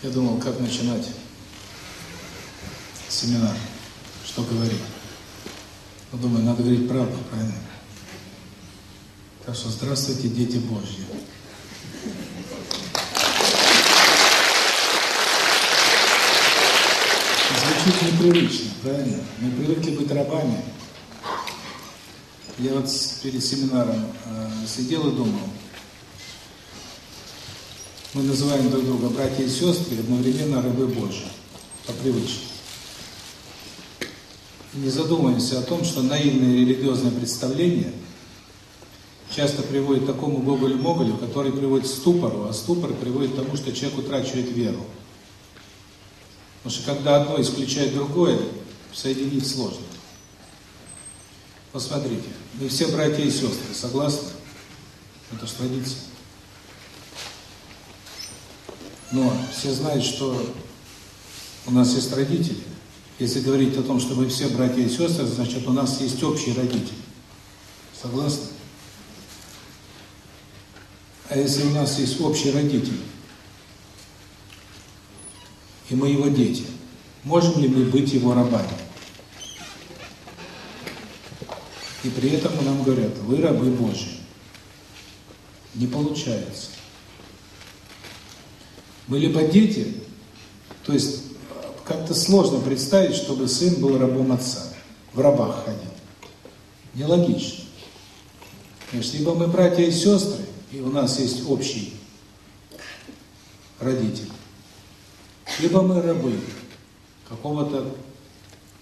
Я думал, как начинать семинар, что говорить. Но думаю, надо говорить правду, правильно? Так что здравствуйте, дети Божьи. Звучит непривычно, правильно? Мы привыкли быть рабами. Я вот перед семинаром э, сидел и думал, мы называем друг друга братья и сестры, одновременно рабы Божьи, по привычке. Не задумываемся о том, что наивное религиозное представление часто приводит к такому гоголю-моголю, который приводит к ступору, а ступор приводит к тому, что человек утрачивает веру. Потому что когда одно исключает другое, соединить сложно. Посмотрите, мы все братья и сестры, согласны? Это же традиция. Но все знают, что у нас есть родители. Если говорить о том, что мы все братья и сестры, значит, у нас есть общий родитель. Согласны? А если у нас есть общий родитель, и мы его дети, можем ли мы быть его рабами? И при этом нам говорят, вы рабы Божьи. Не получается. Мы либо дети, то есть как-то сложно представить, чтобы сын был рабом отца, в рабах ходил. Нелогично. Значит, либо мы братья и сестры, и у нас есть общий родитель, либо мы рабы какого-то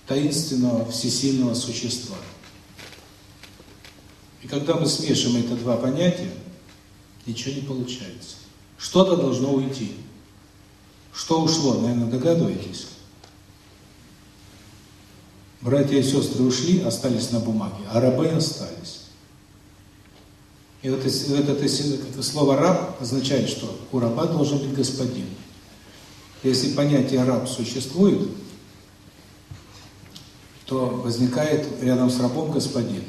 таинственного, всесильного существа. И когда мы смешиваем эти два понятия, ничего не получается. Что-то должно уйти. Что ушло, наверное, догадываетесь? Братья и сестры ушли, остались на бумаге, а рабы остались. И вот это, это, слово «раб» означает, что у раба должен быть господин. Если понятие «раб» существует, то возникает рядом с рабом господин.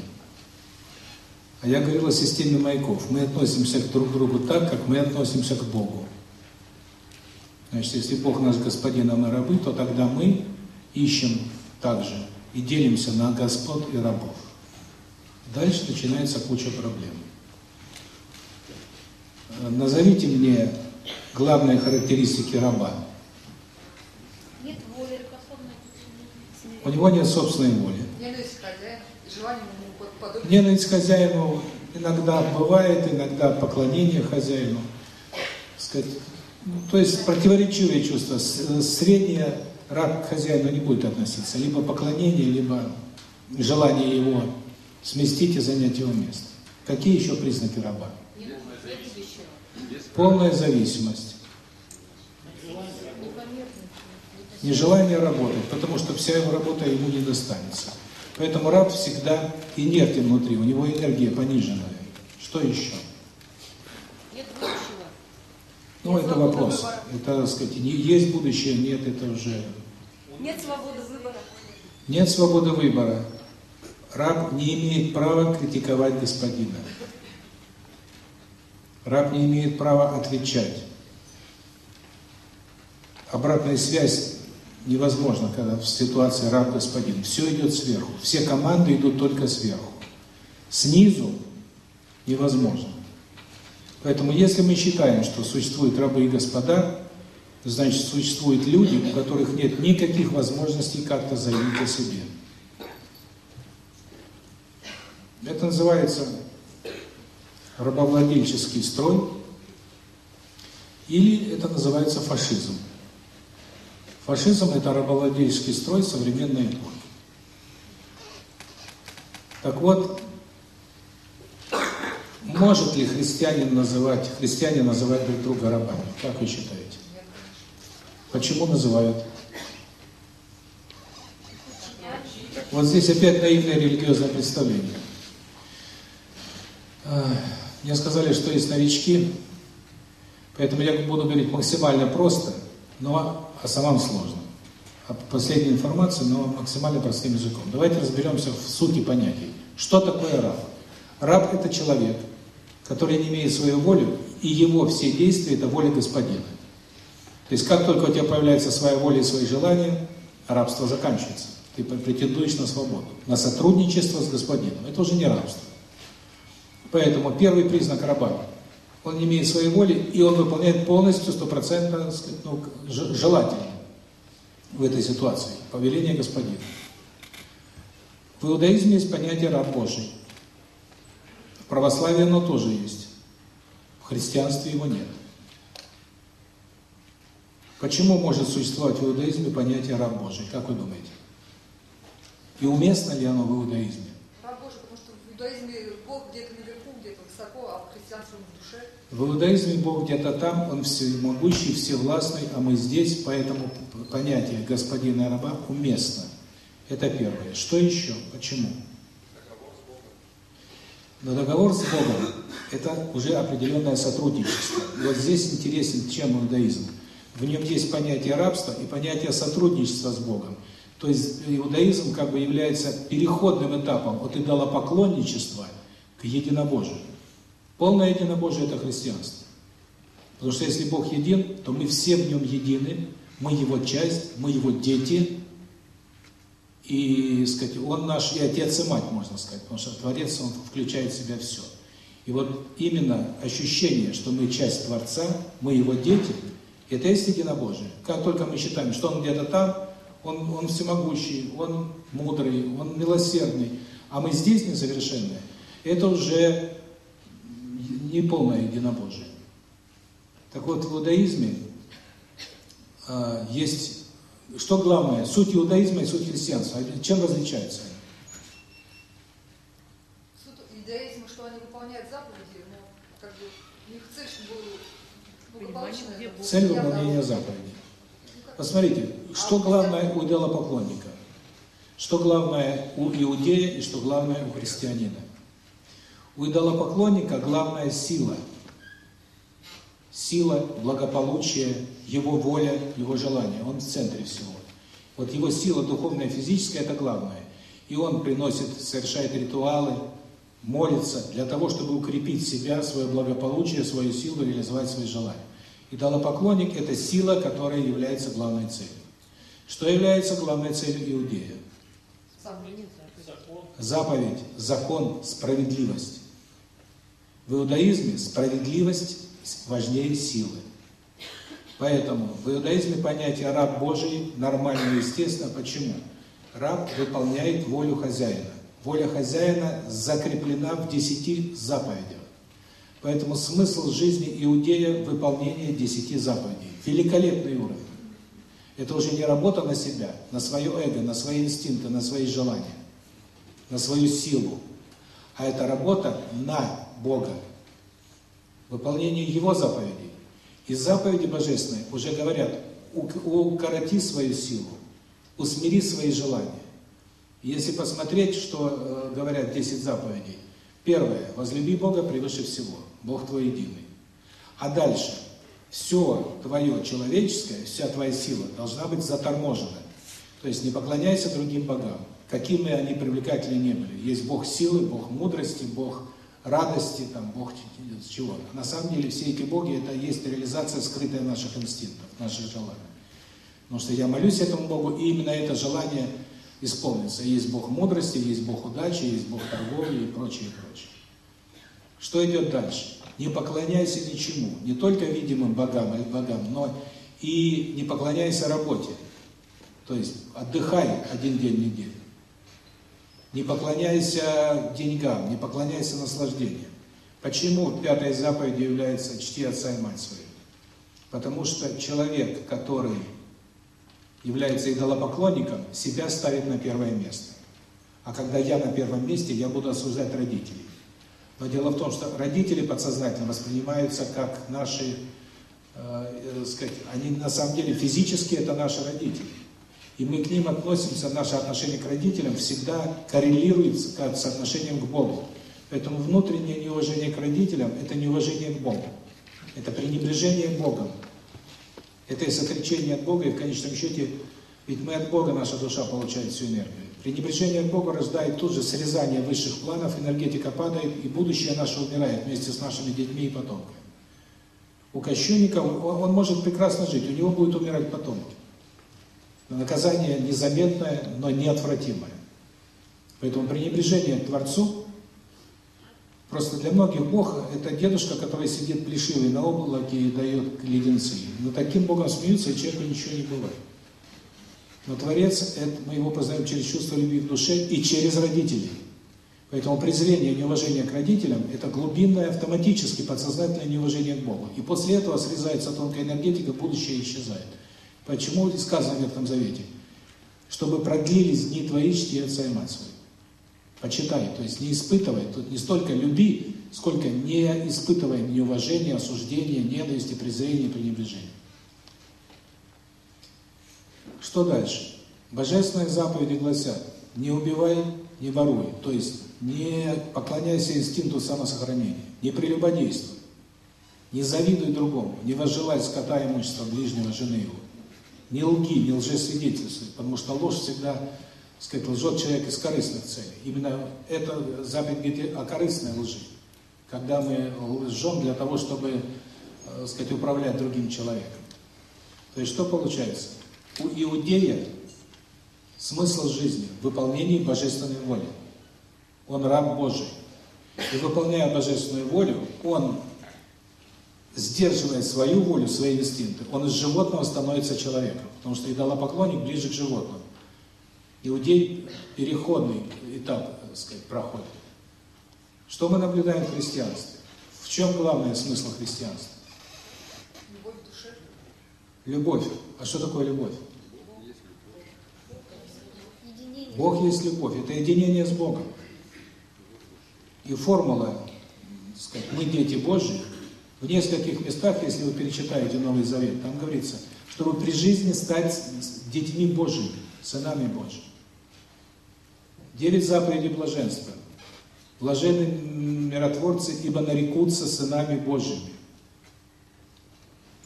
А я говорил о системе маяков. Мы относимся друг к другу так, как мы относимся к Богу. Значит, если Бог наш господин, а мы рабы, то тогда мы ищем также и делимся на господ и рабов. Дальше начинается куча проблем. Назовите мне главные характеристики раба. Нет воли, У него нет собственной воли. Ненависть хозяина, желание ему подобить. Ненависть хозяину иногда бывает, иногда поклонение хозяину. Сказать, то есть противоречивые чувства. Среднее раб к хозяину не будет относиться. Либо поклонение, либо желание его сместить и занять его место. Какие еще признаки раба? Полная зависимость. Нежелание работать, потому что вся его работа ему не достанется. Поэтому раб всегда инертен внутри, у него энергия пониженная. Что еще? Ну, это вопрос. Это, так сказать, есть будущее, нет, это уже... Нет свободы выбора. Нет свободы выбора. Раб не имеет права критиковать господина. Раб не имеет права отвечать. Обратная связь невозможна, когда в ситуации раб-господин. Все идет сверху. Все команды идут только сверху. Снизу невозможно. Поэтому если мы считаем, что существуют рабы и господа, значит существуют люди, у которых нет никаких возможностей как-то заявить о себе. Это называется рабовладельческий строй, или это называется фашизм. Фашизм – это рабовладельческий строй современной эпохи. Так вот, может ли христианин называть, христиане называть друг друга рабами? Как вы считаете? Почему называют? Вот здесь опять наивное религиозное представление. Мне сказали, что есть новички, поэтому я буду говорить максимально просто, но о самом сложном. О последней информации, но максимально простым языком. Давайте разберемся в сути понятий. Что такое раб? Раб – это человек – который не имеет свою волю, и его все действия – это воля господина. То есть как только у тебя появляется своя воля и свои желания, рабство заканчивается. Ты претендуешь на свободу, на сотрудничество с господином. Это уже не рабство. Поэтому первый признак раба – он не имеет своей воли, и он выполняет полностью, стопроцентно, ну, желательно в этой ситуации, повеление господина. В иудаизме есть понятие «раб Божий». В православии оно тоже есть. В христианстве его нет. Почему может существовать в иудаизме понятие «раб Божий»? Как вы думаете? И уместно ли оно в иудаизме? Раб Божий, потому что в иудаизме Бог где-то наверху, где-то высоко, а в христианстве в душе. В иудаизме Бог где-то там, Он всемогущий, всевластный, а мы здесь, поэтому понятие господина и раба уместно. Это первое. Что еще? Почему? Но договор с Богом – это уже определенное сотрудничество. Вот здесь интересен чем иудаизм. В нем есть понятие рабства и понятие сотрудничества с Богом. То есть иудаизм как бы является переходным этапом от идолопоклонничества к единобожию. Полное единобожие – это христианство. Потому что если Бог един, то мы все в Нем едины, мы Его часть, мы Его дети, и, сказать, Он наш и Отец, и Мать, можно сказать, потому что Творец, Он включает в себя все. И вот именно ощущение, что мы часть Творца, мы Его дети, это есть единобожие. Как только мы считаем, что Он где-то там, Он, он всемогущий, Он мудрый, Он милосердный, а мы здесь несовершенные, это уже не полное единобожие. Так вот, в иудаизме э, есть, что главное, суть иудаизма и суть христианства. Чем различаются они? Суть иудаизма, что они выполняют заповеди, но как бы у них цель, чтобы благополучно... Цель выполнения заповедей. Посмотрите, что главное у идолопоклонника? Что главное у иудея и что главное у христианина? У идолопоклонника главная сила. Сила, благополучие, его воля, его желание. Он в центре всего. Вот его сила духовная, физическая – это главное. И он приносит, совершает ритуалы, молится для того, чтобы укрепить себя, свое благополучие, свою силу, реализовать свои желания. Идолопоклонник – это сила, которая является главной целью. Что является главной целью иудея? Заповедь, закон, справедливость. В иудаизме справедливость важнее силы. Поэтому в иудаизме понятие «раб Божий» нормально и естественно. Почему? Раб выполняет волю хозяина. Воля хозяина закреплена в десяти заповедях. Поэтому смысл жизни иудея – выполнение десяти заповедей. Великолепный уровень. Это уже не работа на себя, на свое эго, на свои инстинкты, на свои желания, на свою силу. А это работа на Бога, выполнение Его заповедей. И заповеди божественные уже говорят, укороти свою силу, усмири свои желания. Если посмотреть, что э, говорят 10 заповедей, первое, возлюби Бога превыше всего, Бог твой единый. А дальше, все твое человеческое, вся твоя сила должна быть заторможена. То есть не поклоняйся другим богам, какими они привлекательны не были. Есть Бог силы, Бог мудрости, Бог радости, там, Бог чего. На самом деле все эти боги это есть реализация скрытая наших инстинктов, наших желаний. Потому что я молюсь этому Богу, и именно это желание исполнится. Есть Бог мудрости, есть Бог удачи, есть Бог торговли и прочее, прочее. Что идет дальше? Не поклоняйся ничему, не только видимым богам и богам, но и не поклоняйся работе. То есть отдыхай один день в неделю. Не поклоняйся деньгам, не поклоняйся наслаждениям. Почему пятой заповедью является «чти отца и мать свою»? Потому что человек, который является идолопоклонником, себя ставит на первое место. А когда я на первом месте, я буду осуждать родителей. Но дело в том, что родители подсознательно воспринимаются как наши, э, э, сказать, они на самом деле физически это наши родители. И мы к ним относимся, наше отношение к родителям всегда коррелирует с соотношением к Богу. Поэтому внутреннее неуважение к родителям – это неуважение к Богу. Это пренебрежение Богом. Это и отречение от Бога, и в конечном счете, ведь мы от Бога, наша душа получает всю энергию. Пренебрежение от Бога рождает тут же срезание высших планов, энергетика падает, и будущее наше умирает вместе с нашими детьми и потомками. У кощунника он, он может прекрасно жить, у него будет умирать потомки. Наказание незаметное, но неотвратимое. Поэтому пренебрежение к Творцу, просто для многих Бог – это дедушка, который сидит плешивый на облаке и дает леденцы. Но таким Богом смеются, и человеку ничего не бывает. Но Творец, это мы его познаем через чувство любви в душе и через родителей. Поэтому презрение и неуважение к родителям – это глубинное, автоматически подсознательное неуважение к Богу. И после этого срезается тонкая энергетика, будущее исчезает. Почему сказано в Ветхом Завете? Чтобы продлились дни твои, чти отца и мать свою. Почитай, то есть не испытывай, тут не столько люби, сколько не испытывай неуважения, осуждения, ненависти, презрения, пренебрежения. Что дальше? Божественные заповеди гласят, не убивай, не воруй, то есть не поклоняйся инстинкту самосохранения, не прелюбодействуй, не завидуй другому, не возжелай скота имущества ближнего жены его, не лги, не лжесвидетельствуй, потому что ложь всегда, сказать, лжет человек из корыстных целей. Именно это заповедь говорит о корыстной лжи. Когда мы лжем для того, чтобы, э, сказать, управлять другим человеком. То есть что получается? У иудея смысл жизни в выполнении божественной воли. Он раб Божий. И выполняя божественную волю, он сдерживая свою волю, свои инстинкты, он из животного становится человеком. Потому что идолопоклонник ближе к животному. Иудей переходный этап, так сказать, проходит. Что мы наблюдаем в христианстве? В чем главный смысл христианства? Любовь в душе. Любовь. А что такое любовь? Бог есть любовь. Это единение с Богом. И формула, сказать, мы дети Божьи, в нескольких местах, если вы перечитаете Новый Завет, там говорится, чтобы при жизни стать детьми Божьими, сынами Божьими. Девять заповедей блаженства. Блаженны миротворцы, ибо нарекутся сынами Божьими.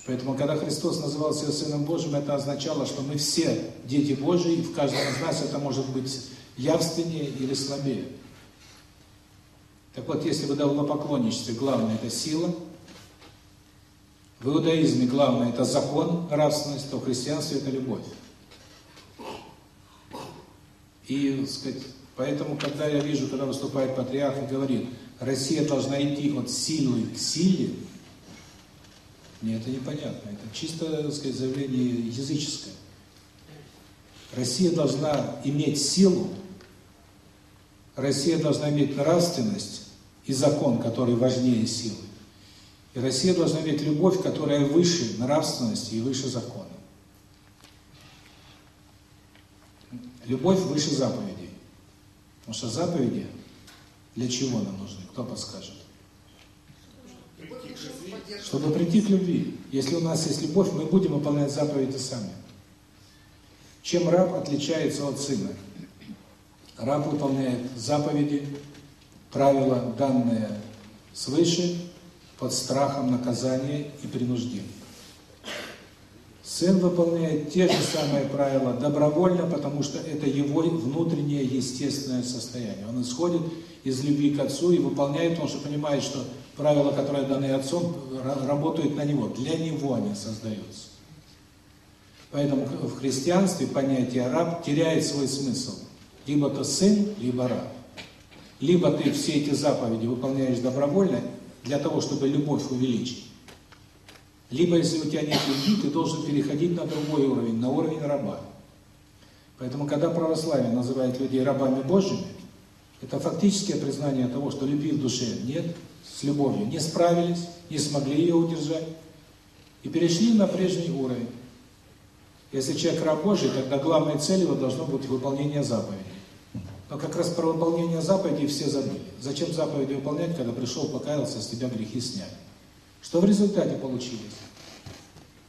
Поэтому, когда Христос называл себя Сыном Божьим, это означало, что мы все дети Божьи, и в каждом из нас это может быть явственнее или слабее. Так вот, если в идолопоклонничестве главное – это сила, в иудаизме главное – это закон, нравственность, то в христианстве – это любовь. И, сказать, поэтому, когда я вижу, когда выступает патриарх и говорит, Россия должна идти от силы к силе, мне это непонятно. Это чисто, сказать, заявление языческое. Россия должна иметь силу, Россия должна иметь нравственность и закон, который важнее силы. И Россия должна иметь любовь, которая выше нравственности и выше закона. Любовь выше заповедей. Потому что заповеди для чего нам нужны? Кто подскажет? Чтобы прийти к любви. Если у нас есть любовь, мы будем выполнять заповеди сами. Чем раб отличается от сына? Раб выполняет заповеди, правила, данные свыше, под страхом наказания и принуждения. Сын выполняет те же самые правила добровольно, потому что это его внутреннее естественное состояние. Он исходит из любви к отцу и выполняет, потому что понимает, что правила, которые даны отцом, работают на него. Для него они создаются. Поэтому в христианстве понятие раб теряет свой смысл. Либо ты сын, либо раб. Либо ты все эти заповеди выполняешь добровольно, для того, чтобы любовь увеличить. Либо, если у тебя нет любви, ты должен переходить на другой уровень, на уровень раба. Поэтому, когда православие называет людей рабами Божьими, это фактическое признание того, что любви в душе нет, с любовью не справились, не смогли ее удержать, и перешли на прежний уровень. Если человек раб Божий, тогда главной целью его должно быть выполнение заповедей. Но как раз про выполнение заповедей все забыли. Зачем заповеди выполнять, когда пришел, покаялся, с тебя грехи сняли? Что в результате получилось?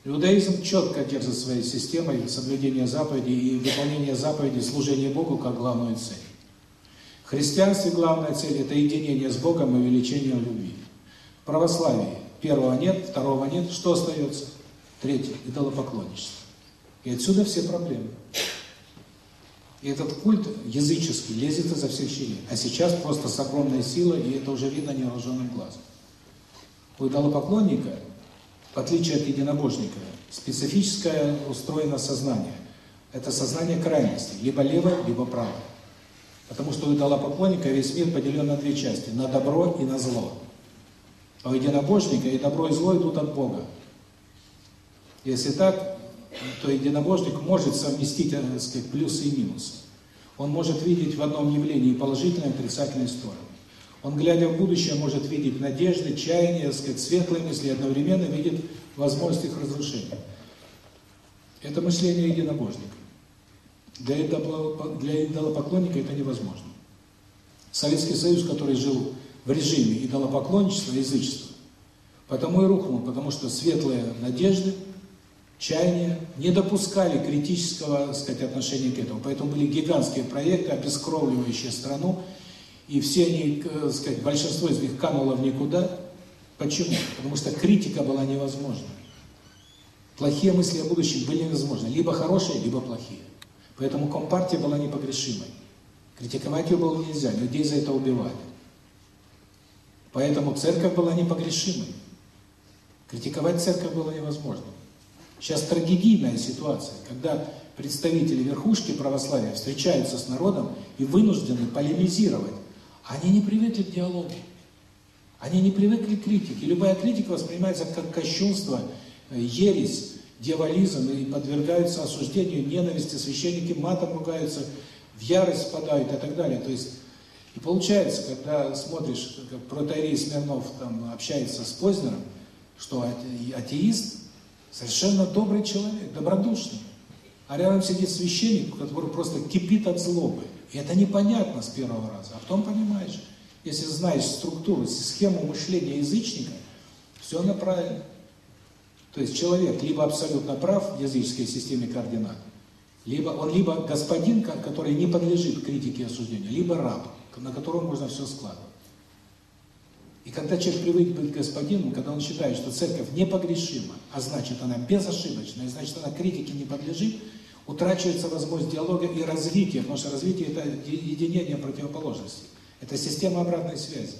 Иудаизм четко держит своей системой соблюдение заповедей и выполнение заповедей, служение Богу как главную цель. Христианстве главная цель – это единение с Богом и увеличение любви. В православии первого нет, второго нет, что остается? Третье – идолопоклонничество. И отсюда все проблемы. И этот культ языческий лезет изо всех щелей. А сейчас просто с огромной силой, и это уже видно невооруженным глазом. У идолопоклонника в отличие от единобожника, специфическое устроено сознание. Это сознание крайности, либо левое, либо правое. Потому что у идолопоклонника весь мир поделен на две части, на добро и на зло. А у единобожника и добро, и зло идут от Бога. Если так, то единобожник может совместить, так э, сказать, плюсы и минусы. Он может видеть в одном явлении положительные и отрицательные стороны. Он, глядя в будущее, может видеть надежды, чаяния, так сказать, светлые мысли, одновременно видит возможность их разрушения. Это мышление единобожника. Для идолопоклонника это невозможно. Советский Союз, который жил в режиме идолопоклонничества, язычества, потому и рухнул, потому что светлые надежды, чаяния не допускали критического, так сказать, отношения к этому. Поэтому были гигантские проекты, обескровливающие страну, и все они, так сказать, большинство из них кануло в никуда. Почему? Потому что критика была невозможна. Плохие мысли о будущем были невозможны. Либо хорошие, либо плохие. Поэтому Компартия была непогрешимой. Критиковать ее было нельзя, людей за это убивали. Поэтому церковь была непогрешимой. Критиковать церковь было невозможно. Сейчас трагедийная ситуация, когда представители верхушки православия встречаются с народом и вынуждены полемизировать. Они не привыкли к диалогу. Они не привыкли к критике. Любая критика воспринимается как кощунство, э, ересь, дьяволизм и подвергаются осуждению, ненависти, священники матом ругаются, в ярость впадают и так далее. То есть, и получается, когда смотришь, как протеерей Смирнов там общается с Познером, что атеист совершенно добрый человек, добродушный. А рядом сидит священник, который просто кипит от злобы. И это непонятно с первого раза. А потом понимаешь, если знаешь структуру, схему мышления язычника, все оно правильно. То есть человек либо абсолютно прав в языческой системе координат, либо он либо господин, который не подлежит критике и осуждению, либо раб, на котором можно все складывать. И когда человек привык быть господином, когда он считает, что церковь непогрешима, а значит она безошибочна, и значит она критике не подлежит, утрачивается возможность диалога и развития, потому что развитие – это единение противоположностей. Это система обратной связи.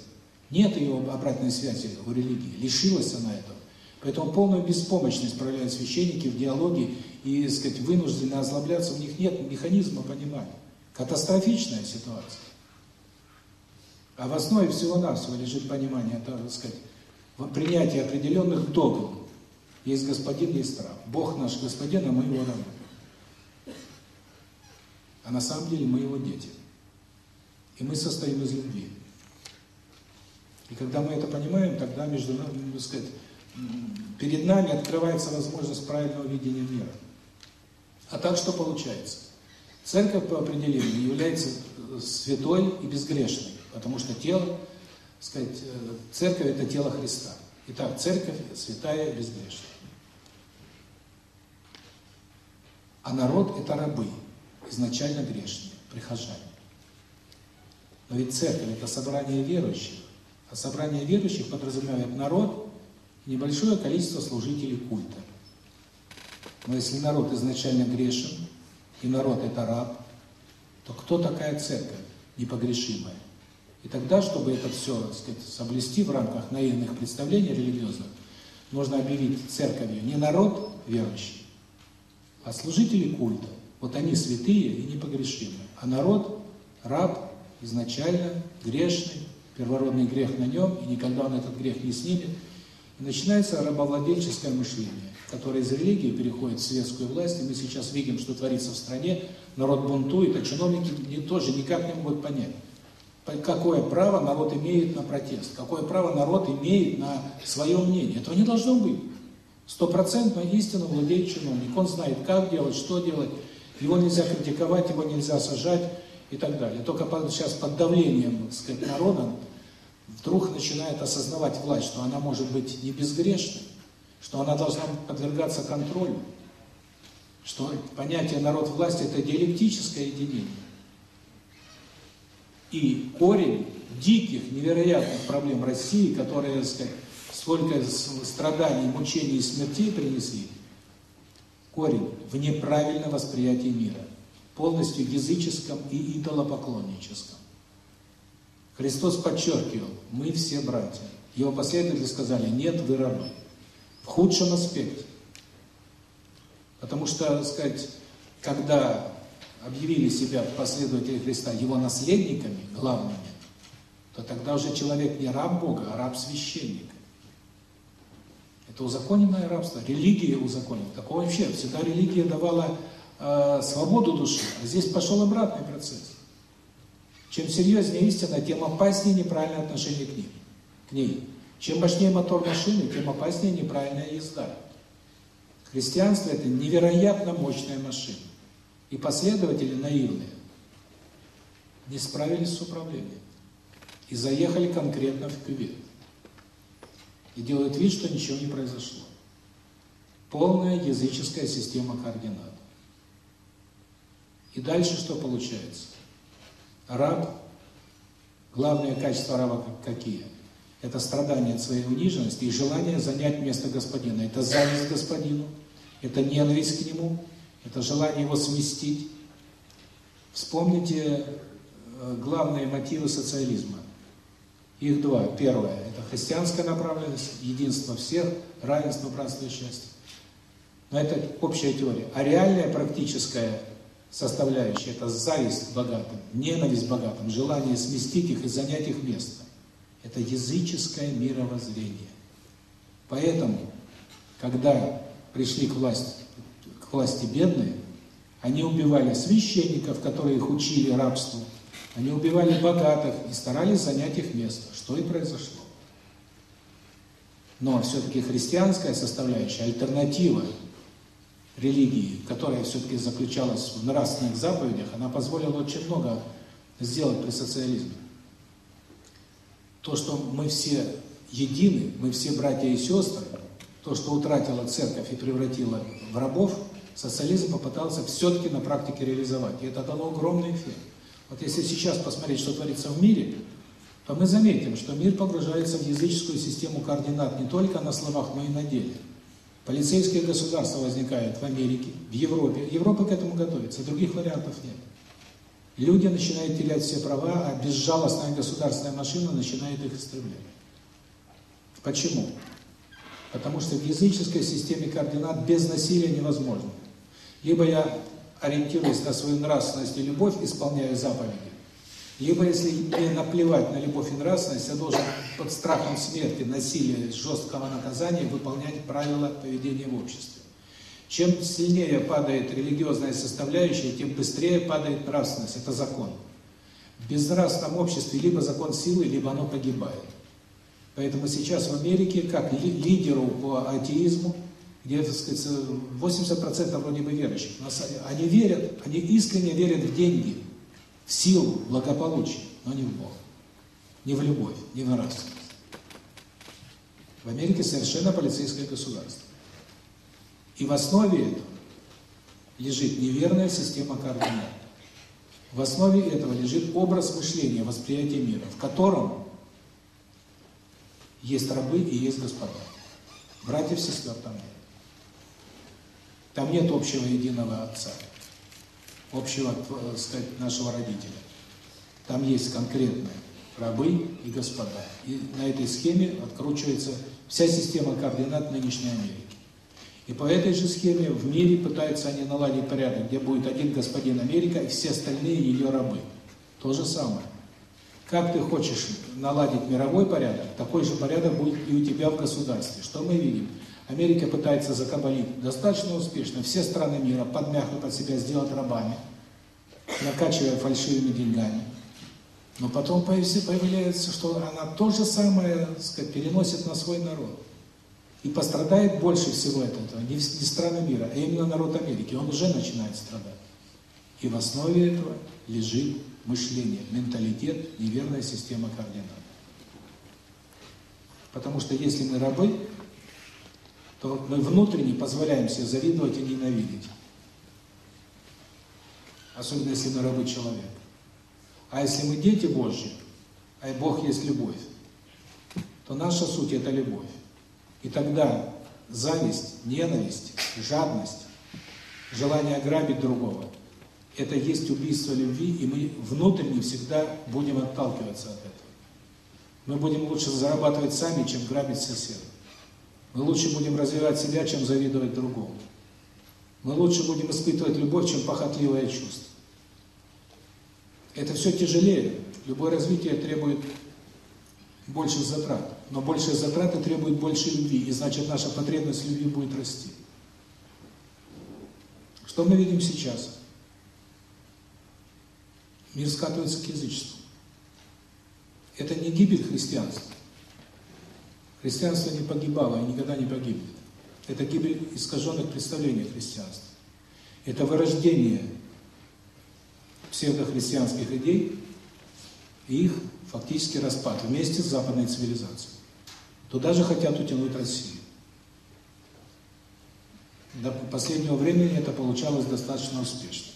Нет ее обратной связи у религии, лишилась она этого. Поэтому полную беспомощность проявляют священники в диалоге и, сказать, вынуждены озлобляться, у них нет механизма понимания. Катастрофичная ситуация. А в основе всего-навсего лежит понимание, так сказать, принятие определенных догм. Есть господин, есть раб. Бог наш господин, а мы его рабы. А на самом деле мы его дети. И мы состоим из любви. И когда мы это понимаем, тогда между нами, так сказать, перед нами открывается возможность правильного видения мира. А так что получается? Церковь по определению является святой и безгрешной. Потому что тело, сказать, э, церковь – это тело Христа. Итак, церковь святая, безгрешная. А народ – это рабы, изначально грешные, прихожане. Но ведь церковь – это собрание верующих, а собрание верующих подразумевает народ и небольшое количество служителей культа. Но если народ изначально грешен, и народ – это раб, то кто такая церковь непогрешимая? И тогда, чтобы это все, так сказать, соблюсти в рамках наивных представлений религиозных, нужно объявить церковью не народ верующий, а служители культа. Вот они святые и непогрешимые. А народ – раб, изначально грешный, первородный грех на нем, и никогда он этот грех не снимет. И начинается рабовладельческое мышление, которое из религии переходит в светскую власть, и мы сейчас видим, что творится в стране, народ бунтует, а чиновники тоже никак не могут понять, Какое право народ имеет на протест? Какое право народ имеет на свое мнение? Этого не должно быть. Стопроцентно истину владеет чиновник. Он знает, как делать, что делать. Его нельзя критиковать, его нельзя сажать и так далее. Только сейчас под давлением сказать, народа вдруг начинает осознавать власть, что она может быть не безгрешной, что она должна подвергаться контролю, что понятие народ-власть – это диалектическое единение. И корень диких, невероятных проблем России, которые, сказать, сколько страданий, мучений и смертей принесли, корень в неправильном восприятии мира, полностью языческом и идолопоклонническом. Христос подчеркивал, мы все братья. Его последователи сказали, нет, вы рабы. В худшем аспекте. Потому что, так сказать, когда объявили себя последователи Христа его наследниками, главными, то тогда уже человек не раб Бога, а раб священника. Это узаконенное рабство, религия узаконена. Такого вообще, всегда религия давала э, свободу души, а здесь пошел обратный процесс. Чем серьезнее истина, тем опаснее неправильное отношение к ней. К ней. Чем мощнее мотор машины, тем опаснее неправильная езда. Христианство – это невероятно мощная машина. И последователи наивные не справились с управлением. И заехали конкретно в кювет. И делают вид, что ничего не произошло. Полная языческая система координат. И дальше что получается? Раб, главное качество раба какие? Это страдание от своей униженности и желание занять место господина. Это зависть господину, это ненависть к нему, это желание его сместить. Вспомните э, главные мотивы социализма. Их два. Первое – это христианская направленность, единство всех, равенство, братство и счастье. Но это общая теория. А реальная практическая составляющая – это зависть богатым, ненависть богатым, желание сместить их и занять их место. Это языческое мировоззрение. Поэтому, когда пришли к власти власти бедные, они убивали священников, которые их учили рабству, они убивали богатых и старались занять их место, что и произошло. Но все-таки христианская составляющая, альтернатива религии, которая все-таки заключалась в нравственных заповедях, она позволила очень много сделать при социализме. То, что мы все едины, мы все братья и сестры, то, что утратила церковь и превратила в рабов – социализм попытался все-таки на практике реализовать. И это дало огромный эффект. Вот если сейчас посмотреть, что творится в мире, то мы заметим, что мир погружается в языческую систему координат не только на словах, но и на деле. Полицейские государства возникают в Америке, в Европе. Европа к этому готовится, других вариантов нет. Люди начинают терять все права, а безжалостная государственная машина начинает их истреблять. Почему? Потому что в языческой системе координат без насилия невозможно. Либо я, ориентируясь на свою нравственность и любовь, исполняю заповеди, либо, если мне наплевать на любовь и нравственность, я должен под страхом смерти, насилия, жесткого наказания выполнять правила поведения в обществе. Чем сильнее падает религиозная составляющая, тем быстрее падает нравственность. Это закон. В безнравственном обществе либо закон силы, либо оно погибает. Поэтому сейчас в Америке, как лидеру по атеизму, где, так сказать, 80% вроде бы верующих. Они верят, они искренне верят в деньги, в силу, в благополучие, но не в Бога, не в любовь, не в нравственность. В Америке совершенно полицейское государство. И в основе этого лежит неверная система координат. В основе этого лежит образ мышления, восприятия мира, в котором есть рабы и есть господа. Братьев, сестер там нет. Там нет общего единого Отца, общего, так э, сказать, нашего родителя. Там есть конкретные рабы и господа. И на этой схеме откручивается вся система координат нынешней Америки. И по этой же схеме в мире пытаются они наладить порядок, где будет один господин Америка и все остальные ее рабы. То же самое. Как ты хочешь наладить мировой порядок, такой же порядок будет и у тебя в государстве. Что мы видим? Америка пытается закабалить достаточно успешно все страны мира, подмяхнуть под себя, сделать рабами, накачивая фальшивыми деньгами. Но потом появляется, что она то же самое, сказать, переносит на свой народ. И пострадает больше всего от этого не, не страны мира, а именно народ Америки. Он уже начинает страдать. И в основе этого лежит мышление, менталитет, неверная система координат. Потому что если мы рабы, то мы внутренне позволяем себе завидовать и ненавидеть. Особенно если мы рабы человека. А если мы дети Божьи, а Бог есть любовь, то наша суть – это любовь. И тогда зависть, ненависть, жадность, желание ограбить другого – это есть убийство любви, и мы внутренне всегда будем отталкиваться от этого. Мы будем лучше зарабатывать сами, чем грабить соседа. Мы лучше будем развивать себя, чем завидовать другому. Мы лучше будем испытывать любовь, чем похотливое чувство. Это все тяжелее. Любое развитие требует больше затрат. Но большие затраты требуют больше любви, и значит наша потребность в любви будет расти. Что мы видим сейчас? Мир скатывается к язычеству. Это не гибель христианства. Христианство не погибало и никогда не погибнет. Это гибель искаженных представлений о христианстве. Это вырождение псевдохристианских идей и их фактически распад вместе с западной цивилизацией. Туда же хотят утянуть Россию. До последнего времени это получалось достаточно успешно.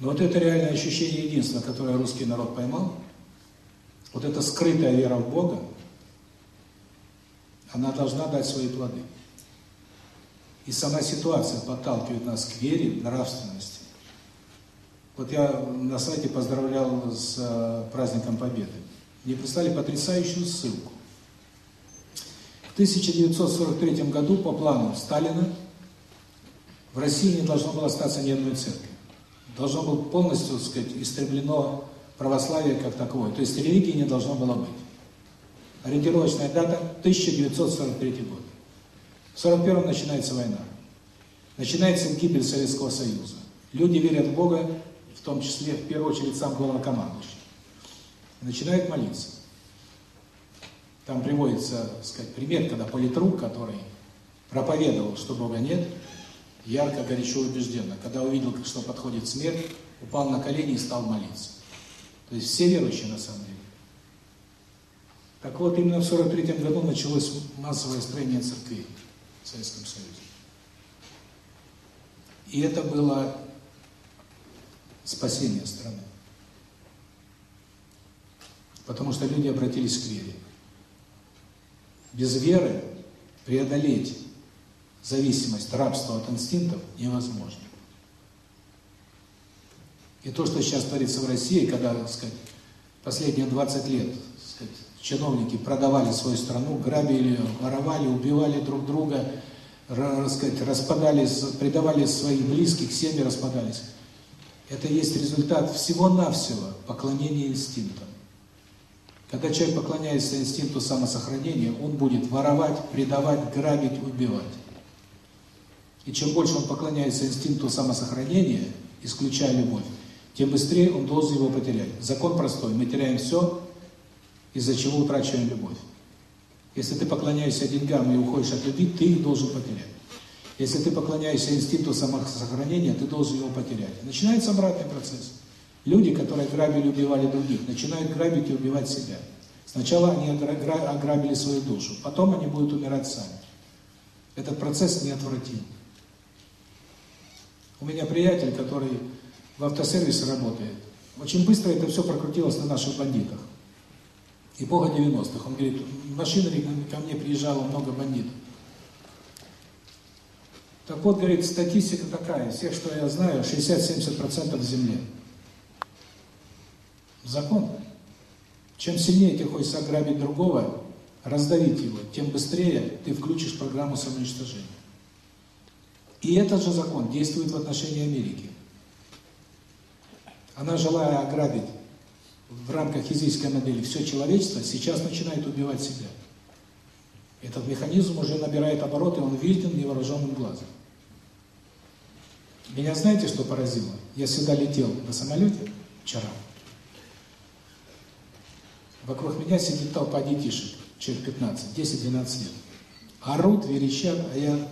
Но вот это реальное ощущение единства, которое русский народ поймал, вот эта скрытая вера в Бога, она должна дать свои плоды. И сама ситуация подталкивает нас к вере, нравственности. Вот я на сайте поздравлял с э, праздником Победы. Мне прислали потрясающую ссылку. В 1943 году по плану Сталина в России не должно было остаться ни одной церкви. Должно было полностью, так сказать, истреблено православие как таковое. То есть религии не должно было быть. Ориентировочная дата 1943 год. В 1941 начинается война. Начинается гибель Советского Союза. Люди верят в Бога, в том числе, в первую очередь, сам главнокомандующий. Начинают молиться. Там приводится, так сказать, пример, когда политрук, который проповедовал, что Бога нет, ярко, горячо убежденно. Когда увидел, что подходит смерть, упал на колени и стал молиться. То есть все верующие на самом деле. Так вот, именно в 43 году началось массовое строение церквей в Советском Союзе. И это было спасение страны. Потому что люди обратились к вере. Без веры преодолеть зависимость, рабство от инстинктов невозможно. И то, что сейчас творится в России, когда, так сказать, последние 20 лет, чиновники продавали свою страну, грабили, воровали, убивали друг друга, сказать, распадались, предавали своих близких, семьи распадались. Это есть результат всего-навсего поклонения инстинктам. Когда человек поклоняется инстинкту самосохранения, он будет воровать, предавать, грабить, убивать. И чем больше он поклоняется инстинкту самосохранения, исключая любовь, тем быстрее он должен его потерять. Закон простой. Мы теряем все, из-за чего утрачиваем любовь. Если ты поклоняешься деньгам и уходишь от любви, ты их должен потерять. Если ты поклоняешься инстинкту самосохранения, ты должен его потерять. Начинается обратный процесс. Люди, которые грабили, убивали других, начинают грабить и убивать себя. Сначала они ограбили свою душу, потом они будут умирать сами. Этот процесс неотвратим. У меня приятель, который в автосервисе работает, очень быстро это все прокрутилось на наших бандитах. Эпоха 90-х. Он говорит, в машине ко мне приезжало много бандитов. Так вот, говорит, статистика такая, всех, что я знаю, 60-70% в земле. Закон. Чем сильнее ты хочешь ограбить другого, раздавить его, тем быстрее ты включишь программу самоуничтожения. И этот же закон действует в отношении Америки. Она, желая ограбить в рамках физической модели все человечество, сейчас начинает убивать себя. Этот механизм уже набирает обороты, он виден невооруженным глазом. Меня знаете, что поразило? Я сюда летел на самолете вчера. Вокруг меня сидит толпа детишек, человек 15, 10-12 лет. Орут, верещат, а я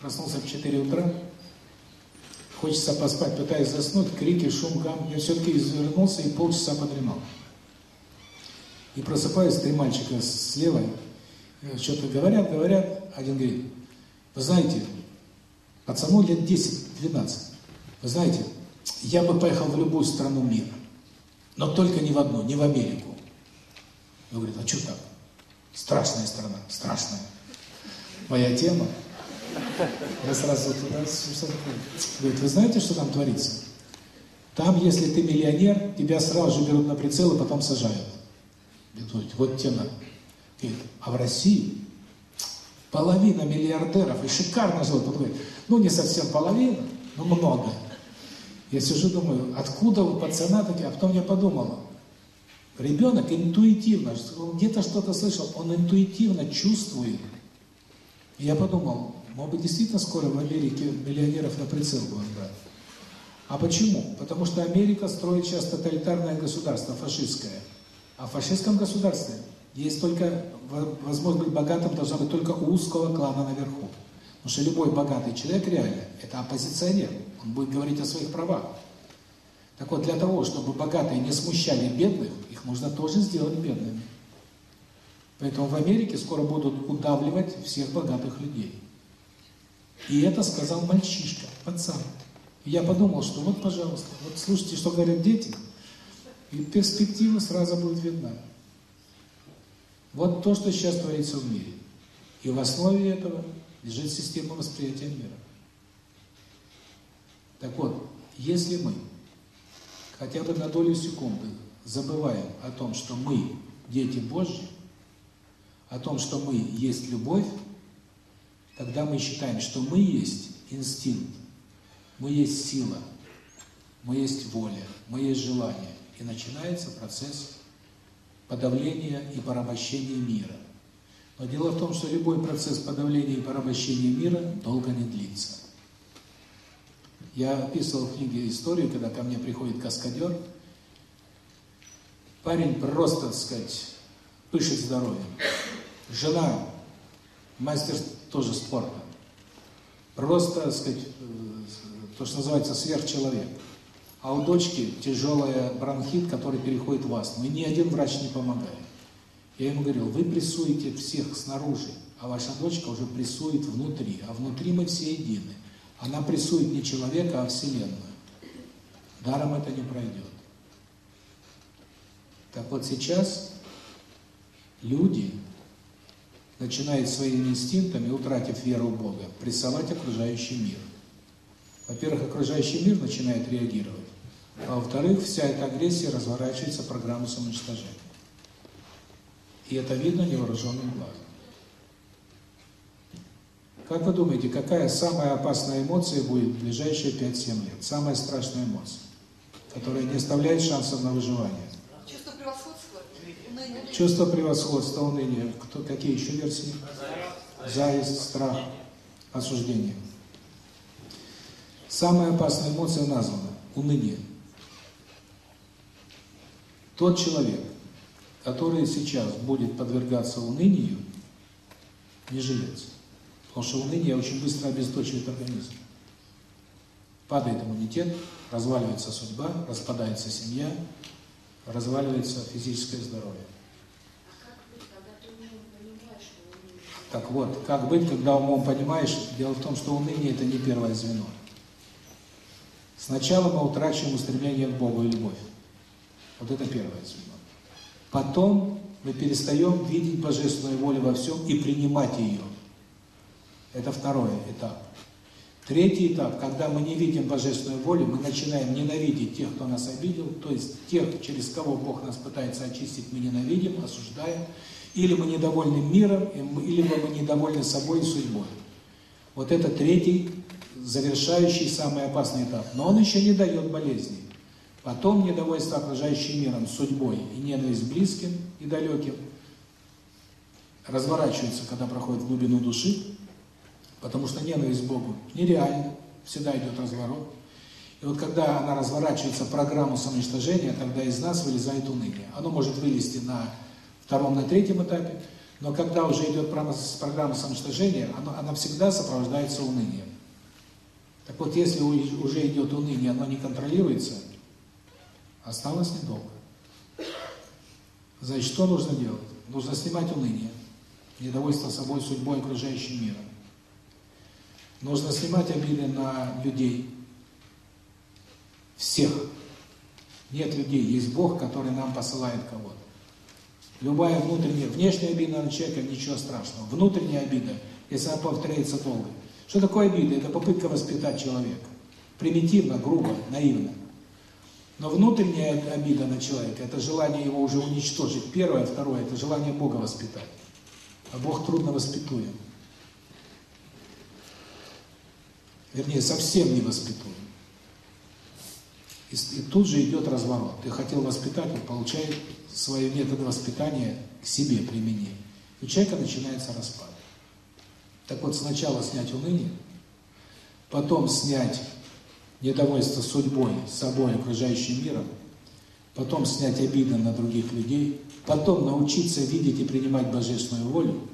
проснулся в 4 утра, Хочется поспать, пытаясь заснуть, крики, шум, гам. Я все-таки извернулся и полчаса подремал. И просыпаюсь, три мальчика слева, э, что-то говорят, говорят. Один говорит, вы знаете, пацану лет 10-12, вы знаете, я бы поехал в любую страну мира, но только не в одну, не в Америку. Он говорит, а что так? Страшная страна, страшная. Моя тема. Я сразу туда, Говорит, вы знаете, что там творится? Там, если ты миллионер, тебя сразу же берут на прицел и потом сажают. Говорит, вот тема. Говорит, а в России Половина миллиардеров и шикарно живут. Он говорит, ну не совсем половина, но много. Я сижу, думаю, откуда у пацана такие? А потом я подумал, ребенок интуитивно, он где-то что-то слышал, он интуитивно чувствует. И я подумал, может быть, действительно скоро в Америке миллионеров на прицел будут брать. А почему? Потому что Америка строит сейчас тоталитарное государство, фашистское. А в фашистском государстве есть только, возможность быть богатым должна быть только у узкого клана наверху. Потому что любой богатый человек реально – это оппозиционер. Он будет говорить о своих правах. Так вот, для того, чтобы богатые не смущали бедных, их нужно тоже сделать бедными. Поэтому в Америке скоро будут удавливать всех богатых людей. И это сказал мальчишка, пацан. И я подумал, что вот, пожалуйста, вот слушайте, что говорят дети, и перспектива сразу будет видна. Вот то, что сейчас творится в мире. И в основе этого лежит система восприятия мира. Так вот, если мы хотя бы на долю секунды забываем о том, что мы дети Божьи, о том, что мы есть любовь, тогда мы считаем, что мы есть инстинкт, мы есть сила, мы есть воля, мы есть желание. И начинается процесс подавления и порабощения мира. Но дело в том, что любой процесс подавления и порабощения мира долго не длится. Я описывал в книге историю, когда ко мне приходит каскадер. Парень просто, так сказать, пышет здоровьем. Жена, мастер тоже спорта. Просто, так сказать, то, что называется сверхчеловек. А у дочки тяжелая бронхит, который переходит в астму. И ни один врач не помогает. Я ему говорил, вы прессуете всех снаружи, а ваша дочка уже прессует внутри. А внутри мы все едины. Она прессует не человека, а Вселенную. Даром это не пройдет. Так вот сейчас люди начинают своими инстинктами, утратив веру в Бога, прессовать окружающий мир. Во-первых, окружающий мир начинает реагировать, а во-вторых, вся эта агрессия разворачивается программу самоуничтожения. И это видно невооруженным глазом. Как вы думаете, какая самая опасная эмоция будет в ближайшие 5-7 лет? Самая страшная эмоция, которая не оставляет шансов на выживание? Чувство превосходства, уныние. Кто, какие еще версии? Зависть, страх, осуждение. Самая опасная эмоция названа – уныние. Тот человек, который сейчас будет подвергаться унынию, не жилец. Потому что уныние очень быстро обесточивает организм. Падает иммунитет, разваливается судьба, распадается семья, разваливается физическое здоровье. Так вот, как быть, когда умом понимаешь? Дело в том, что уныние – это не первое звено. Сначала мы утрачиваем устремление к Богу и любовь. Вот это первое звено. Потом мы перестаем видеть божественную волю во всем и принимать ее. Это второй этап. Третий этап, когда мы не видим божественную волю, мы начинаем ненавидеть тех, кто нас обидел, то есть тех, через кого Бог нас пытается очистить, мы ненавидим, осуждаем, или мы недовольны миром, или мы недовольны собой и судьбой. Вот это третий, завершающий, самый опасный этап. Но он еще не дает болезни. Потом недовольство окружающим миром, судьбой и ненависть близким и далеким разворачивается, когда проходит в глубину души, потому что ненависть Богу нереальна, всегда идет разворот. И вот когда она разворачивается в программу самоуничтожения, тогда из нас вылезает уныние. Оно может вылезти на втором, на третьем этапе, но когда уже идет программа самоуничтожения, она, она всегда сопровождается унынием. Так вот, если уже идет уныние, оно не контролируется, Осталось недолго. Значит, что нужно делать? Нужно снимать уныние, недовольство собой, судьбой, окружающим миром. Нужно снимать обиды на людей. Всех. Нет людей, есть Бог, который нам посылает кого-то. Любая внутренняя, внешняя обида на человека, ничего страшного. Внутренняя обида, если она повторяется долго. Что такое обида? Это попытка воспитать человека. Примитивно, грубо, наивно. Но внутренняя обида на человека – это желание его уже уничтожить. Первое, второе – это желание Бога воспитать. А Бог трудно воспитуем. Вернее, совсем не воспитуем. И, и тут же идет разворот. Ты хотел воспитать, он получает свои методы воспитания к себе применение. И человека начинается распад. Так вот, сначала снять уныние, потом снять недовольство судьбой, собой, окружающим миром, потом снять обиды на других людей, потом научиться видеть и принимать божественную волю,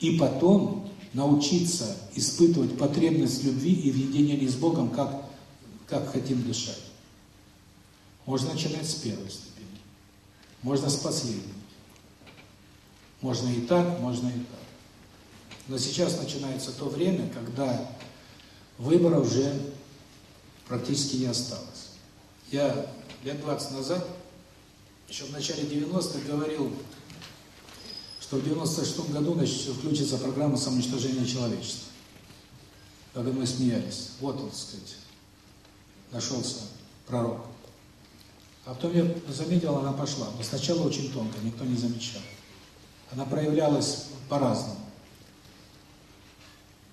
и потом научиться испытывать потребность любви и в единении с Богом, как, как хотим дышать. Можно начинать с первой ступени, можно с последней. Можно и так, можно и так. Но сейчас начинается то время, когда выбора уже практически не осталось. Я лет 20 назад, еще в начале 90-х, говорил, что в 96 году значит, включится программа самоуничтожения человечества. Когда мы смеялись. Вот он, так сказать, нашелся пророк. А потом я заметил, она пошла. Но сначала очень тонко, никто не замечал. Она проявлялась по-разному.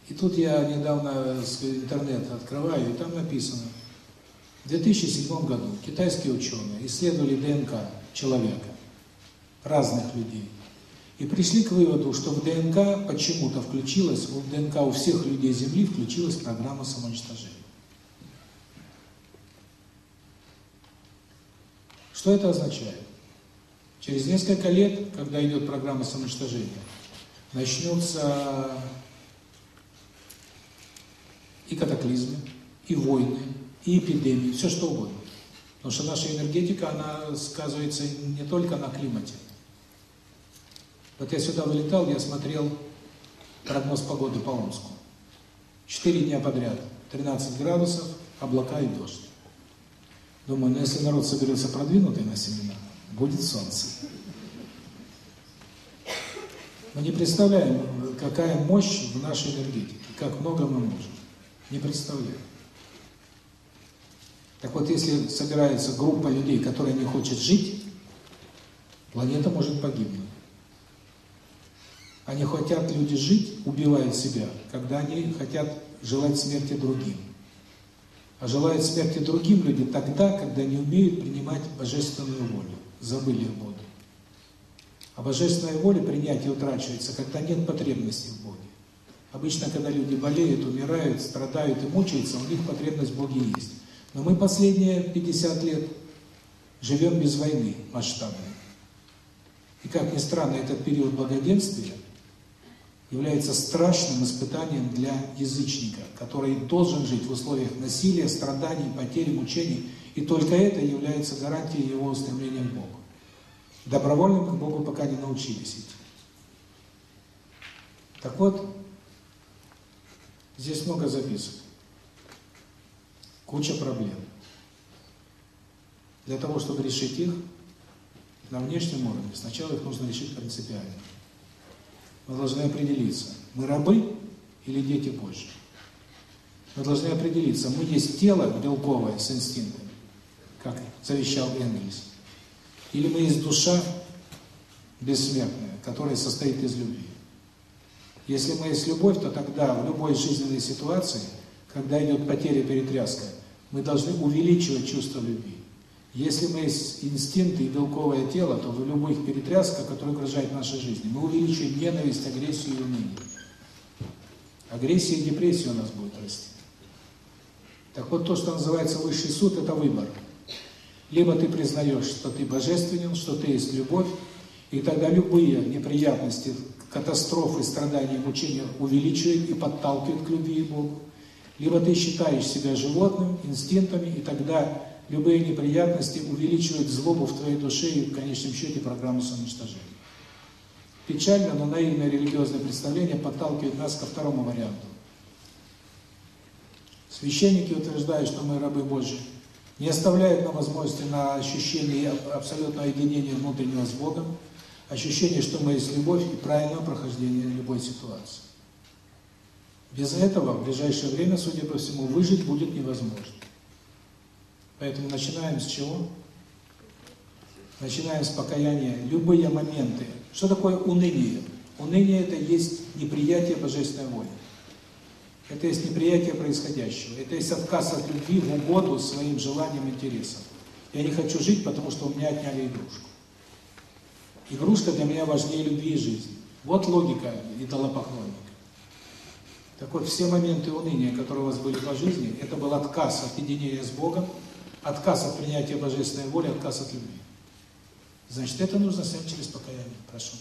И тут я недавно интернет открываю, и там написано, в 2007 году китайские ученые исследовали ДНК человека, разных людей, и пришли к выводу, что в ДНК почему-то включилась, в ДНК у всех людей Земли включилась программа самоуничтожения. Что это означает? Через несколько лет, когда идет программа самоуничтожения, начнется и катаклизмы, и войны, и эпидемии, все что угодно. Потому что наша энергетика, она сказывается не только на климате. Вот я сюда вылетал, я смотрел прогноз погоды по Омску. Четыре дня подряд, 13 градусов, облака и дождь. Думаю, ну если народ соберется продвинутый на семинар, будет солнце. Мы не представляем, какая мощь в нашей энергетике, как много мы можем. Не представляю. Так вот, если собирается группа людей, которая не хочет жить, планета может погибнуть. Они хотят люди жить, убивают себя, когда они хотят желать смерти другим. А желают смерти другим люди тогда, когда не умеют принимать божественную волю. Забыли Бога. А божественная воля принятия утрачивается, когда нет потребности в Боге. Обычно, когда люди болеют, умирают, страдают и мучаются, у них потребность в Боге есть. Но мы последние 50 лет живем без войны масштабной. И как ни странно, этот период благоденствия является страшным испытанием для язычника, который должен жить в условиях насилия, страданий, потери, мучений, и только это является гарантией его устремления к Богу. Добровольно к Богу пока не научились идти. Так вот, Здесь много записок. Куча проблем. Для того, чтобы решить их на внешнем уровне, сначала их нужно решить принципиально. Мы должны определиться, мы рабы или дети Божьи. Мы должны определиться, мы есть тело белковое с инстинктами, как завещал Энгельс, или мы есть душа бессмертная, которая состоит из любви. Если мы есть любовь, то тогда в любой жизненной ситуации, когда идет потеря, перетряска, мы должны увеличивать чувство любви. Если мы инстинкты и белковое тело, то в любых перетрясках, которые угрожают нашей жизни, мы увеличиваем ненависть, агрессию и уныние. Агрессия и депрессия у нас будет расти. Так вот, то, что называется высший суд, это выбор. Либо ты признаешь, что ты божественен, что ты есть любовь, и тогда любые неприятности, катастрофы, страдания, мучения увеличивает и подталкивает к любви и Богу. Либо ты считаешь себя животным, инстинктами, и тогда любые неприятности увеличивают злобу в твоей душе и в конечном счете программу самоуничтожения. Печально, но наивное религиозное представление подталкивает нас ко второму варианту. Священники утверждают, что мы рабы Божьи, не оставляют нам возможности на ощущение абсолютного единения внутреннего с Богом, ощущение, что мы есть любовь и правильное прохождение любой ситуации. Без этого в ближайшее время, судя по всему, выжить будет невозможно. Поэтому начинаем с чего? Начинаем с покаяния. Любые моменты. Что такое уныние? Уныние – это есть неприятие Божественной воли. Это есть неприятие происходящего. Это есть отказ от любви в угоду своим желаниям, интересам. Я не хочу жить, потому что у меня отняли игрушку. Игрушка для меня важнее любви и жизни. Вот логика идолопоклонника. Так вот, все моменты уныния, которые у вас были по жизни, это был отказ от единения с Богом, отказ от принятия божественной воли, отказ от любви. Значит, это нужно снять через покаяние. Прошу.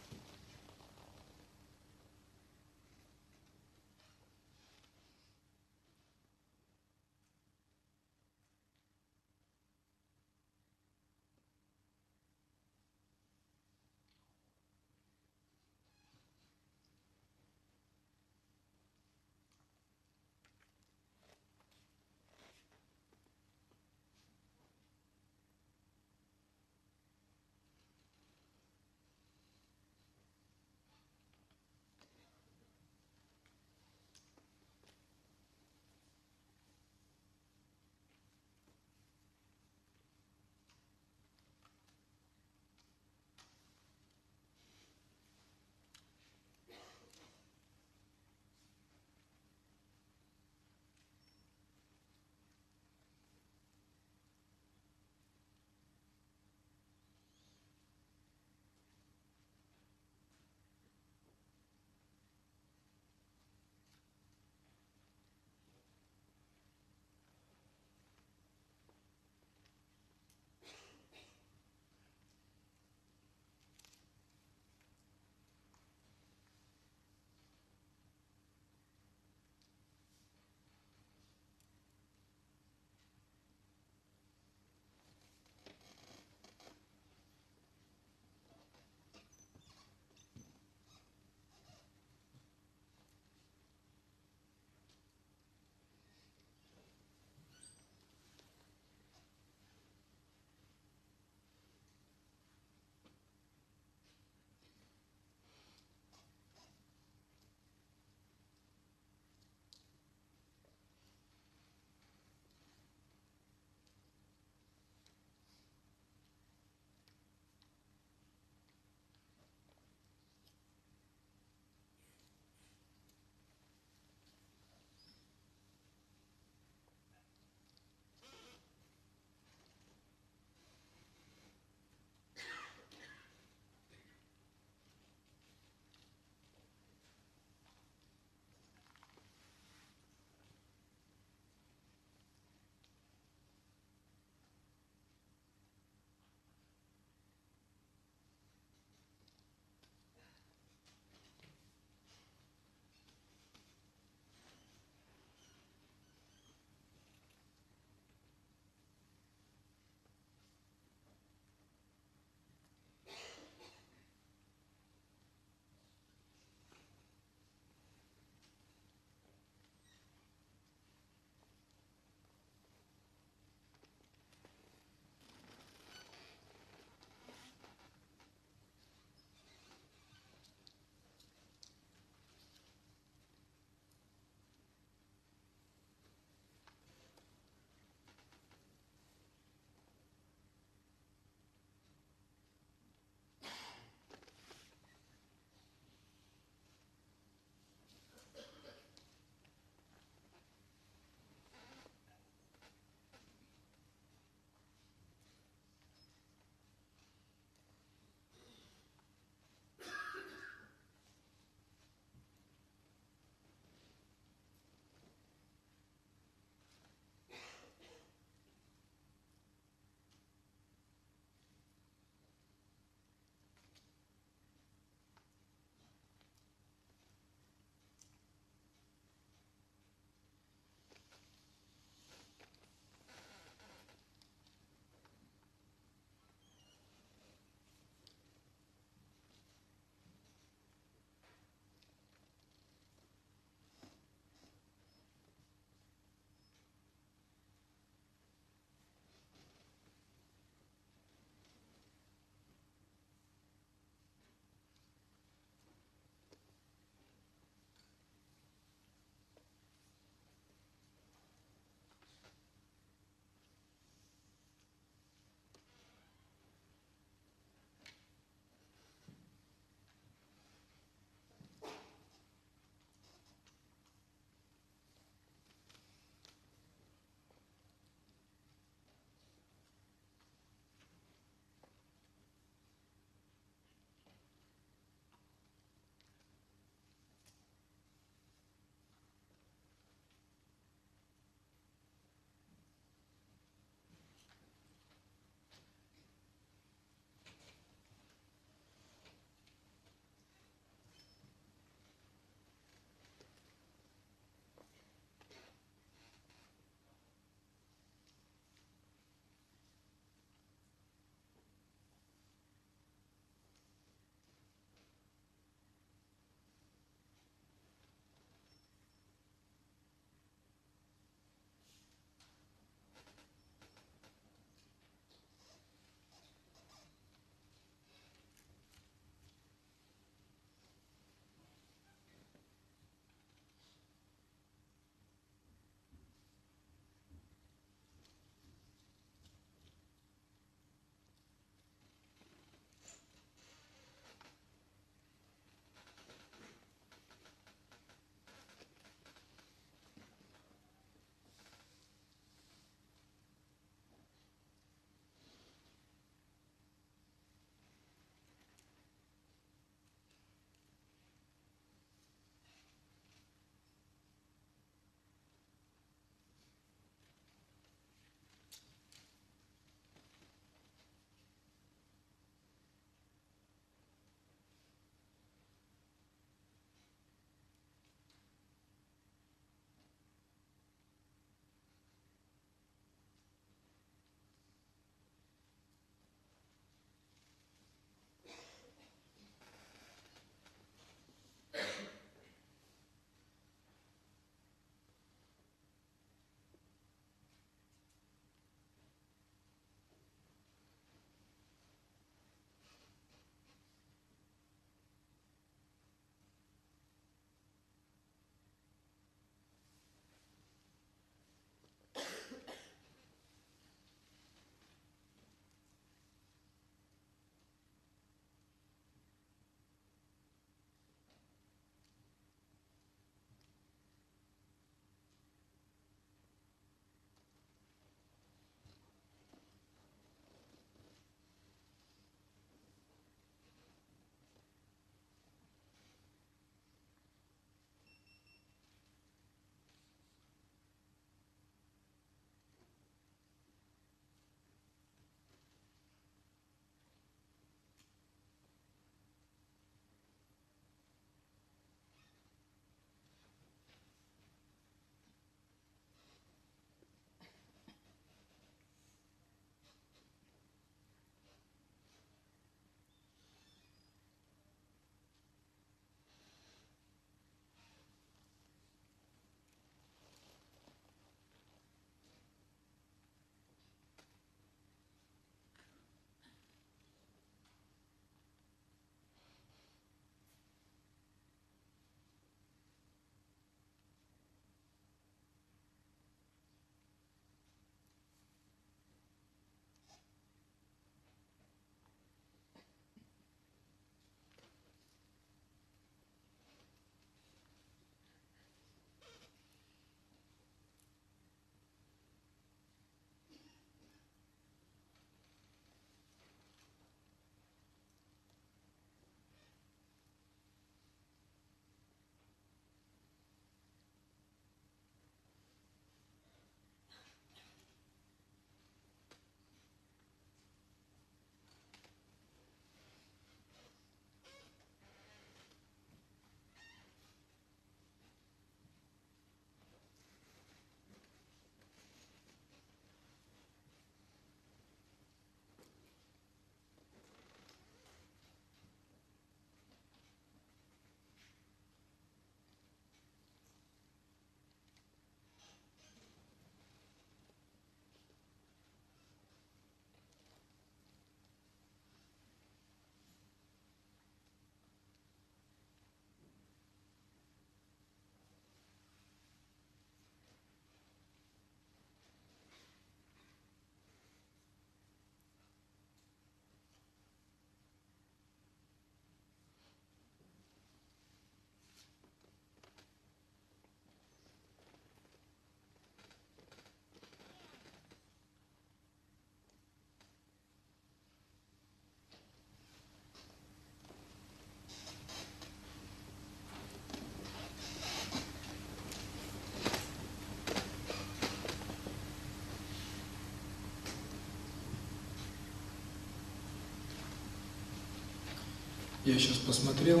Я сейчас посмотрел,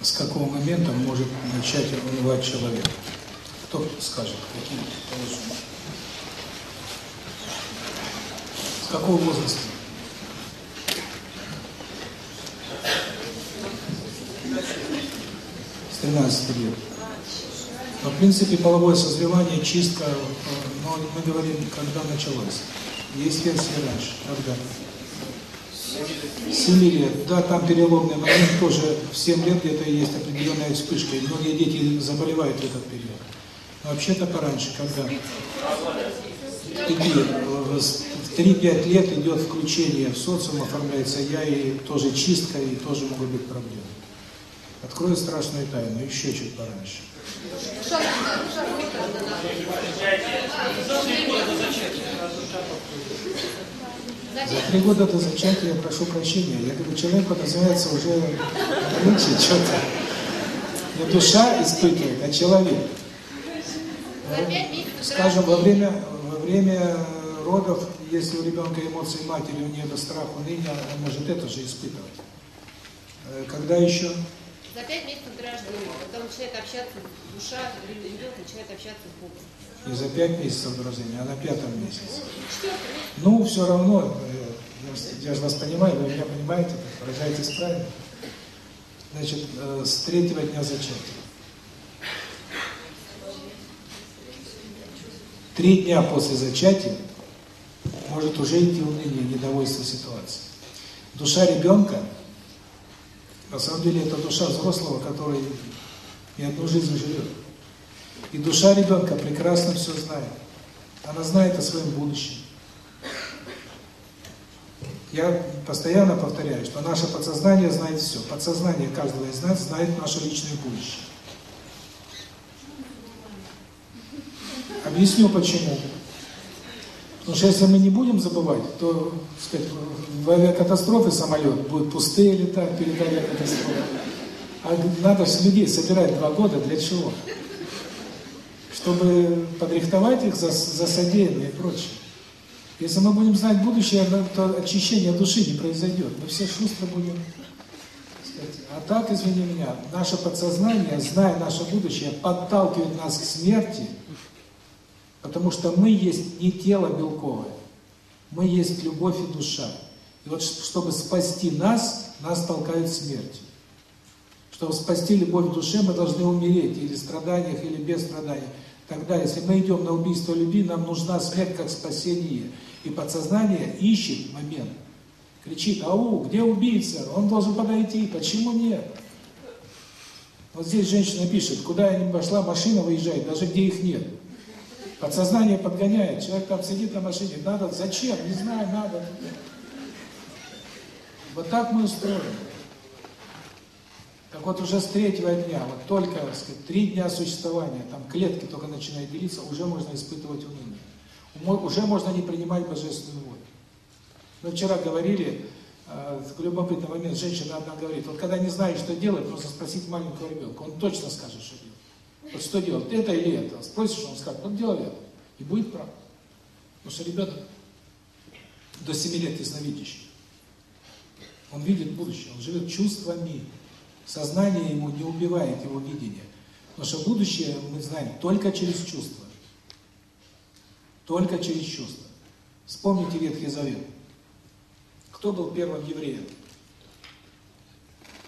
с какого момента может начать унывать человек. Кто скажет, какие положения? С какого возраста? С 13 лет. Но, в принципе, половое созревание, чистка, э, но мы говорим, когда началось. Есть версия раньше. Когда? 7 лет. Да, там переломный момент тоже в 7 лет где-то есть определенная вспышка. И многие дети заболевают в этот период. Вообще-то пораньше, когда? В 3-5 лет идет включение в социум, оформляется я, и тоже чистка, и тоже могут быть проблемы. Открою страшную тайну, еще чуть пораньше. За три года до зачатия я прошу прощения. Я говорю, человеку называется уже лучше что-то. Не душа испытывает, а человек. Скажем, во время, во время родов, если у ребенка эмоции матери, у нее страх, уныние, он может это же испытывать. Э, когда еще? За пять месяцев до рождения, когда начинает общаться, душа, ребенок начинает общаться с Богом. Не за пять месяцев до рождения, а на пятом месяце. Ну, все равно, э, я же вас понимаю, вы меня понимаете, выражаетесь правильно. Значит, э, с третьего дня зачатия. Три дня после зачатия может уже идти уныние, недовольство ситуацией. Душа ребенка на самом деле это душа взрослого, который не одну жизнь живет. И душа ребенка прекрасно все знает. Она знает о своем будущем. Я постоянно повторяю, что наше подсознание знает все. Подсознание каждого из нас знает наше личное будущее. Объясню почему. Потому что если мы не будем забывать, то, сказать, в авиакатастрофе самолет будет пустые летать перед авиакатастрофой. А надо с людей собирать два года для чего? Чтобы подрихтовать их за, за содеянное и прочее. Если мы будем знать будущее, то очищение души не произойдет. Мы все шустро будем... А так, извини меня, наше подсознание, зная наше будущее, подталкивает нас к смерти, Потому что мы есть не тело белковое, мы есть любовь и душа. И вот чтобы спасти нас, нас толкают смерть. Чтобы спасти любовь в душе, мы должны умереть, или в страданиях, или без страданий. Тогда, если мы идем на убийство любви, нам нужна смерть как спасение. И подсознание ищет момент. Кричит, ау, где убийца? Он должен подойти, почему нет? Вот здесь женщина пишет, куда я не пошла, машина выезжает, даже где их нет. Подсознание подгоняет. Человек там сидит на машине. Надо, зачем? Не знаю, надо. Вот так мы устроены. Так вот уже с третьего дня, вот только, так сказать, три дня существования, там клетки только начинают делиться, уже можно испытывать уныние. Уже можно не принимать божественную волю. Мы вчера говорили, э, любопытный момент, женщина одна говорит, вот когда не знаешь, что делать, просто спросить маленького ребенка, он точно скажет, что делать. Вот что делать, это или это? Спросишь, он скажет, вот делай это. И будет прав. Потому что ребенок до 7 лет ясновидящий. Он видит будущее, он живет чувствами. Сознание ему не убивает его видение. Потому что будущее мы знаем только через чувства. Только через чувства. Вспомните Ветхий Завет. Кто был первым евреем?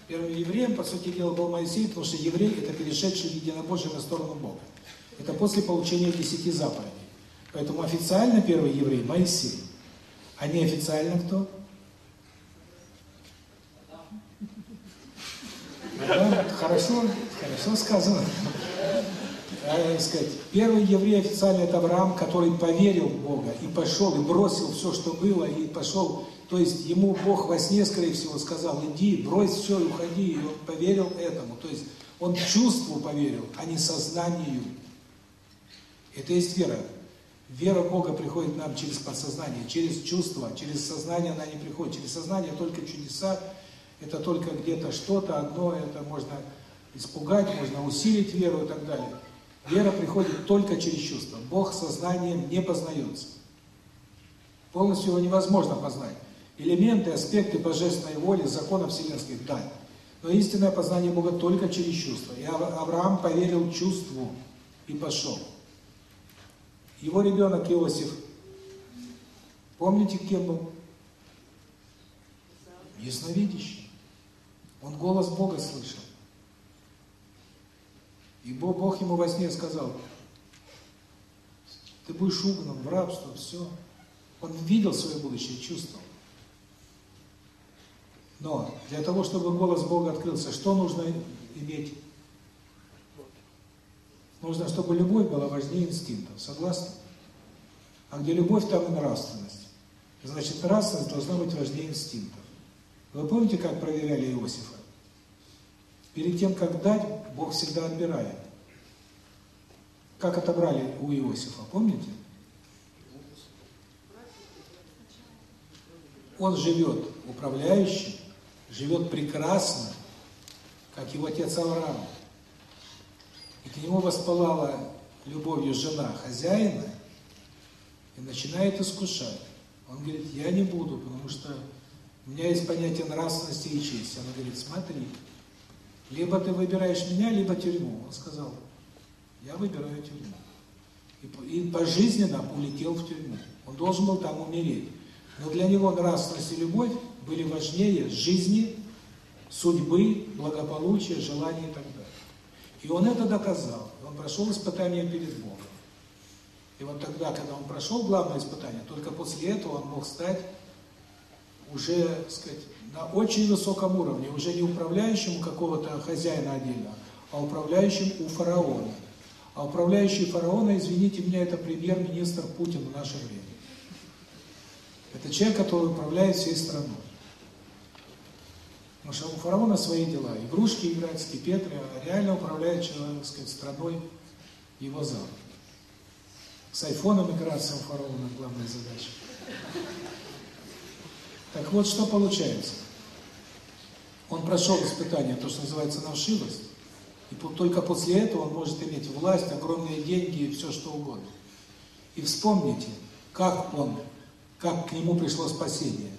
Первым евреем, по сути дела, был Моисей, потому что еврей – это перешедший единобожие на сторону Бога. Это после получения десяти заповедей. Поэтому официально первый еврей – Моисей. А неофициально кто? Да, хорошо, хорошо сказано. А, сказать, первый еврей официально это Авраам, который поверил в Бога и пошел, и бросил все, что было, и пошел то есть ему Бог во сне, скорее всего, сказал, иди, брось все и уходи, и он поверил этому. То есть он чувству поверил, а не сознанию. Это есть вера. Вера Бога приходит нам через подсознание, через чувство, через сознание она не приходит. Через сознание только чудеса, это только где-то что-то одно, это можно испугать, можно усилить веру и так далее. Вера приходит только через чувство. Бог сознанием не познается. Полностью его невозможно познать. Элементы, аспекты божественной воли, законов вселенских, да. Но истинное познание Бога только через чувства. И Авраам поверил чувству и пошел. Его ребенок Иосиф, помните, кем был? Ясновидящий. Он голос Бога слышал. И Бог ему во сне сказал, ты будешь угнан в рабство, все. Он видел свое будущее, чувствовал. Но для того, чтобы голос Бога открылся, что нужно иметь? Нужно, чтобы любовь была важнее инстинктов. Согласны? А где любовь, там и нравственность. Значит, нравственность должна быть важнее инстинктов. Вы помните, как проверяли Иосифа? Перед тем, как дать, Бог всегда отбирает. Как отобрали у Иосифа, помните? Он живет управляющим, живет прекрасно, как его отец Авраам. И к нему воспалала любовью жена хозяина и начинает искушать. Он говорит, я не буду, потому что у меня есть понятие нравственности и чести. Она говорит, смотри, либо ты выбираешь меня, либо тюрьму. Он сказал, я выбираю тюрьму. И, и пожизненно улетел в тюрьму. Он должен был там умереть. Но для него нравственность и любовь были важнее жизни, судьбы, благополучия, желаний и так далее. И он это доказал. Он прошел испытание перед Богом. И вот тогда, когда он прошел главное испытание, только после этого он мог стать уже, так сказать, на очень высоком уровне, уже не управляющим у какого-то хозяина отдельного, а управляющим у фараона. А управляющий фараона, извините меня, это премьер-министр Путин в наше время. Это человек, который управляет всей страной. Потому что у фараона свои дела. Игрушки играть, скипетры, а реально управляет человек, сказать, страной его зам. С айфоном играться у фараона главная задача. Так вот, что получается? Он прошел испытание, то, что называется навшивость, и только после этого он может иметь власть, огромные деньги и все что угодно. И вспомните, как он, как к нему пришло спасение.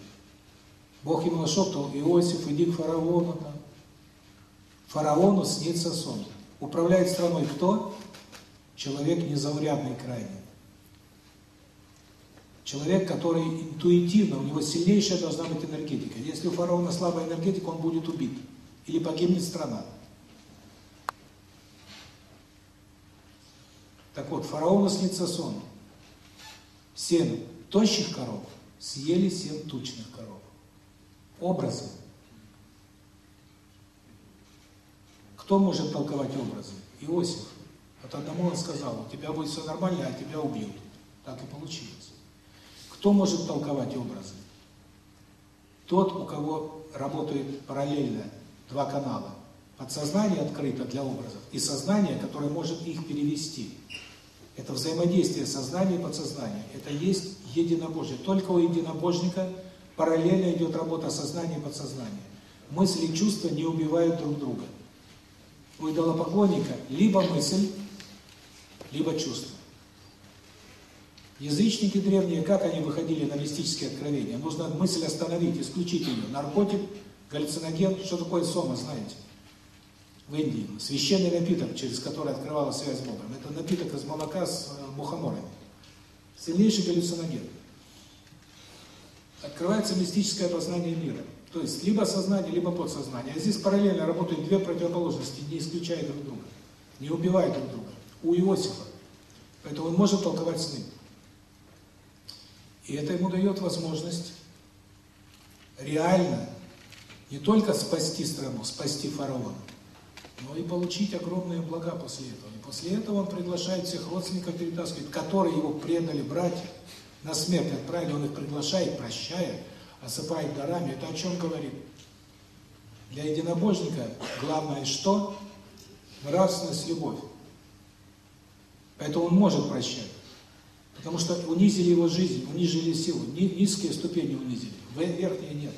Бог ему нашептал, Иосиф, иди к фараону. Там. Фараону снится сон. Управляет страной кто? Человек незаурядный крайне. Человек, который интуитивно, у него сильнейшая должна быть энергетика. Если у фараона слабая энергетика, он будет убит. Или погибнет страна. Так вот, фараону снится сон. Семь тощих коров съели семь тучных коров образы. Кто может толковать образы? Иосиф. Вот одному он сказал, у тебя будет все нормально, а тебя убьют. Так и получилось. Кто может толковать образы? Тот, у кого работает параллельно два канала. Подсознание открыто для образов и сознание, которое может их перевести. Это взаимодействие сознания и подсознания. Это есть единобожие. Только у единобожника – Параллельно идет работа сознания и подсознания. Мысли и чувства не убивают друг друга. У идолопоклонника либо мысль, либо чувство. Язычники древние, как они выходили на мистические откровения? Нужно мысль остановить, исключить ее. Наркотик, галлюциноген, что такое сома, знаете? В Индии. Священный напиток, через который открывалась связь с Богом. Это напиток из молока с э, мухоморами. Сильнейший галлюциноген открывается мистическое познание мира. То есть либо сознание, либо подсознание. А здесь параллельно работают две противоположности, не исключая друг друга, не убивая друг друга. У Иосифа. Поэтому он может толковать сны. И это ему дает возможность реально не только спасти страну, спасти фараона, но и получить огромные блага после этого. И после этого он приглашает всех родственников перетаскивать, которые его предали, братья, на смерть отправили, он их приглашает, прощает, осыпает дарами. Это о чем говорит? Для единобожника главное что? Нравственность, любовь. Поэтому он может прощать. Потому что унизили его жизнь, унизили силу. Низкие ступени унизили, верхние нет.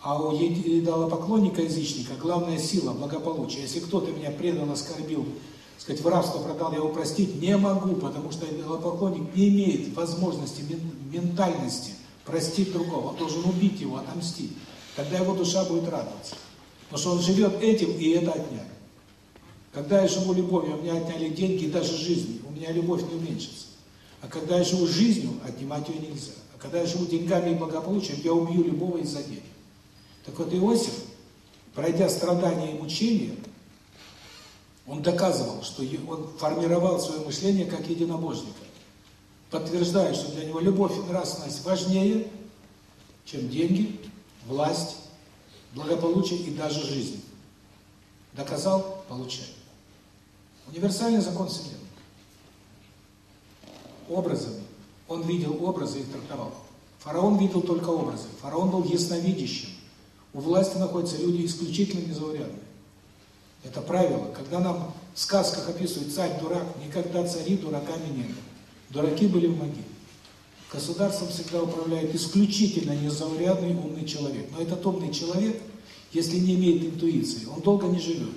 А у идолопоклонника, язычника, главная сила, благополучие. Если кто-то меня предал, оскорбил, сказать, в рабство продал, я его простить не могу, потому что идолопоклонник не имеет возможности, ментальности простить другого, он должен убить его, отомстить. Тогда его душа будет радоваться. Потому что он живет этим, и это отнять. Когда я живу любовью, у меня отняли деньги и даже жизни, у меня любовь не уменьшится. А когда я живу жизнью, отнимать ее нельзя. А когда я живу деньгами и благополучием, я убью любого из-за денег. Так вот Иосиф, пройдя страдания и мучения, он доказывал, что он формировал свое мышление как единобожника, подтверждая, что для него любовь и нравственность важнее, чем деньги, власть, благополучие и даже жизнь. Доказал – получай. Универсальный закон Вселенной. Образами. Он видел образы и их трактовал. Фараон видел только образы. Фараон был ясновидящим. У власти находятся люди исключительно незаурядные. Это правило. Когда нам в сказках описывают царь-дурак, никогда цари дураками не были. Дураки были в могиле. Государством всегда управляет исключительно незаурядный умный человек. Но этот умный человек, если не имеет интуиции, он долго не живет.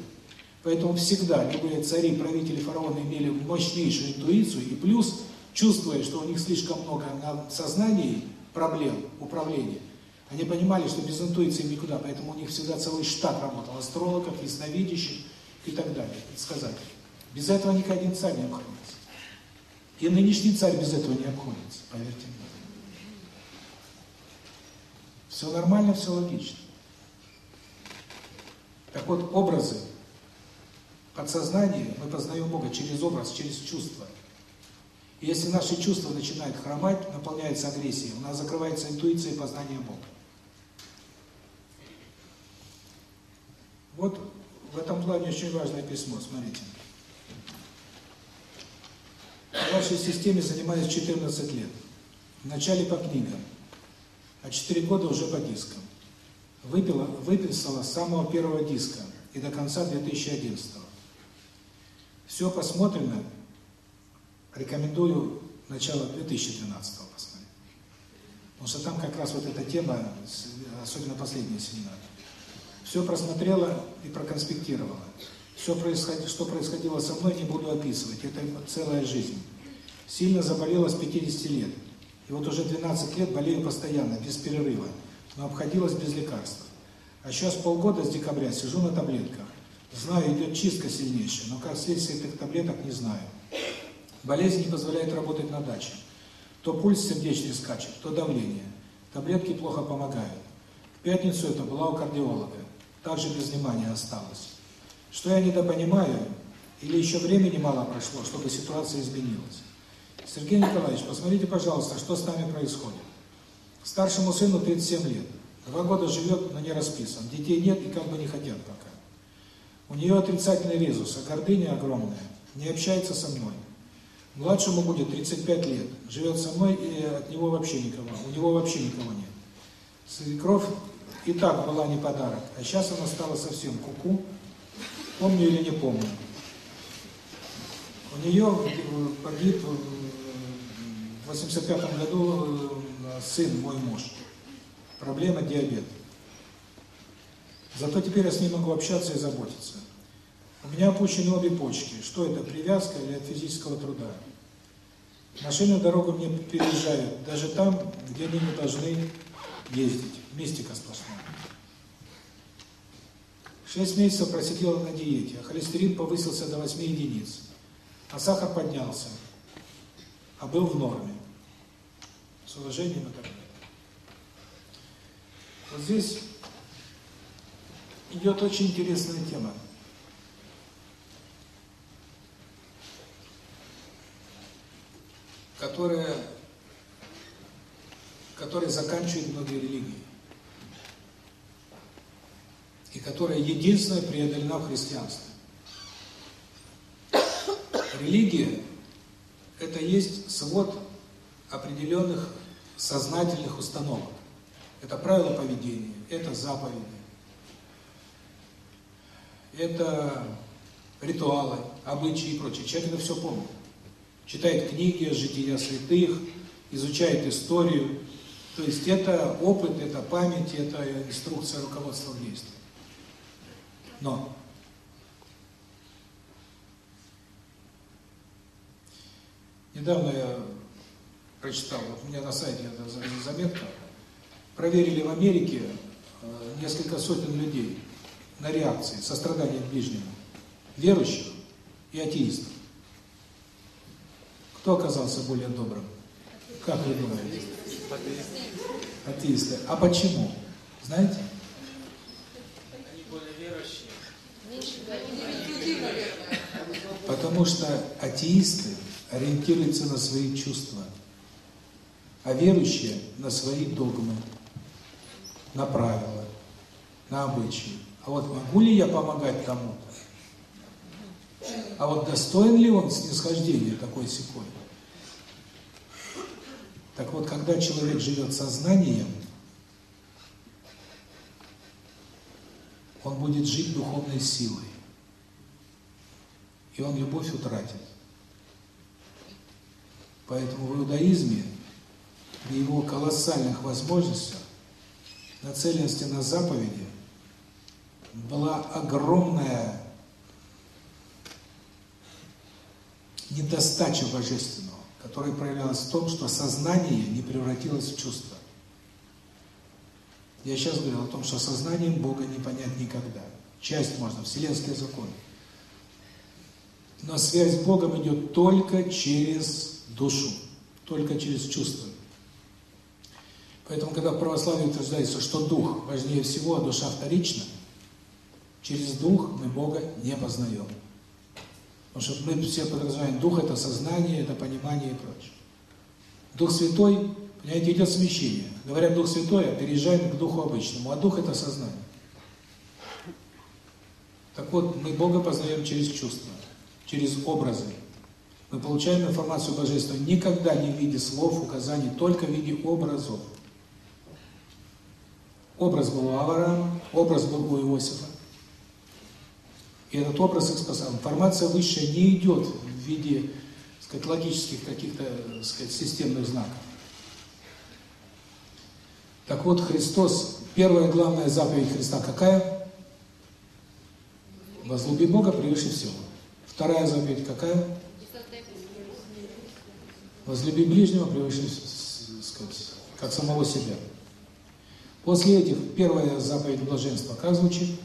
Поэтому всегда любые цари, правители, фараоны имели мощнейшую интуицию, и плюс, чувствуя, что у них слишком много на сознании проблем управления, они понимали, что без интуиции никуда, поэтому у них всегда целый штат работал, астрологов, ясновидящих и так далее, предсказателей. Без этого ни один царь не обходится. И нынешний царь без этого не обходится, поверьте мне. Все нормально, все логично. Так вот, образы, подсознание, мы познаем Бога через образ, через чувства. И если наши чувства начинают хромать, наполняются агрессией, у нас закрывается интуиция и познание Бога. Вот в этом плане очень важное письмо, смотрите. В вашей системе занимаюсь 14 лет. Вначале по книгам, а 4 года уже по дискам. Выпила, выписала с самого первого диска и до конца 2011 -го. Все посмотрено, рекомендую начало 2012 посмотреть. Потому что там как раз вот эта тема, особенно последний семинар. Все просмотрела и проконспектировала. Все, происходило, что происходило со мной, не буду описывать. Это целая жизнь. Сильно заболела с 50 лет. И вот уже 12 лет болею постоянно, без перерыва. Но обходилась без лекарств. А сейчас полгода с декабря сижу на таблетках. Знаю, идет чистка сильнейшая, но как следствие этих таблеток не знаю. Болезнь не позволяет работать на даче. То пульс сердечный скачет, то давление. Таблетки плохо помогают. В пятницу это была у кардиолога. Также без внимания осталось. Что я недопонимаю, или еще времени мало прошло, чтобы ситуация изменилась? Сергей Николаевич, посмотрите, пожалуйста, что с нами происходит. Старшему сыну 37 лет. Два года живет, но не расписан. Детей нет и как бы не хотят пока. У нее отрицательный резус, а гордыня огромная. Не общается со мной. Младшему будет 35 лет. Живет со мной, и от него вообще никого. У него вообще никого нет. Свекровь и так была не подарок, а сейчас она стала совсем куку. -ку. Помню или не помню. У нее погиб в 85 году сын, мой муж. Проблема диабет. Зато теперь я с ним могу общаться и заботиться. У меня опущены обе почки. Что это, привязка или от физического труда? Машины дорогу мне переезжают, даже там, где они не должны ездить. Мистика сплошная. Шесть месяцев просидела на диете, а холестерин повысился до 8 единиц. А сахар поднялся, а был в норме. С уважением и так далее. Вот здесь идет очень интересная тема. которая, которая заканчивает многие религии. И которая единственная преодолена в христианстве. Религия – это есть свод определенных сознательных установок. Это правила поведения, это заповеди, это ритуалы, обычаи и прочее. Человек это все помнит. Читает книги, жития святых, изучает историю. То есть это опыт, это память, это инструкция руководства к действию. Но недавно я прочитал, вот у меня на сайте эта заметка, проверили в Америке э, несколько сотен людей на реакции, сострадание к ближнему, верующих и атеистов. Кто оказался более добрым? Как вы думаете? Атеисты. А почему? Знаете? Они более верующие. Потому что атеисты ориентируются на свои чувства, а верующие на свои догмы, на правила, на обычаи. А вот могу ли я помогать кому-то? А вот достоин ли он снисхождения такой секой? Так вот, когда человек живет сознанием, он будет жить духовной силой. И он любовь утратит. Поэтому в иудаизме, при его колоссальных возможностях, нацеленности на заповеди, была огромная недостача божественного, которая проявлялась в том, что сознание не превратилось в чувство. Я сейчас говорил о том, что сознанием Бога не понять никогда. Часть можно, вселенские законы. Но связь с Богом идет только через душу, только через чувства. Поэтому, когда в православии утверждается, что дух важнее всего, а душа вторична, через дух мы Бога не познаем. Потому что мы все подразумеваем, дух – это сознание, это понимание и прочее. Дух Святой, понимаете, идет смещение. Говорят, Дух Святой, а переезжаем к Духу обычному, а Дух – это сознание. Так вот, мы Бога познаем через чувства, через образы. Мы получаем информацию Божественную никогда не в виде слов, указаний, только в виде образов. Образ был у Авраама, образ был у Иосифа. И этот образ их спасал. Информация высшая не идет в виде, сказать, логических каких-то, сказать, системных знаков. Так вот, Христос, первая главная заповедь Христа какая? Возлюби Бога превыше всего. Вторая заповедь какая? Возлюби ближнего превыше, сказать, как самого себя. После этих первая заповедь блаженства как звучит?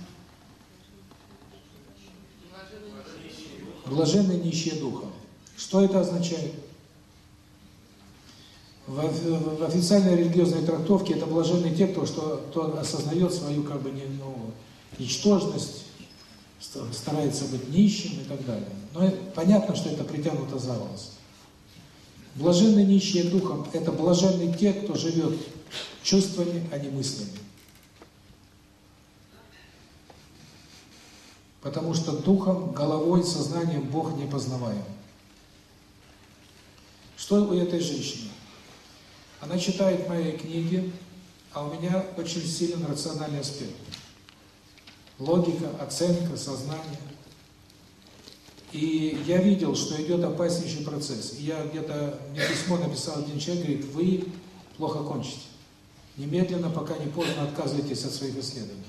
Блаженные нищие духом. Что это означает? В, официальной религиозной трактовке это блаженные те, кто, что, кто осознает свою как бы не, ну, ничтожность, старается быть нищим и так далее. Но понятно, что это притянуто за волос. Блаженные нищие духом – это блаженные те, кто живет чувствами, а не мыслями. Потому что духом, головой, сознанием Бог не познаваем. Что у этой женщины? Она читает мои книги, а у меня очень силен рациональный аспект. Логика, оценка, сознание. И я видел, что идет опаснейший процесс. И я где-то, мне письмо написал один человек, говорит, вы плохо кончите. Немедленно, пока не поздно, отказывайтесь от своих исследований.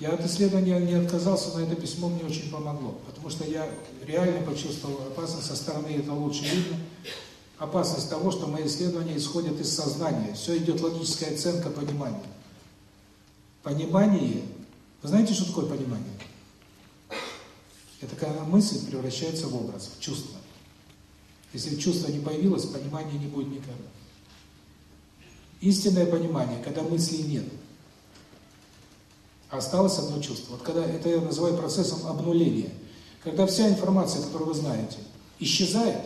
Я от исследования не отказался, но это письмо мне очень помогло, потому что я реально почувствовал опасность, со стороны это лучше видно, опасность того, что мои исследования исходят из сознания, все идет логическая оценка понимания. Понимание, вы знаете, что такое понимание? Это когда мысль превращается в образ, в чувство. Если чувство не появилось, понимания не будет никогда. Истинное понимание, когда мыслей нет – осталось одно чувство. Вот когда это я называю процессом обнуления. Когда вся информация, которую вы знаете, исчезает,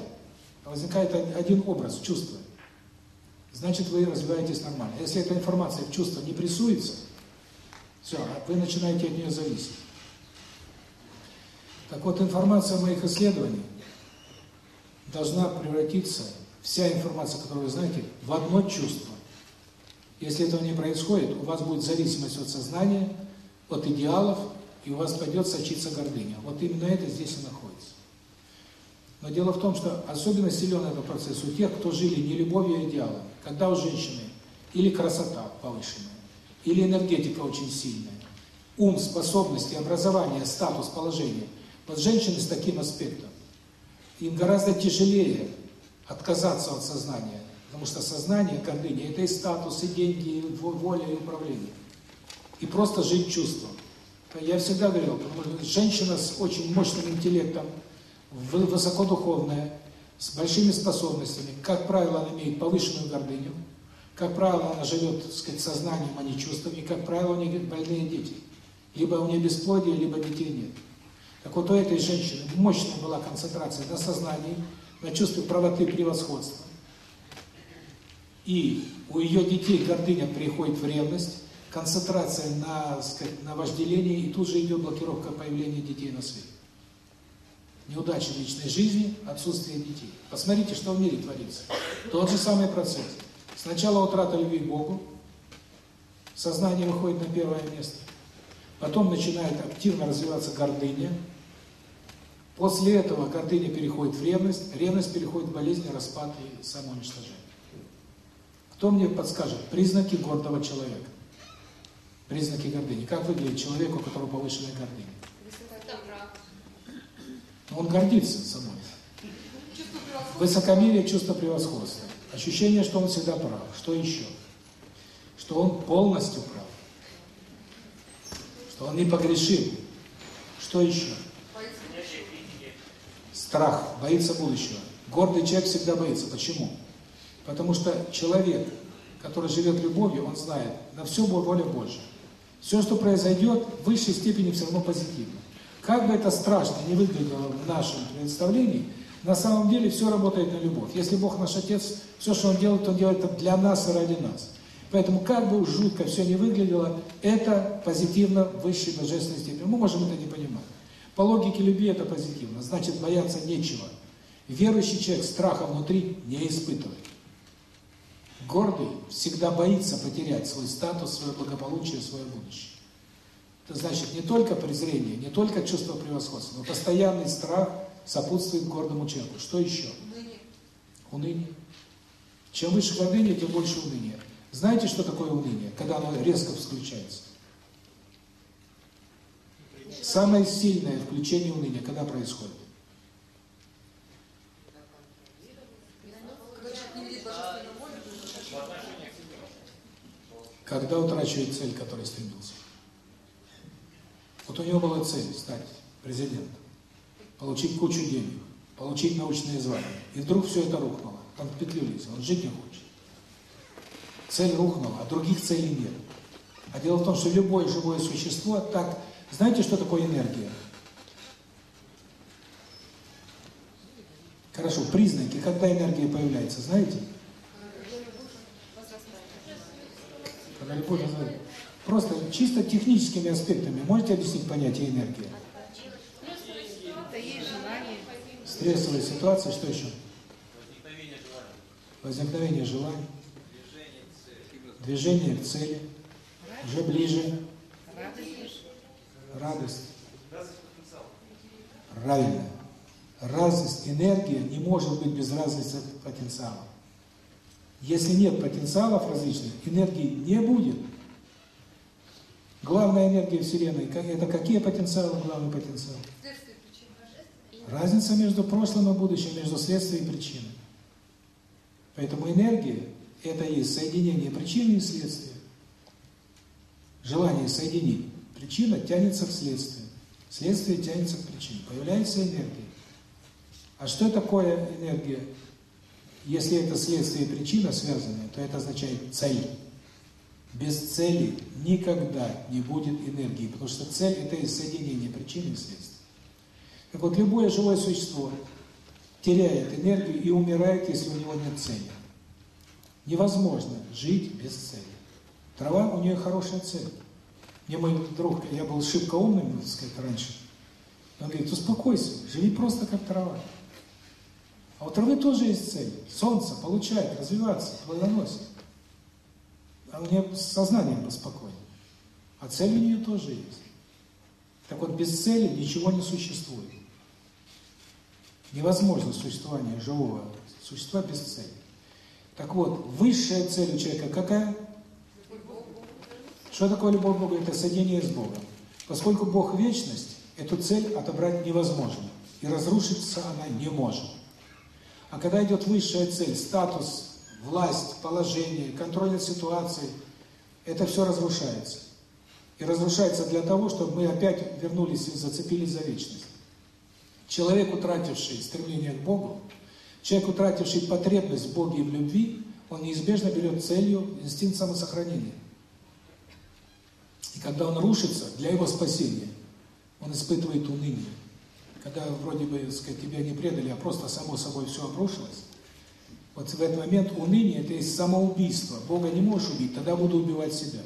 возникает один образ, чувство. Значит, вы развиваетесь нормально. Если эта информация в чувство не прессуется, все, вы начинаете от нее зависеть. Так вот, информация моих исследований должна превратиться, вся информация, которую вы знаете, в одно чувство. Если этого не происходит, у вас будет зависимость от сознания, от идеалов, и у вас пойдет сочиться гордыня. Вот именно это здесь и находится. Но дело в том, что особенно силен этот процесс у тех, кто жили не любовью, а идеалом. Когда у женщины или красота повышенная, или энергетика очень сильная, ум, способности, образование, статус, положение. Вот женщины с таким аспектом, им гораздо тяжелее отказаться от сознания, Потому что сознание, гордыня – это и статус, и деньги, и воля, и управление. И просто жить чувством. Я всегда говорил, женщина с очень мощным интеллектом, высокодуховная, с большими способностями, как правило, она имеет повышенную гордыню, как правило, она живет, так сказать, сознанием, а не чувством, и, как правило, у нее больные дети. Либо у нее бесплодие, либо детей нет. Так вот, у этой женщины мощная была концентрация на сознании, на чувстве правоты превосходства. И у ее детей гордыня приходит в ревность, концентрация на, сказать, на вожделении, и тут же идет блокировка появления детей на свет. Неудача личной жизни, отсутствие детей. Посмотрите, что в мире творится. Тот же самый процесс. Сначала утрата любви к Богу, сознание выходит на первое место. Потом начинает активно развиваться гордыня. После этого гордыня переходит в ревность, ревность переходит в болезнь, распад и самоуничтожение. Кто мне подскажет признаки гордого человека? Признаки гордыни. Как выглядит человек, у которого повышенная гордыня? Он гордится собой. Высокомерие, чувство превосходства. Ощущение, что он всегда прав. Что еще? Что он полностью прав. Что он непогрешим. Что еще? Страх, боится будущего. Гордый человек всегда боится. Почему? Потому что человек, который живет любовью, он знает, на все воля Божья. Все, что произойдет, в высшей степени все равно позитивно. Как бы это страшно не выглядело в нашем представлении, на самом деле все работает на любовь. Если Бог наш Отец, все, что Он делает, Он делает это для нас и ради нас. Поэтому, как бы жутко все не выглядело, это позитивно в высшей божественной степени. Мы можем это не понимать. По логике любви это позитивно, значит бояться нечего. Верующий человек страха внутри не испытывает. Гордый всегда боится потерять свой статус, свое благополучие, свое будущее. Это значит не только презрение, не только чувство превосходства, но постоянный страх сопутствует гордому человеку. Что еще? Уныние. Уныние. Чем выше гордыня, тем больше уныния. Знаете, что такое уныние? Когда оно резко включается. Самое сильное включение уныния, когда происходит? Когда утрачивает цель, к которой стремился. Вот у него была цель стать президентом, получить кучу денег, получить научные звания. И вдруг все это рухнуло. Он в петлю лезет, он жить не хочет. Цель рухнула, а других целей нет. А дело в том, что любое живое существо так... Знаете, что такое энергия? Хорошо, признаки, когда энергия появляется, знаете? Когда любовь называется. Просто чисто техническими аспектами можете объяснить понятие энергии? Стрессовая ситуация, что еще? Возникновение желаний. Движение к цели. Уже ближе. Радость. Правильно. Разность, энергия не может быть без разности потенциала. Если нет потенциалов различных, энергии не будет. Главная энергия Вселенной – это какие потенциалы, главный потенциал? Разница между прошлым и будущим, между следствием и причиной. Поэтому энергия – это есть соединение причины и следствия. Желание соединить. Причина тянется к следствию. Следствие тянется к причине. Появляется энергия. А что такое энергия? Если это следствие и причина связаны, то это означает цель. Без цели никогда не будет энергии, потому что цель – это соединение причины и следствия. Так вот, любое живое существо теряет энергию и умирает, если у него нет цели. Невозможно жить без цели. Трава, у нее хорошая цель. Мне мой друг, я был шибко умным, так сказать, раньше, он говорит, успокойся, живи просто как трава. А у травы тоже есть цель. Солнце получает, развиваться, плодоносить. А у нее сознанием поспокойнее. А цель у нее тоже есть. Так вот, без цели ничего не существует. Невозможно существование живого существа без цели. Так вот, высшая цель у человека какая? Что такое любовь к Богу? Это соединение с Богом. Поскольку Бог – вечность, эту цель отобрать невозможно. И разрушиться она не может. А когда идет высшая цель, статус власть, положение, контроль над ситуацией, это все разрушается. И разрушается для того, чтобы мы опять вернулись и зацепились за вечность. Человек, утративший стремление к Богу, человек, утративший потребность в Боге и в любви, он неизбежно берет целью инстинкт самосохранения. И когда он рушится, для его спасения, он испытывает уныние. Когда вроде бы, сказать, тебя не предали, а просто само собой все обрушилось, вот в этот момент уныние – это есть самоубийство. Бога не можешь убить, тогда буду убивать себя.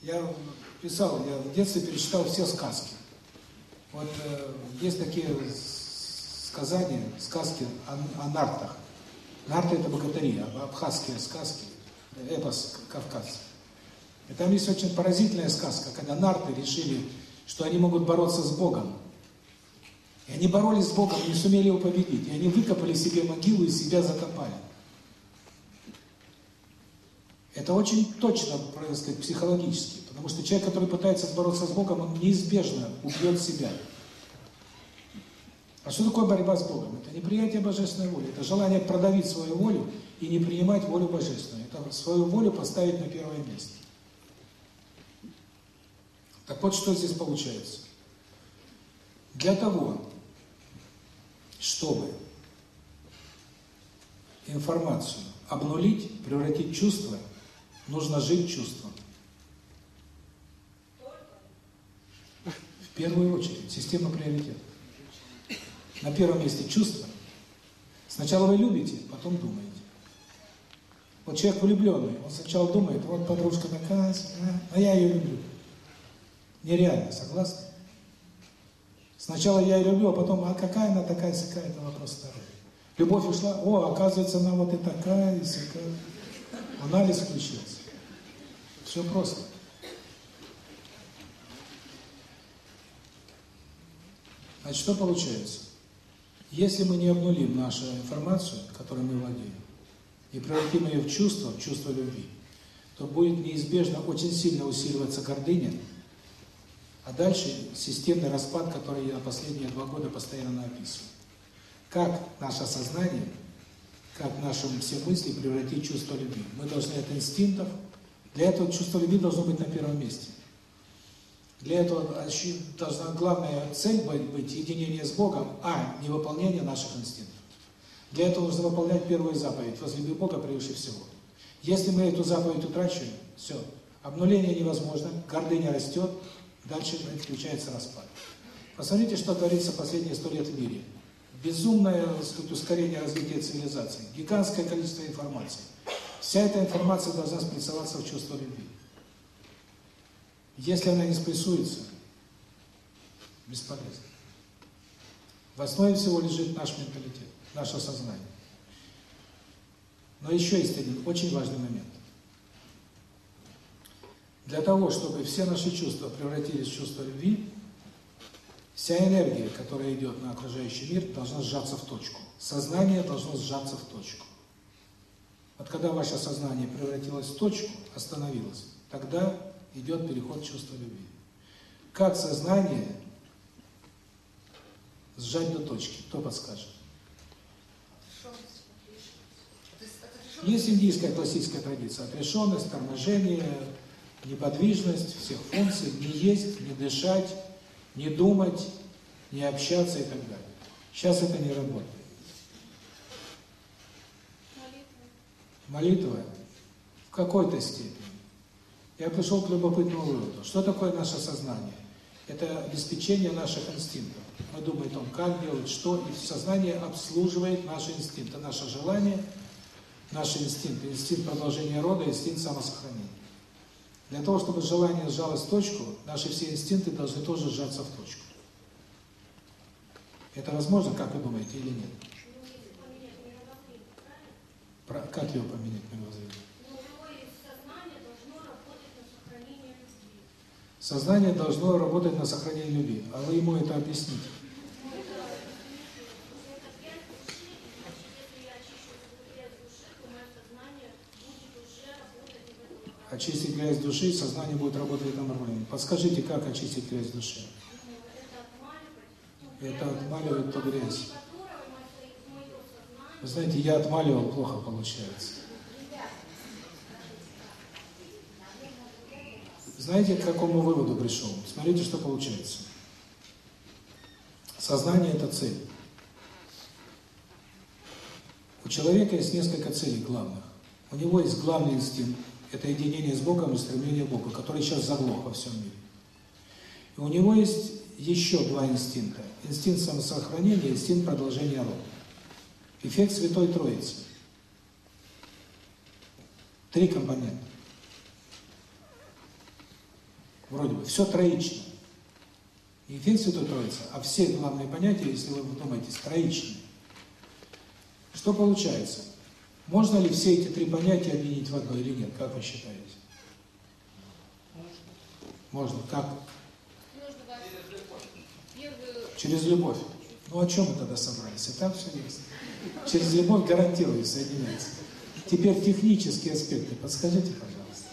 Я писал, я в детстве перечитал все сказки. Вот э, есть такие сказания, сказки о, о нартах. Нарты – это богатыри, абхазские сказки, эпос кавказцев. И там есть очень поразительная сказка, когда нарты решили, что они могут бороться с Богом. Они боролись с Богом, не сумели его победить. И они выкопали себе могилу и себя закопали. Это очень точно, так сказать, психологически. Потому что человек, который пытается бороться с Богом, он неизбежно убьет себя. А что такое борьба с Богом? Это неприятие божественной воли. Это желание продавить свою волю и не принимать волю божественную. Это свою волю поставить на первое место. Так вот, что здесь получается. Для того, чтобы информацию обнулить, превратить чувство, нужно жить чувством. В первую очередь, система приоритетов. На первом месте чувство. Сначала вы любите, потом думаете. Вот человек влюбленный, он сначала думает, вот подружка такая, а я ее люблю. Нереально, согласны? Сначала я ее люблю, а потом, а какая она такая, сякая, это вопрос второй. Любовь ушла, о, оказывается, она вот и такая, и сякая. Анализ включился. Все просто. Значит, что получается? Если мы не обнулим нашу информацию, которой мы владеем, и превратим ее в чувство, в чувство любви, то будет неизбежно очень сильно усиливаться гордыня, а дальше системный распад, который я последние два года постоянно описываю. Как наше сознание, как наши все мысли превратить в чувство любви. Мы должны от инстинктов, для этого чувство любви должно быть на первом месте. Для этого должна главная цель быть единение с Богом, а не выполнение наших инстинктов. Для этого нужно выполнять первую заповедь, возлюби Бога превыше всего. Если мы эту заповедь утрачиваем, все, обнуление невозможно, гордыня растет, Дальше включается распад. Посмотрите, что творится последние сто лет в мире. Безумное сказать, ускорение развития цивилизации, гигантское количество информации. Вся эта информация должна спрессоваться в чувство любви. Если она не спрессуется, бесполезно. В основе всего лежит наш менталитет, наше сознание. Но еще есть один очень важный момент. Для того, чтобы все наши чувства превратились в чувство любви, вся энергия, которая идет на окружающий мир, должна сжаться в точку. Сознание должно сжаться в точку. Вот когда ваше сознание превратилось в точку, остановилось, тогда идет переход чувства любви. Как сознание сжать до точки? Кто подскажет? Есть индийская классическая традиция. Отрешенность, торможение, неподвижность всех функций, не есть, не дышать, не думать, не общаться и так далее. Сейчас это не работает. Молитва в какой-то степени. Я пришел к любопытному выводу. Что такое наше сознание? Это обеспечение наших инстинктов. Мы думаем о том, как делать, что, и сознание обслуживает наши инстинкты, наше желание, наши инстинкты, инстинкт продолжения рода, инстинкт самосохранения. Для того, чтобы желание сжалось в точку, наши все инстинкты должны тоже сжаться в точку. Это возможно, как вы думаете, или нет? Про, как его поменять мировоззрение? Сознание должно работать на сохранение любви. А вы ему это объясните. Очистить грязь души, сознание будет работать нормально. Подскажите, как очистить грязь души? Это отмаливает ту грязь. Вы знаете, я отмаливал, плохо получается. Знаете, к какому выводу пришел? Смотрите, что получается. Сознание – это цель. У человека есть несколько целей главных. У него есть главный инстинкт – это единение с Богом и стремление к Богу, который сейчас заглох во всем мире. И у него есть еще два инстинкта. Инстинкт самосохранения инстинкт продолжения рода. Эффект Святой Троицы. Три компонента. Вроде бы. Все троично. Не эффект Святой Троицы, а все главные понятия, если вы думаете, троичные. Что получается? Можно ли все эти три понятия объединить в одно или нет? Как вы считаете? Можно. Как? Через любовь. Ну о чем мы тогда собрались? И так все есть. Через любовь гарантирую соединяется. Теперь технические аспекты. Подскажите, пожалуйста.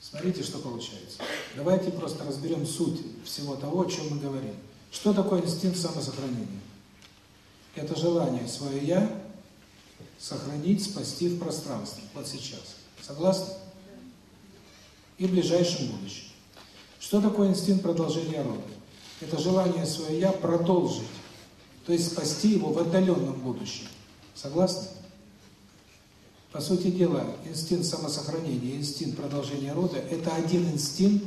Смотрите, что получается. Давайте просто разберем суть всего того, о чем мы говорим. Что такое инстинкт самосохранения? Это желание свое «я» сохранить, спасти в пространстве, вот сейчас. Согласны? И в ближайшем будущем. Что такое инстинкт продолжения рода? Это желание свое «я» продолжить, то есть спасти его в отдаленном будущем. Согласны? По сути дела, инстинкт самосохранения, инстинкт продолжения рода – это один инстинкт,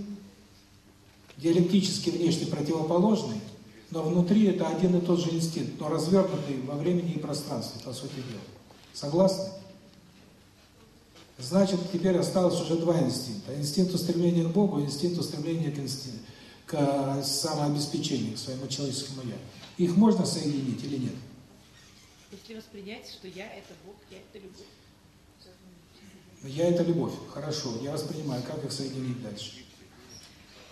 диалектически внешне противоположный, но внутри это один и тот же инстинкт, но развернутый во времени и пространстве, по сути дела. Согласны? Значит, теперь осталось уже два инстинкта. Инстинкт устремления к Богу и инстинкт устремления к, инстинкту, к самообеспечению, к своему человеческому «я». Их можно соединить или нет? Если воспринять, что я – это Бог, я – это любовь. Я – это любовь. Хорошо, я воспринимаю. Как их соединить дальше?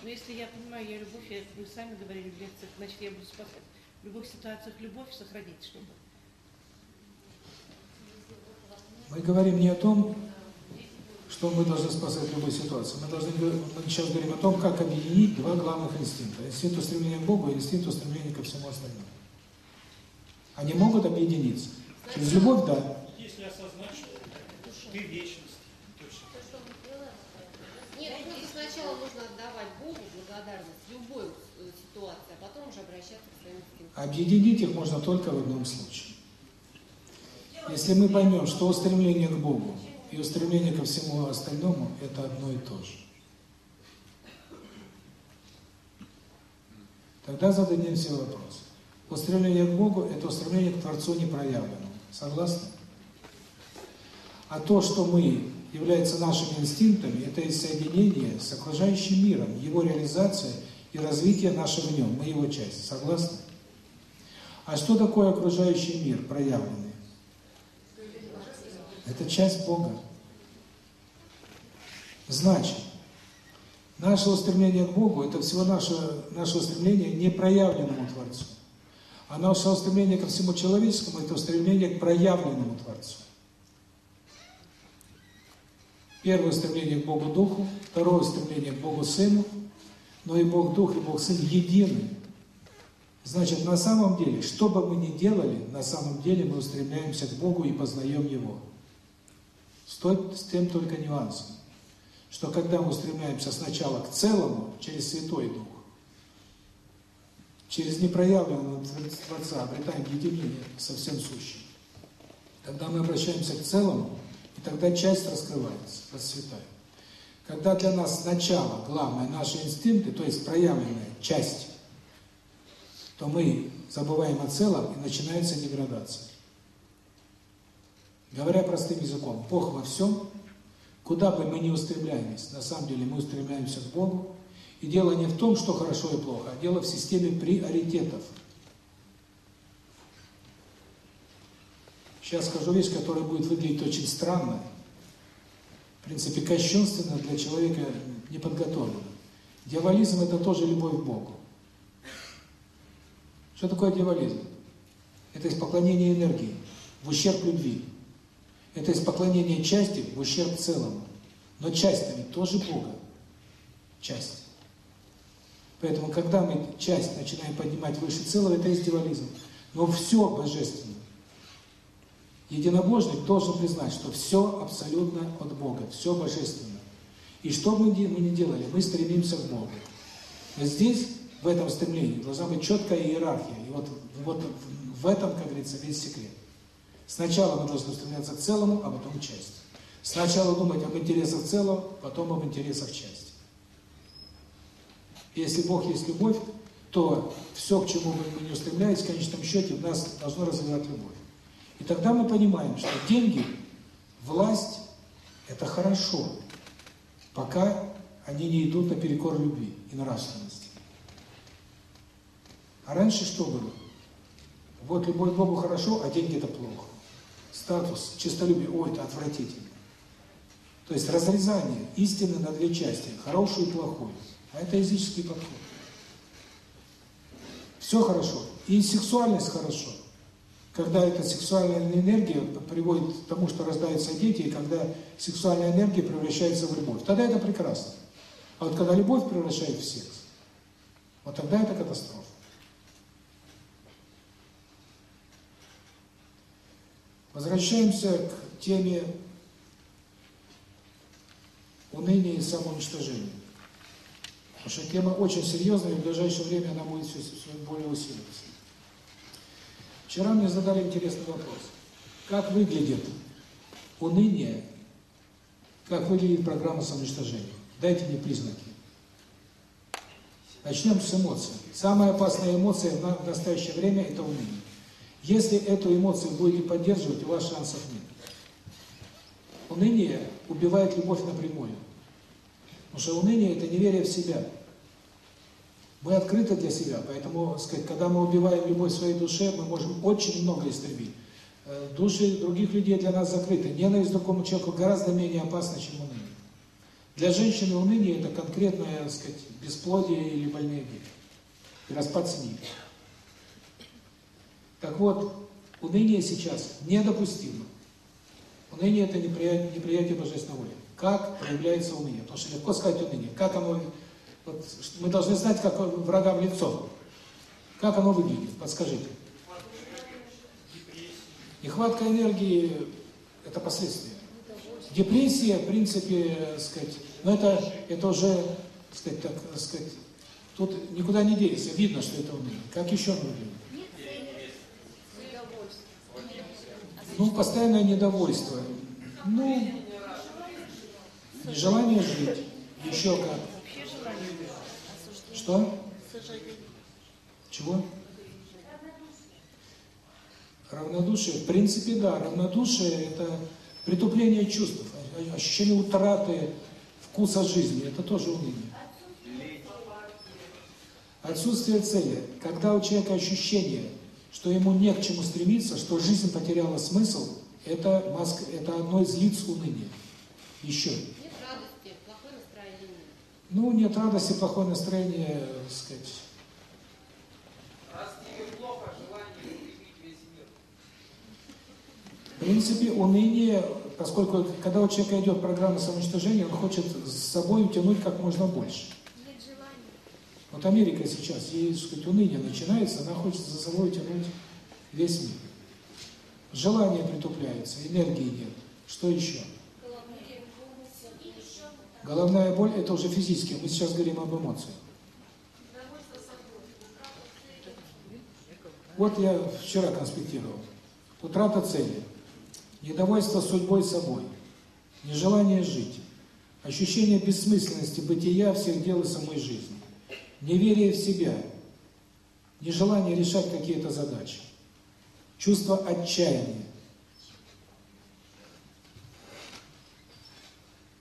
Но если я понимаю, я любовь, я, вы сами говорили в лекциях, значит, я буду спасать. В любых ситуациях любовь сохранить, чтобы... Мы говорим не о том, что мы должны спасать в любой ситуации. Мы должны мы сейчас говорим о том, как объединить два главных инстинкта. Инстинкт устремления к Богу и инстинкт устремления ко всему остальному. Они могут объединиться. Через любовь – да. Если осознать, что ты вечность. Нет, ну, сначала нужно отдавать Богу благодарность любой э, ситуации, а потом уже обращаться к своим. Объединить их можно только в одном случае. Если мы поймем, что устремление к Богу и устремление ко всему остальному – это одно и то же. Тогда зададим себе вопрос. Устремление к Богу – это устремление к Творцу непроявленному. Согласны? А то, что мы является нашими инстинктами, это и соединение с окружающим миром, его реализация и развитие нашего в нем, мы его часть. Согласны? А что такое окружающий мир, проявленный? Это часть Бога. Значит, наше устремление к Богу – это всего наше, наше устремление не проявленному Творцу. А наше устремление ко всему человеческому – это устремление к проявленному Творцу. Первое стремление к Богу Духу, второе стремление к Богу Сыну, но и Бог Дух, и Бог Сын едины. Значит, на самом деле, что бы мы ни делали, на самом деле мы устремляемся к Богу и познаем Его. Стоит с тем только нюансом, что когда мы устремляемся сначала к целому, через Святой Дух, через непроявленного Творца обретаем единение со всем сущим. Когда мы обращаемся к целому, и тогда часть раскрывается, расцветает. Когда для нас начало, главное, наши инстинкты, то есть проявленная часть, то мы забываем о целом, и начинается деградация. Говоря простым языком, Бог во всем, куда бы мы ни устремлялись, на самом деле мы устремляемся к Богу, и дело не в том, что хорошо и плохо, а дело в системе приоритетов. Сейчас скажу вещь, которая будет выглядеть очень странно, в принципе, кощунственно для человека неподготовленного. Дьяволизм – это тоже любовь к Богу. Что такое дьяволизм? Это из поклонения энергии в ущерб любви. Это из поклонения части в ущерб целому. Но часть-то ведь тоже Бога. Часть. Поэтому, когда мы часть начинаем поднимать выше целого, это есть дивализм. Но все божественно. Единобожник должен признать, что все абсолютно от Бога, все божественно. И что бы мы ни делали, мы стремимся к Богу. Но здесь, в этом стремлении, должна быть четкая иерархия. И вот, вот в этом, как говорится, весь секрет. Сначала мы должны стремиться к целому, а потом к части. Сначала думать об интересах целого, потом об интересах части. Если Бог есть любовь, то все, к чему мы не устремляемся, в конечном счете, в нас должно развивать любовь. И тогда мы понимаем, что деньги, власть – это хорошо, пока они не идут наперекор любви и нравственности. А раньше что было? Вот любовь к Богу хорошо, а деньги – это плохо. Статус, честолюбие – ой, это отвратительно. То есть разрезание истины на две части – хорошую и плохую. А это языческий подход. Все хорошо. И сексуальность хорошо. Когда эта сексуальная энергия приводит к тому, что рождаются дети, и когда сексуальная энергия превращается в любовь. Тогда это прекрасно. А вот когда любовь превращается в секс, вот тогда это катастрофа. Возвращаемся к теме уныния и самоуничтожения. Потому что тема очень серьезная, и в ближайшее время она будет все более усиливаться. Вчера мне задали интересный вопрос. Как выглядит уныние, как выглядит программа самоуничтожения? Дайте мне признаки. Начнем с эмоций. Самая опасная эмоция в настоящее время – это уныние. Если эту эмоцию будете поддерживать, у вас шансов нет. Уныние убивает любовь напрямую. Потому что уныние – это неверие в себя. Мы открыты для себя, поэтому, сказать, когда мы убиваем любовь своей душе, мы можем очень много истребить. Э, души других людей для нас закрыты. Ненависть другому человеку гораздо менее опасна, чем уныние. Для женщины уныние – это конкретное, так сказать, бесплодие или больные дети. И распад семьи. Так вот, уныние сейчас недопустимо. Уныние – это неприятие, неприятие божественной воли. Как проявляется уныние? Потому что легко сказать уныние. Как оно... Вот мы должны знать, как в лицо. Как оно выглядит? Подскажите. Нехватка энергии – это последствия. Депрессия, в принципе, сказать, но это, это уже, сказать, так, сказать, тут никуда не денешься, видно, что это уныние. Как еще оно выглядит? Ну, постоянное недовольство. Ну, нежелание жить. Еще как. Что? Чего? Равнодушие. В принципе, да. Равнодушие – это притупление чувств, ощущение утраты вкуса жизни. Это тоже уныние. Отсутствие цели. Когда у человека ощущение – что ему не к чему стремиться, что жизнь потеряла смысл, это, маск, это одно из лиц уныния. Еще. Нет радости, плохое настроение. Ну, нет радости, плохое настроение, так сказать. Раз тебе плохо, желание убить весь мир. В принципе, уныние, поскольку когда у человека идет программа самоуничтожения, он хочет с собой утянуть как можно больше. Вот Америка сейчас, ей, так сказать, уныние начинается, она хочет за собой тянуть весь мир. Желание притупляется, энергии нет. Что еще? Головная боль – это уже физически, мы сейчас говорим об эмоциях. Вот я вчера конспектировал. Утрата цели, недовольство судьбой собой, нежелание жить, ощущение бессмысленности бытия всех дел и самой жизни неверие в себя, нежелание решать какие-то задачи, чувство отчаяния.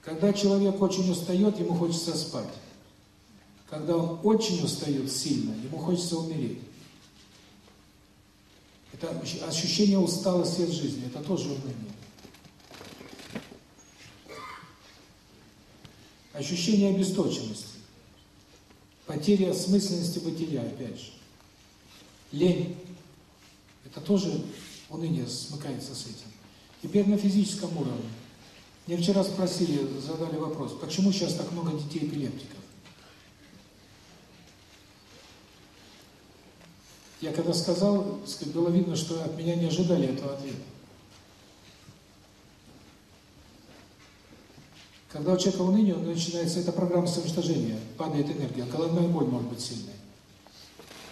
Когда человек очень устает, ему хочется спать. Когда он очень устает сильно, ему хочется умереть. Это ощущение усталости от жизни, это тоже уныние. Ощущение обесточенности. Потеря осмысленности бытия, опять же. Лень. Это тоже уныние смыкается с этим. Теперь на физическом уровне. Мне вчера спросили, задали вопрос, почему сейчас так много детей-эпилептиков? Я когда сказал, было видно, что от меня не ожидали этого ответа. Когда у человека уныние, он начинается, это программа самоуничтожения, падает энергия, головная боль может быть сильной.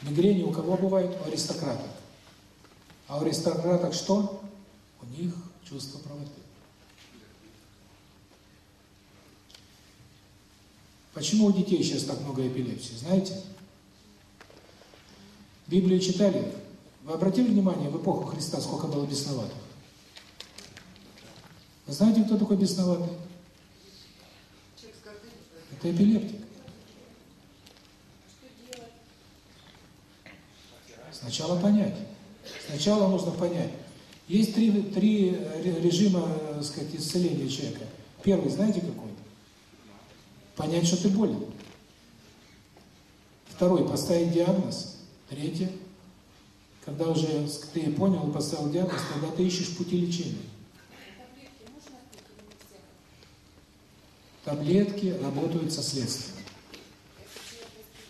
Мигрени у кого бывает? У аристократов. А у аристократок что? У них чувство правоты. Почему у детей сейчас так много эпилепсии? Знаете? Библию читали? Вы обратили внимание, в эпоху Христа сколько было бесноватых? Вы знаете, кто такой бесноватый? Это эпилептик. Сначала понять. Сначала нужно понять. Есть три, три режима, так сказать, исцеления человека. Первый, знаете какой? Понять, что ты болен. Второй, поставить диагноз. Третье, когда уже ты понял поставил диагноз, тогда ты ищешь пути лечения. Таблетки работают со следствием.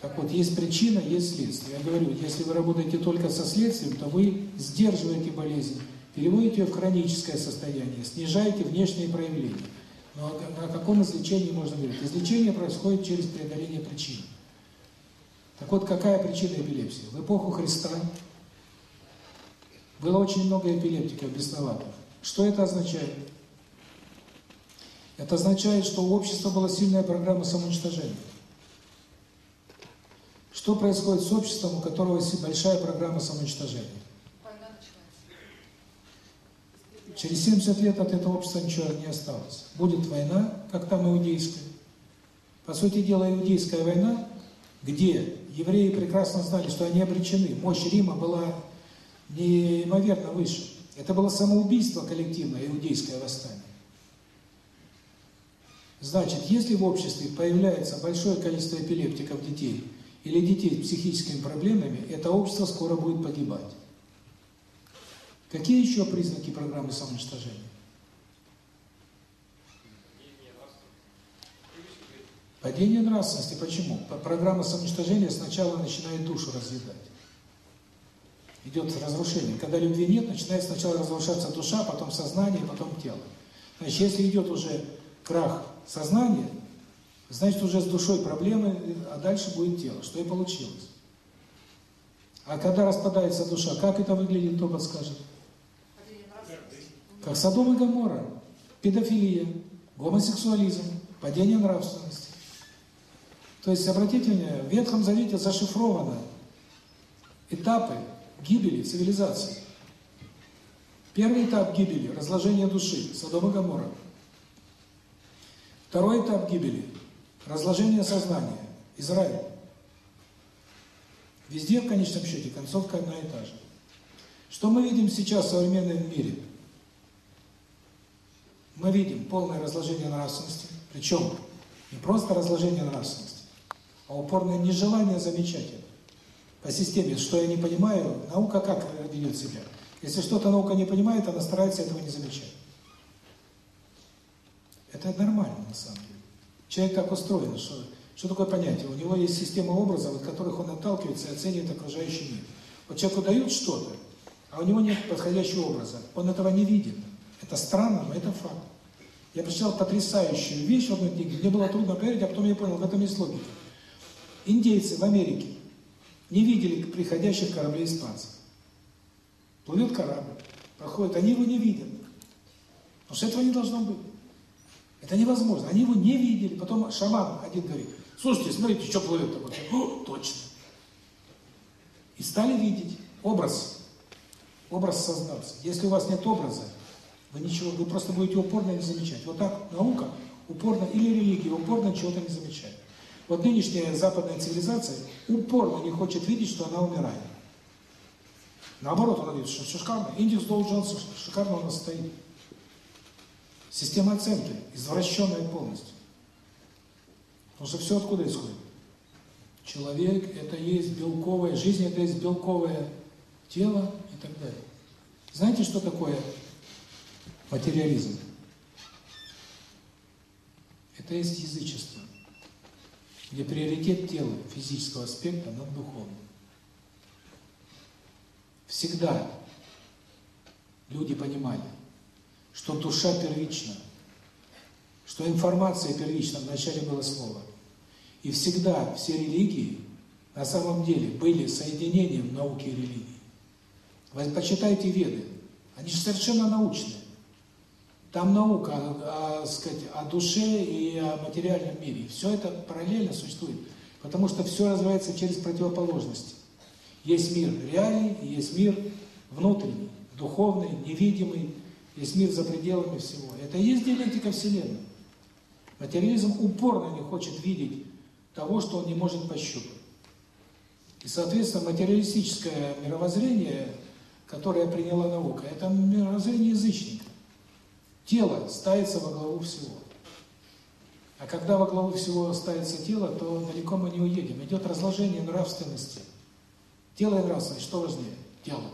Так вот, есть причина, есть следствие. Я говорю, если вы работаете только со следствием, то вы сдерживаете болезнь, переводите ее в хроническое состояние, снижаете внешние проявления. Но о каком излечении можно говорить? Излечение происходит через преодоление причин. Так вот, какая причина эпилепсии? В эпоху Христа было очень много эпилептиков, бесноватых. Что это означает? Это означает, что у общества была сильная программа самоуничтожения. Что происходит с обществом, у которого большая программа самоуничтожения? Война начинается. Через 70 лет от этого общества ничего не осталось. Будет война, как там иудейская. По сути дела, иудейская война, где евреи прекрасно знали, что они обречены. Мощь Рима была неимоверно выше. Это было самоубийство коллективное, иудейское восстание. Значит, если в обществе появляется большое количество эпилептиков детей или детей с психическими проблемами, это общество скоро будет погибать. Какие еще признаки программы самоуничтожения? Падение нравственности. Почему? Программа самоуничтожения сначала начинает душу разъедать. Идет разрушение. Когда любви нет, начинает сначала разрушаться душа, потом сознание, потом тело. Значит, если идет уже крах сознания, значит уже с душой проблемы, а дальше будет тело. Что и получилось. А когда распадается душа, как это выглядит, кто подскажет? Как Содом и Гоморра, педофилия, гомосексуализм, падение нравственности. То есть, обратите внимание, в Ветхом Завете зашифрованы этапы гибели цивилизации. Первый этап гибели – разложение души, Содом и Гоморра. Второй этап гибели – разложение сознания, Израиль. Везде, в конечном счете, концовка одна и та же. Что мы видим сейчас в современном мире? Мы видим полное разложение нравственности, причем не просто разложение нравственности, а упорное нежелание замечать это. По системе, что я не понимаю, наука как ведет себя? Если что-то наука не понимает, она старается этого не замечать. Это нормально, на самом деле. Человек так устроен, что, что такое понятие? У него есть система образов, от которых он отталкивается и оценивает окружающий мир. Вот человеку дают что-то, а у него нет подходящего образа. Он этого не видит. Это странно, но это факт. Я прочитал потрясающую вещь в одной книге, мне было трудно поверить, а потом я понял, в этом есть логика. Индейцы в Америке не видели приходящих кораблей испанцев. Плывет корабль, проходит, они его не видят. Потому что этого не должно быть. Это невозможно. Они его не видели. Потом шаман один говорит, слушайте, смотрите, что плывет такое. О, точно. И стали видеть образ. Образ создался. Если у вас нет образа, вы ничего, вы просто будете упорно не замечать. Вот так наука упорно, или религия упорно чего-то не замечает. Вот нынешняя западная цивилизация упорно не хочет видеть, что она умирает. Наоборот, она говорит, что шикарно. Индекс Доу Джонса шикарно у нас стоит. Система оценки извращенная полностью. Потому что все откуда исходит? Человек – это есть белковая, жизнь – это есть белковое тело и так далее. Знаете, что такое материализм? Это есть язычество, где приоритет тела, физического аспекта над духовным. всегда люди понимали, что душа первична, что информация первична, вначале было слово. И всегда все религии на самом деле были соединением науки и религии. Вы почитайте Веды, они же совершенно научные. Там наука о, о, сказать, о душе и о материальном мире. Все это параллельно существует, потому что все развивается через противоположности. Есть мир реальный, есть мир внутренний, духовный, невидимый, есть мир за пределами всего. Это и есть диалектика Вселенной. Материализм упорно не хочет видеть того, что он не может пощупать. И, соответственно, материалистическое мировоззрение, которое приняла наука, это мировоззрение язычника. Тело ставится во главу всего. А когда во главу всего ставится тело, то далеко мы не уедем. Идет разложение нравственности. Тело и нравственность, что важнее? Тело.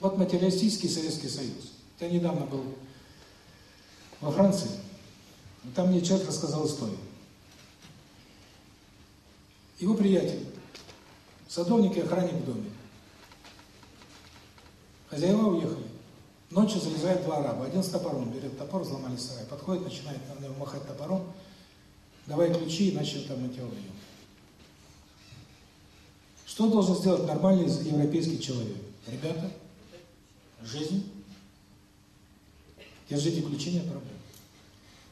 Вот материалистический Советский Союз. Я недавно был во Франции. Там мне человек рассказал историю. Его приятель, садовник и охранник в доме. Хозяева уехали. Ночью залезает два араба. Один с топором берет топор, взломали сарай. Подходит, начинает на него махать топором. Давай ключи, иначе там мы тебя убьем. Что должен сделать нормальный европейский человек? Ребята, жизнь. Держите ключи, нет проблем.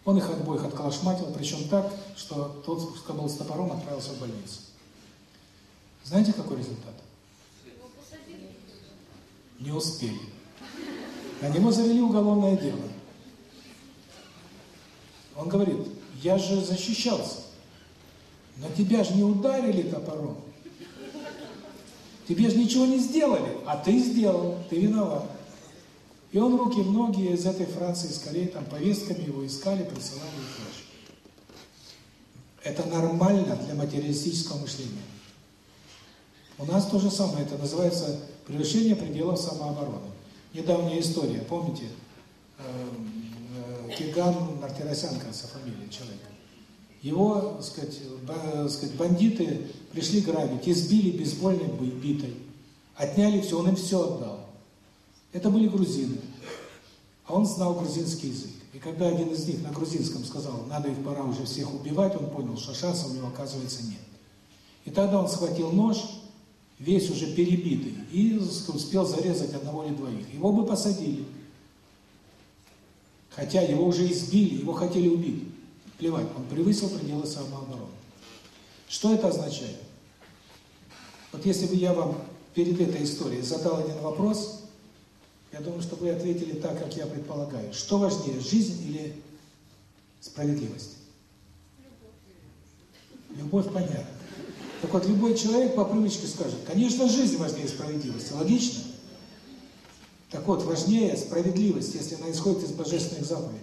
Он их обоих отколошматил, причем так, что тот, кто был с топором, отправился в больницу. Знаете, какой результат? Не успели. На него завели уголовное дело. Он говорит, я же защищался, но тебя же не ударили топором. Тебе же ничего не сделали, а ты сделал, ты виноват. И он руки многие из этой Франции скорее там повестками его искали, присылали и прочее. Это нормально для материалистического мышления. У нас то же самое, это называется превышение пределов самообороны. Недавняя история, помните, Киган Мартиросян, кажется, фамилия человека. Его, так сказать, бандиты пришли грабить, избили бейсбольной битой, отняли все, он им все отдал. Это были грузины. А он знал грузинский язык. И когда один из них на грузинском сказал, надо их пора уже всех убивать, он понял, что шанса у него, оказывается, нет. И тогда он схватил нож, весь уже перебитый, и успел зарезать одного или двоих. Его бы посадили. Хотя его уже избили, его хотели убить. Плевать, он превысил пределы самообороны. Что это означает? Вот если бы я вам перед этой историей задал один вопрос, я думаю, что вы ответили так, как я предполагаю. Что важнее, жизнь или справедливость? Любовь. Понятно. Так вот, любой человек по привычке скажет, конечно, жизнь важнее справедливости. Логично? Так вот, важнее справедливость, если она исходит из божественных заповедей.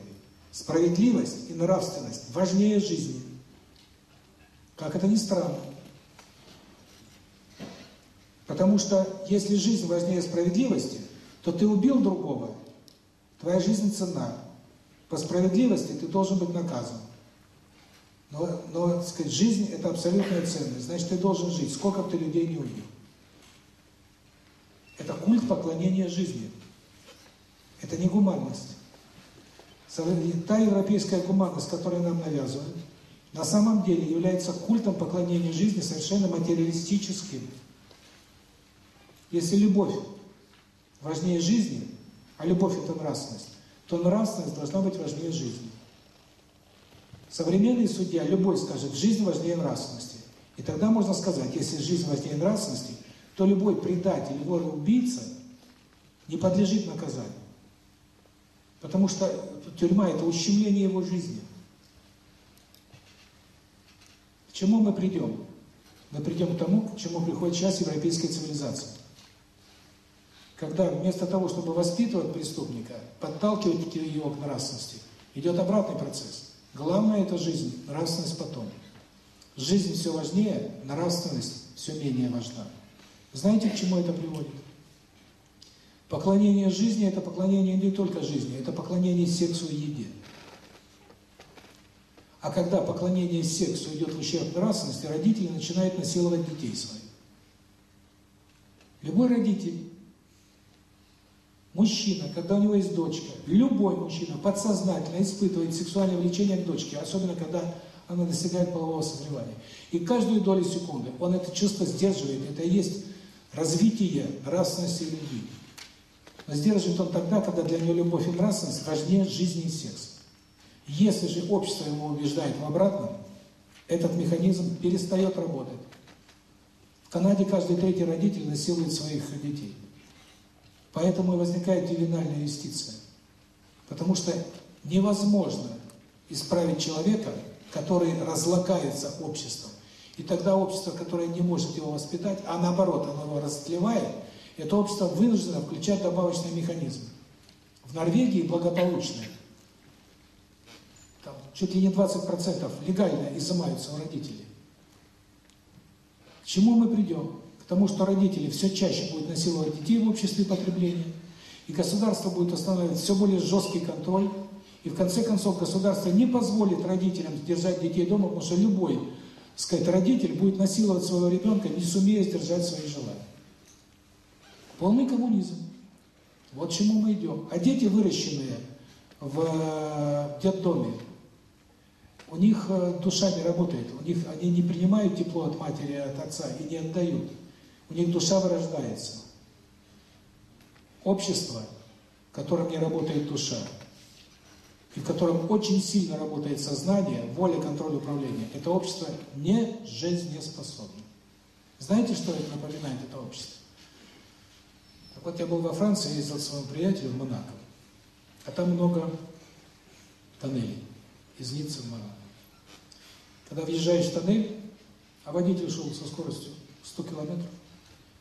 Справедливость и нравственность важнее жизни. Как это ни странно. Потому что если жизнь важнее справедливости, то ты убил другого, твоя жизнь ценна. По справедливости ты должен быть наказан. Но, но сказать, жизнь – это абсолютная ценность. Значит, ты должен жить, сколько бы ты людей не убил. Это культ поклонения жизни. Это не гуманность. Та европейская гуманность, которую нам навязывают, на самом деле является культом поклонения жизни совершенно материалистическим. Если любовь важнее жизни, а любовь – это нравственность, то нравственность должна быть важнее жизни. Современный судья, любой скажет, жизнь важнее нравственности. И тогда можно сказать, если жизнь важнее нравственности, то любой предатель, вор убийца не подлежит наказанию. Потому что тюрьма – это ущемление его жизни. К чему мы придем? Мы придем к тому, к чему приходит сейчас европейская цивилизация когда вместо того, чтобы воспитывать преступника, подталкивать его к нравственности, идет обратный процесс. Главное – это жизнь, нравственность потом. Жизнь все важнее, нравственность все менее важна. Знаете, к чему это приводит? Поклонение жизни – это поклонение не только жизни, это поклонение сексу и еде. А когда поклонение сексу идет в ущерб нравственности, родители начинают насиловать детей своих. Любой родитель, мужчина, когда у него есть дочка, любой мужчина подсознательно испытывает сексуальное влечение к дочке, особенно когда она достигает полового созревания. И каждую долю секунды он это чувство сдерживает, это и есть развитие нравственности и любви. Но сдерживает он тогда, когда для него любовь и нравственность важнее жизни и секса. Если же общество его убеждает в обратном, этот механизм перестает работать. В Канаде каждый третий родитель насилует своих детей. Поэтому и возникает ювенальная юстиция. Потому что невозможно исправить человека, который разлагается обществом. И тогда общество, которое не может его воспитать, а наоборот, оно его растлевает, это общество вынуждено включать добавочные механизмы. В Норвегии благополучные. Там чуть ли не 20% легально изымаются у родителей. К чему мы придем? К тому, что родители все чаще будут насиловать детей в обществе потребления, и государство будет устанавливать все более жесткий контроль, и в конце концов государство не позволит родителям держать детей дома, потому что любой, сказать, родитель будет насиловать своего ребенка, не сумея сдержать свои желания. Полный коммунизм. Вот к чему мы идем. А дети, выращенные в детдоме, у них э, душа не работает, у них они не принимают тепло от матери, от отца и не отдают. У них душа вырождается. Общество, в котором не работает душа, и в котором очень сильно работает сознание, воля, контроль, управление, это общество не жизнеспособно. Знаете, что это напоминает, это общество? Так вот, я был во Франции, ездил к своему приятелю в Монако, а там много тоннелей из Ниццы в Монако. Когда въезжаешь в тоннель, а водитель шел со скоростью 100 километров,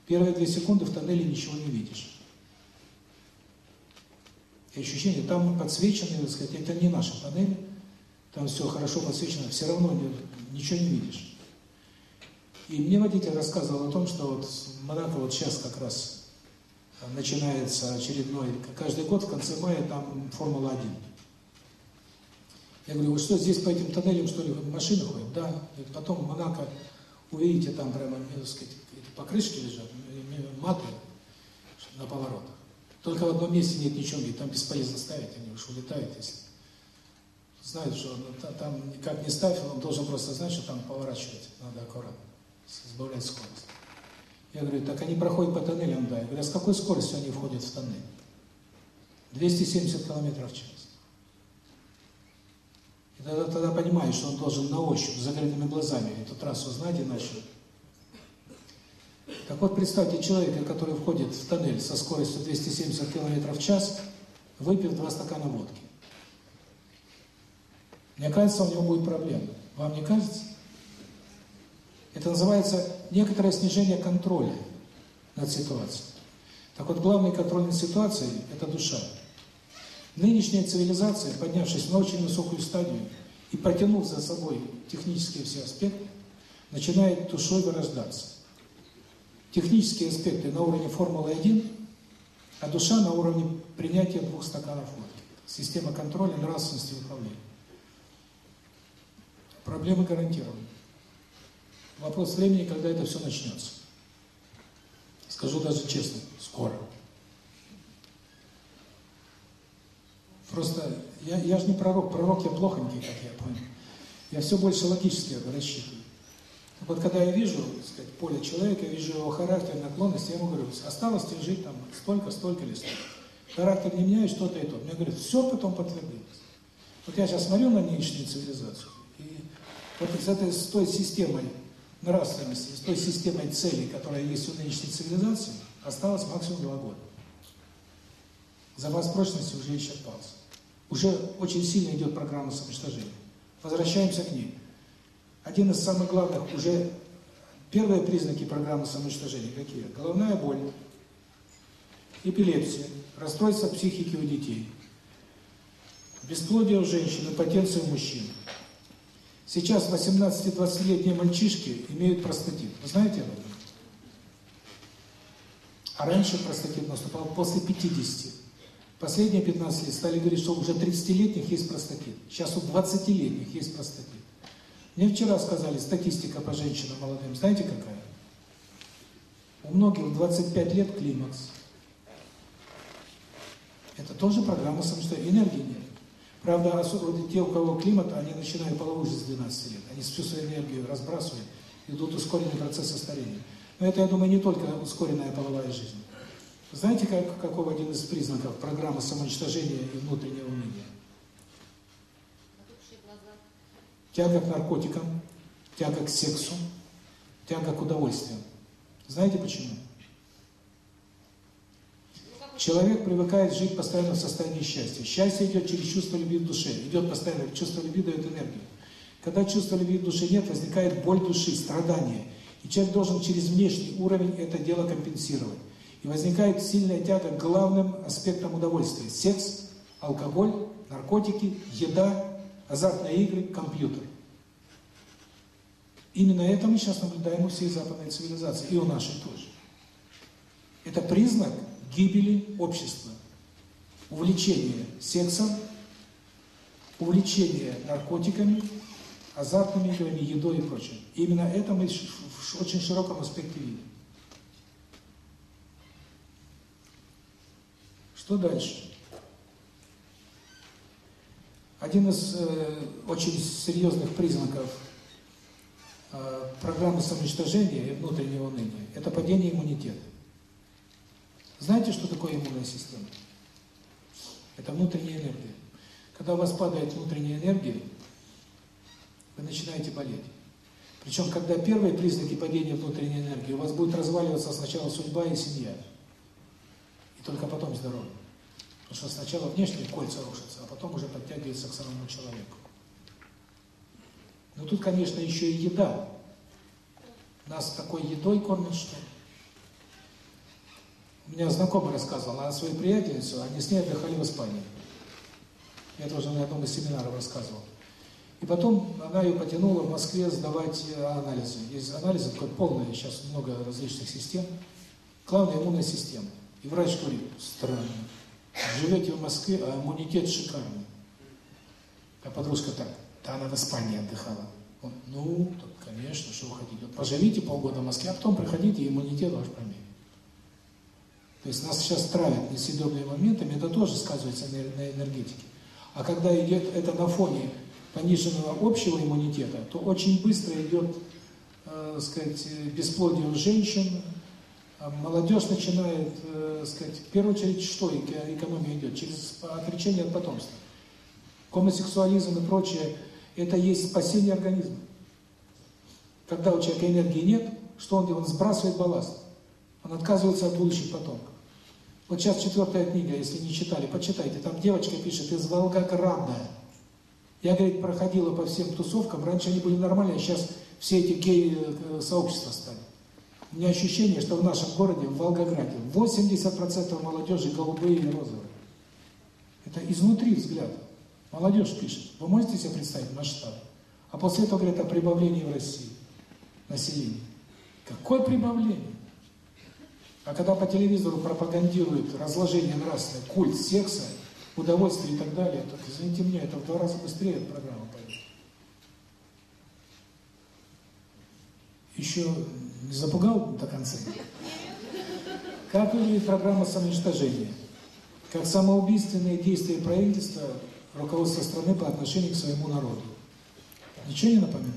первые две секунды в тоннеле ничего не видишь. И ощущение, там подсвечены, так сказать, это не наши панели, там все хорошо подсвечено, все равно ничего не видишь. И мне водитель рассказывал о том, что вот Монако вот сейчас как раз начинается очередной, каждый год в конце мая там Формула-1. Я говорю, вы что, здесь по этим тоннелям, что ли, машины ходят? Да. Потом Монако, увидите, там прямо, так сказать, покрышки лежат, маты на поворотах. Только в одном месте нет ничего, и там бесполезно ставить, они уж улетают, если знают, что там никак не ставь, он должен просто знать, что там поворачивать надо аккуратно, сбавлять скорость. Я говорю, так они проходят по тоннелям, да. Я говорю, а с какой скоростью они входят в тоннель? 270 км в час. И тогда, тогда понимаешь, что он должен на ощупь, с закрытыми глазами эту трассу знать иначе так вот, представьте человека, который входит в тоннель со скоростью 270 км в час, выпив два стакана водки. Мне кажется, у него будет проблема. Вам не кажется? Это называется некоторое снижение контроля над ситуацией. Так вот, главный контроль над ситуацией – это душа. Нынешняя цивилизация, поднявшись на очень высокую стадию и протянув за собой технические все аспекты, начинает душой вырождаться технические аспекты на уровне Формулы-1, а душа на уровне принятия двух стаканов водки. Система контроля, нравственности управления. Проблемы гарантированы. Вопрос времени, когда это все начнется. Скажу даже честно, скоро. Просто я, я же не пророк, пророк я плохонький, как я понял. Я все больше логически рассчитываю. Вот когда я вижу, так сказать, поле человека, я вижу его характер, наклонность, я ему говорю, осталось тебе жить там столько, столько или столько. Характер не меняет, что-то и то. Мне говорят, все потом подтвердилось. Вот я сейчас смотрю на нынешнюю цивилизацию, и вот с этой, с той системой нравственности, с той системой целей, которая есть у нынешней цивилизации, осталось максимум два года. Запас прочности уже исчерпался. Уже очень сильно идет программа самоуничтожения. Возвращаемся к ней. Один из самых главных уже первые признаки программы самоуничтожения какие? Головная боль, эпилепсия, расстройство психики у детей, бесплодие у женщин, импотенция у мужчин. Сейчас 18-20-летние мальчишки имеют простатит. Вы знаете об этом? А раньше простатит наступал после 50. Последние 15 лет стали говорить, что уже 30-летних есть простатит. Сейчас у 20-летних есть простатит. Мне вчера сказали, статистика по женщинам молодым, знаете какая? У многих в 25 лет климакс. Это тоже программа самостоятельной энергии нет. Правда, те, у кого климат, они начинают половую жизнь с 12 лет. Они всю свою энергию разбрасывают, идут ускоренный процесс старения. Но это, я думаю, не только ускоренная половая жизнь. Знаете, как, каков один из признаков программы самоуничтожения и внутреннего уныния? Тяга к наркотикам, тяга к сексу, тяга к удовольствию. Знаете почему? Человек привыкает жить постоянно в состоянии счастья. Счастье идет через чувство любви в душе. Идет постоянно, чувство любви дает энергию. Когда чувства любви в душе нет, возникает боль души, страдание. И человек должен через внешний уровень это дело компенсировать. И возникает сильная тяга к главным аспектам удовольствия. Секс, алкоголь, наркотики, еда, азартные игры, компьютер. Именно это мы сейчас наблюдаем у всей западной цивилизации, и у нашей тоже. Это признак гибели общества. Увлечение сексом, увлечение наркотиками, азартными играми, едой и прочим. И именно это мы в очень широком аспекте видим. Что дальше? Один из э, очень серьезных признаков э, программы самоуничтожения и внутреннего уныния – это падение иммунитета. Знаете, что такое иммунная система? Это внутренняя энергия. Когда у вас падает внутренняя энергия, вы начинаете болеть. Причем, когда первые признаки падения внутренней энергии, у вас будет разваливаться сначала судьба и семья. И только потом здоровье. Потому что сначала внешние кольца рушатся, а потом уже подтягивается к самому человеку. Но тут, конечно, еще и еда. Нас такой едой кормят, что у меня знакомый рассказывал, она свою приятельницу, они с ней отдыхали в Испании. Я тоже на одном из семинаров рассказывал. И потом она ее потянула в Москве сдавать анализы. Есть анализы, такое полное, сейчас много различных систем. Главная иммунная система. И врач говорит, странно, живете в Москве, а иммунитет шикарный. А подружка так, да она в Испании отдыхала. Он, ну, так, конечно, что вы хотите. Вот поживите полгода в Москве, а потом приходите, и иммунитет ваш промеет. То есть нас сейчас травят несъедобными моментами, это тоже сказывается на энергетике. А когда идет это на фоне пониженного общего иммунитета, то очень быстро идет, э, сказать, бесплодие у женщин, а молодежь начинает, э, сказать, в первую очередь, что экономия идет? Через отречение от потомства. Гомосексуализм и прочее, это есть спасение организма. Когда у человека энергии нет, что он делает? Он сбрасывает балласт. Он отказывается от будущих потомков. Вот сейчас четвертая книга, если не читали, почитайте. Там девочка пишет из Волгограда. Я, говорит, проходила по всем тусовкам. Раньше они были нормальные, а сейчас все эти гей-сообщества стали. У ощущение, что в нашем городе, в Волгограде, 80% молодежи голубые и розовые. Это изнутри взгляд. Молодежь пишет. Вы можете себе представить масштаб? А после этого говорят о прибавлении в России населения. Какое прибавление? А когда по телевизору пропагандируют разложение нравственное, культ секса, удовольствие и так далее, то, извините меня, это в два раза быстрее программа пойдет. Еще не запугал до конца? Как выглядит программа самоуничтожения? Как самоубийственные действия правительства, руководства страны по отношению к своему народу. Ничего не напоминает?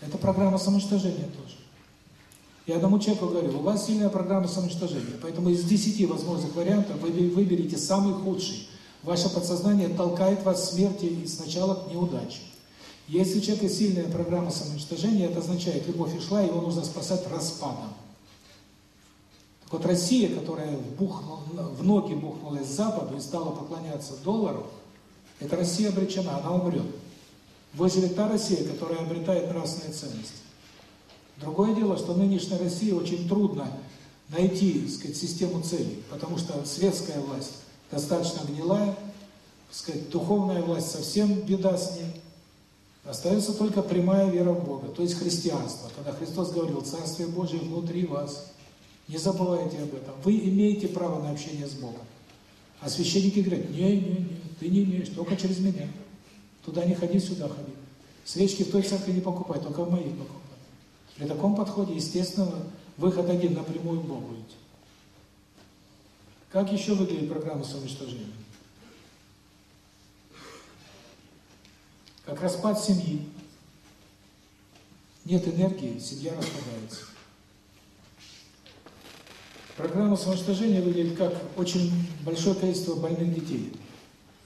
Это программа самоуничтожения тоже. Я одному человеку говорю, у вас сильная программа самоуничтожения, поэтому из 10 возможных вариантов вы выберите самый худший. Ваше подсознание толкает вас к смерти и сначала к неудаче. Если у человека сильная программа самоуничтожения, это означает, любовь ушла, его нужно спасать распадом. Так вот Россия, которая бухнула, в ноги бухнулась Западу и стала поклоняться доллару, эта Россия обречена, она умрет. Выживет та Россия, которая обретает нравственные ценности. Другое дело, что нынешней России очень трудно найти, так сказать, систему целей, потому что светская власть достаточно гнилая, так сказать, духовная власть совсем беда с ней. Остается только прямая вера в Бога, то есть христианство. Когда Христос говорил, Царствие Божие внутри вас. Не забывайте об этом. Вы имеете право на общение с Богом. А священники говорят, не, не, не, ты не имеешь, только через меня. Туда не ходи, сюда ходи. Свечки в той церкви не покупай, только в моей покупай. При таком подходе, естественно, выход один напрямую к Богу идти. Как еще выглядит программа самоуничтожения? Как распад семьи. Нет энергии, семья распадается. Программа самоуничтожения выглядит как очень большое количество больных детей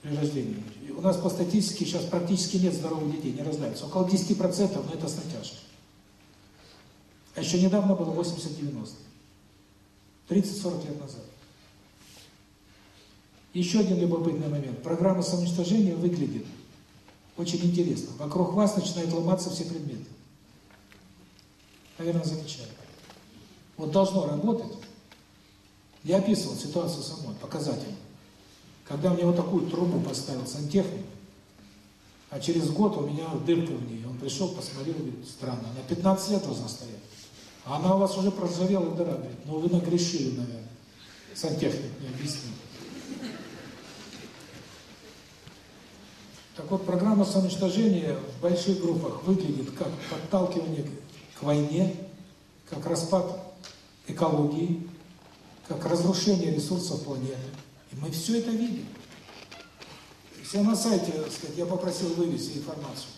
при рождении. У нас по статистике сейчас практически нет здоровых детей, не рождаются. Около 10%, но это с натяжкой. А еще недавно было 80-90. 30-40 лет назад. Еще один любопытный момент. Программа самоуничтожения выглядит очень интересно. Вокруг вас начинают ломаться все предметы. Наверное, замечали. Вот должно работать. Я описывал ситуацию со мной, показательно. Когда мне вот такую трубу поставил сантехник, а через год у меня дырка в ней. Он пришел, посмотрел, говорит, странно, она 15 лет должна стоять. А она у вас уже проржавела дыра, говорит, ну вы нагрешили, наверное. Сантехник мне объяснил. Так вот, программа самоуничтожения в больших группах выглядит как подталкивание к войне, как распад экологии, как разрушение ресурсов планеты. И мы все это видим. Все на сайте, сказать, я попросил вывести информацию.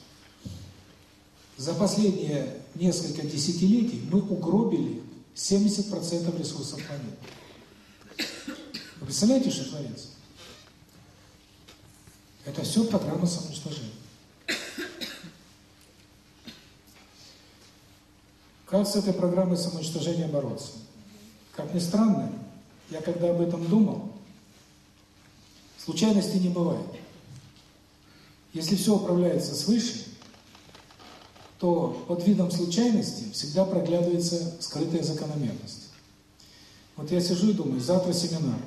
За последние несколько десятилетий мы угробили 70% ресурсов планеты. Вы представляете, что творится? Это все программа самоуничтожения. Как с этой программой самоуничтожения бороться? Как ни странно, я когда об этом думал, случайности не бывает. Если все управляется свыше, то под видом случайности всегда проглядывается скрытая закономерность. Вот я сижу и думаю, завтра семинар.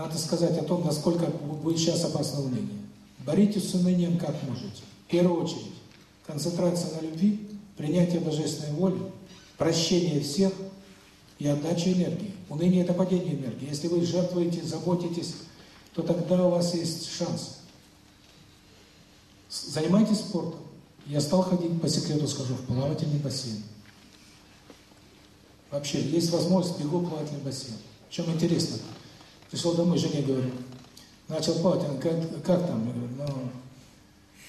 Надо сказать о том, насколько будет сейчас опасно уныние. Боритесь с унынием как можете. В первую очередь, концентрация на любви, принятие божественной воли, прощение всех и отдача энергии. Уныние – это падение энергии. Если вы жертвуете, заботитесь, то тогда у вас есть шанс. Занимайтесь спортом. Я стал ходить, по секрету скажу, в плавательный бассейн. Вообще, есть возможность, бегу в плавательный бассейн. В чем интересно? Пришел домой, жене говорю, начал плавать, она, как, как там? Я говорю, ну,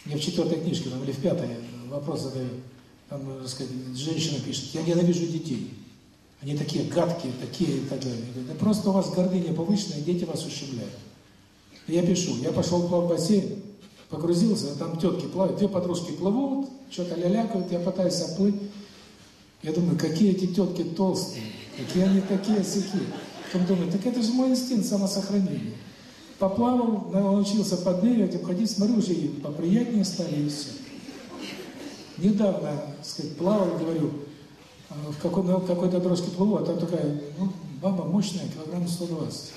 мне в четвертой книжке, там, или в пятой вопрос задаю. Там, так сказать, женщина пишет, я ненавижу детей. Они такие гадкие, такие и так далее. Я говорю, да просто у вас гордыня повышенная, дети вас ущемляют. Я пишу, я пошел в бассейн, погрузился, там тетки плавают, две подружки плывут, что-то лялякают, я пытаюсь оплыть. Я думаю, какие эти тетки толстые, какие они такие сякие. Потом думаю, так это же мой инстинкт самосохранения. Поплавал, научился подныривать, обходить, смотрю, уже и поприятнее стали, и все. Недавно, так сказать, плавал, говорю, в какой-то какой дрожке плыву, а там такая, ну, баба мощная, килограмм 120.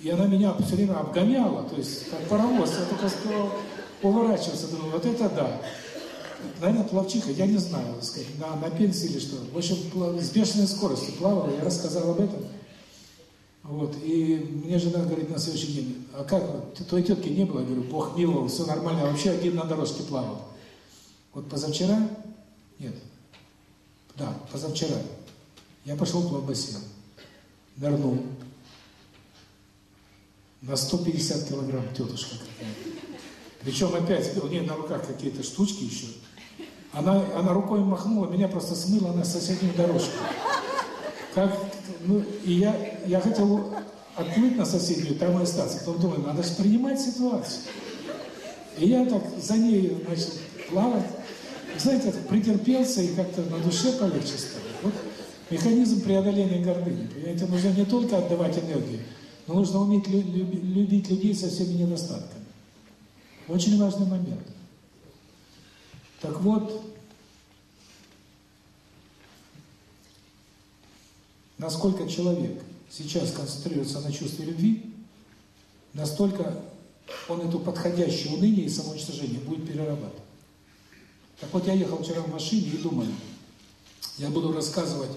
И она меня все время обгоняла, то есть как паровоз, я только успевал поворачиваться, думаю, вот это да. Наверное, плавчиха, я не знаю, так сказать, на, на пенсии или что. В общем, с бешеной скоростью плавала, я рассказал об этом. Вот, и мне жена говорит на следующий день, а как, твоей тетки не было? Я говорю, Бог миловал, все нормально, вообще один на дорожке плавал. Вот позавчера, нет, да, позавчера, я пошел в бассейн, нырнул, на 150 килограмм тетушка. Причем опять, у нее на руках какие-то штучки еще. Она, она рукой махнула, меня просто смыла на соседнюю дорожку. Как, ну, и я, я хотел отплыть на соседнюю, там и остаться. Потом думаю, надо же принимать ситуацию. И я так за ней начал плавать. Знаете, претерпелся и как-то на душе полегче стало. Вот механизм преодоления гордыни. Понимаете, нужно не только отдавать энергию, но нужно уметь любить людей со всеми недостатками. Очень важный момент. Так вот, насколько человек сейчас концентрируется на чувстве любви, настолько он эту подходящее уныние и самоуничтожение будет перерабатывать. Так вот, я ехал вчера в машине и думаю, я буду рассказывать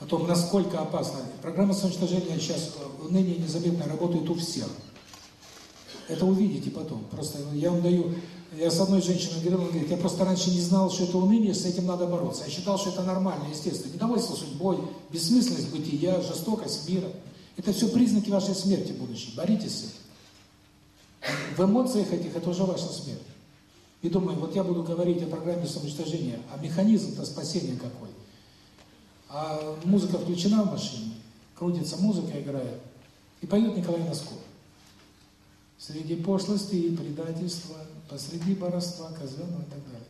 о том, насколько опасно. Программа самоуничтожения сейчас ныне незаметно работает у всех. Это увидите потом. Просто я вам даю Я с одной женщиной говорил, она говорит, я просто раньше не знал, что это уныние, с этим надо бороться. Я считал, что это нормально, естественно. Недовольство судьбой, бессмысленность бытия, жестокость мира. Это все признаки вашей смерти будущей. Боритесь с этим. В эмоциях этих это уже ваша смерть. И думаю, вот я буду говорить о программе самоуничтожения, а механизм-то спасения какой. А музыка включена в машине, крутится музыка, играет, и поет Николай Носков. Среди пошлости и предательства, посреди баровства, козленого и так далее.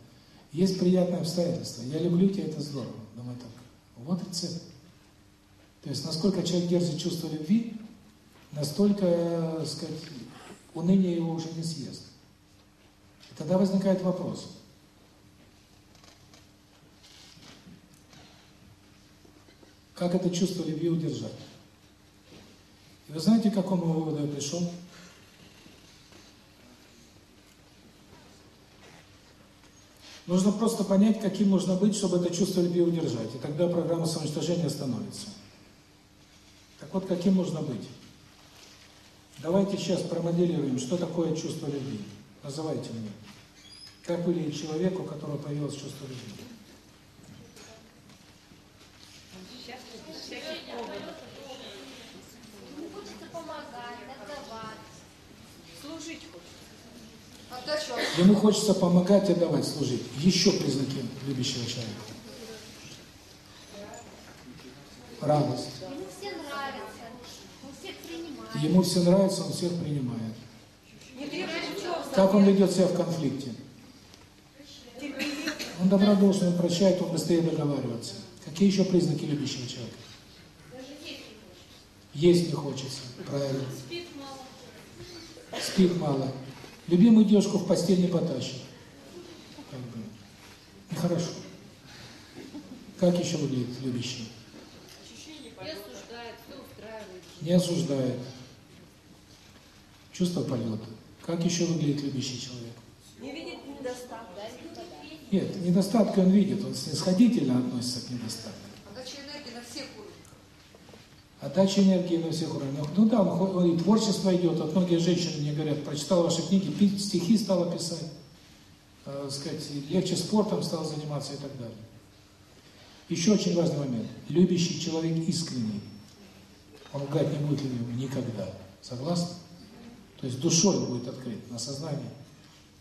Есть приятное обстоятельство. Я люблю тебя, это здорово. Думаю так. Вот рецепт. То есть, насколько человек держит чувство любви, настолько, так сказать, уныние его уже не съест. И тогда возникает вопрос. Как это чувство любви удержать? И вы знаете, к какому выводу я пришел? Нужно просто понять, каким нужно быть, чтобы это чувство любви удержать. И тогда программа самоуничтожения остановится. Так вот, каким нужно быть? Давайте сейчас промоделируем, что такое чувство любви. Называйте мне. Как выглядит человек, у которого появилось чувство любви? Сейчас без всяких поводов. Ему хочется помогать, отдавать. Служить хочется. Отдача. Ему хочется помогать и давать, служить. Еще признаки любящего человека. Радость. Ему все нравится, он всех принимает. Ему все нравится, он всех принимает. Как он ведет себя в конфликте? Он добродушный, он прощает, он быстрее договаривается. Какие еще признаки любящего человека? Есть не хочется, правильно. Спит мало. Спит мало. Любимую девушку в постель не потащит. Как бы. Нехорошо. Как еще выглядит любящий? Не осуждает, все устраивает. Не осуждает. Чувство полета. Как еще выглядит любящий человек? Не видит недостатка. Нет, недостатки он видит, он снисходительно относится к недостаткам. Отдача энергии на всех уровнях. Отдача энергии на всех уровнях. Ну да, он, и творчество идет. Вот многие женщины мне говорят, прочитала ваши книги, стихи стала писать, э, сказать, легче спортом стала заниматься и так далее. Еще очень важный момент. Любящий человек искренний. Он лгать не будет любимому никогда. Согласны? То есть душой будет открыт на сознание.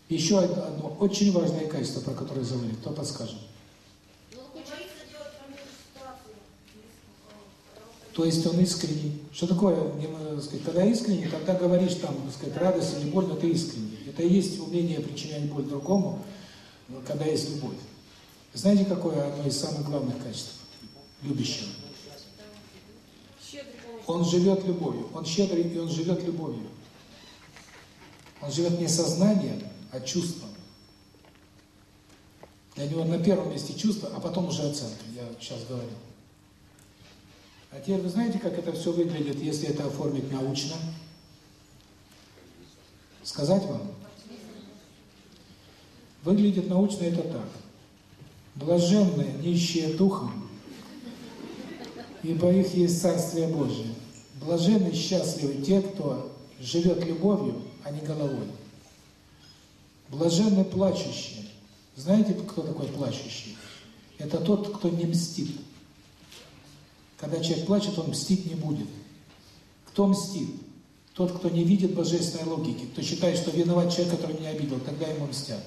Еще одно очень важное качество, про которое забыли. Кто подскажет? Ну, он хочет То есть он искренний. Что такое, сказать, когда искренний, тогда говоришь там, сказать, радость или боль, но ты искренний. Это и есть умение причинять боль другому, э, когда есть любовь. Знаете, какое одно из самых главных качеств любящего? Он живет любовью. Он щедрый, и он живет любовью. Он живет не сознанием, а чувством. Для него на первом месте чувство, а потом уже оценка, я сейчас говорил. А теперь вы знаете, как это все выглядит, если это оформить научно? Сказать вам? Выглядит научно это так. Блаженные, нищие духом, ибо их есть Царствие Божие. Блаженны, счастливы те, кто живет любовью, а не головой. Блаженны плачущие. Знаете, кто такой плачущий? Это тот, кто не мстит. Когда человек плачет, он мстить не будет. Кто мстит? Тот, кто не видит божественной логики, кто считает, что виноват человек, который меня обидел, тогда ему мстят.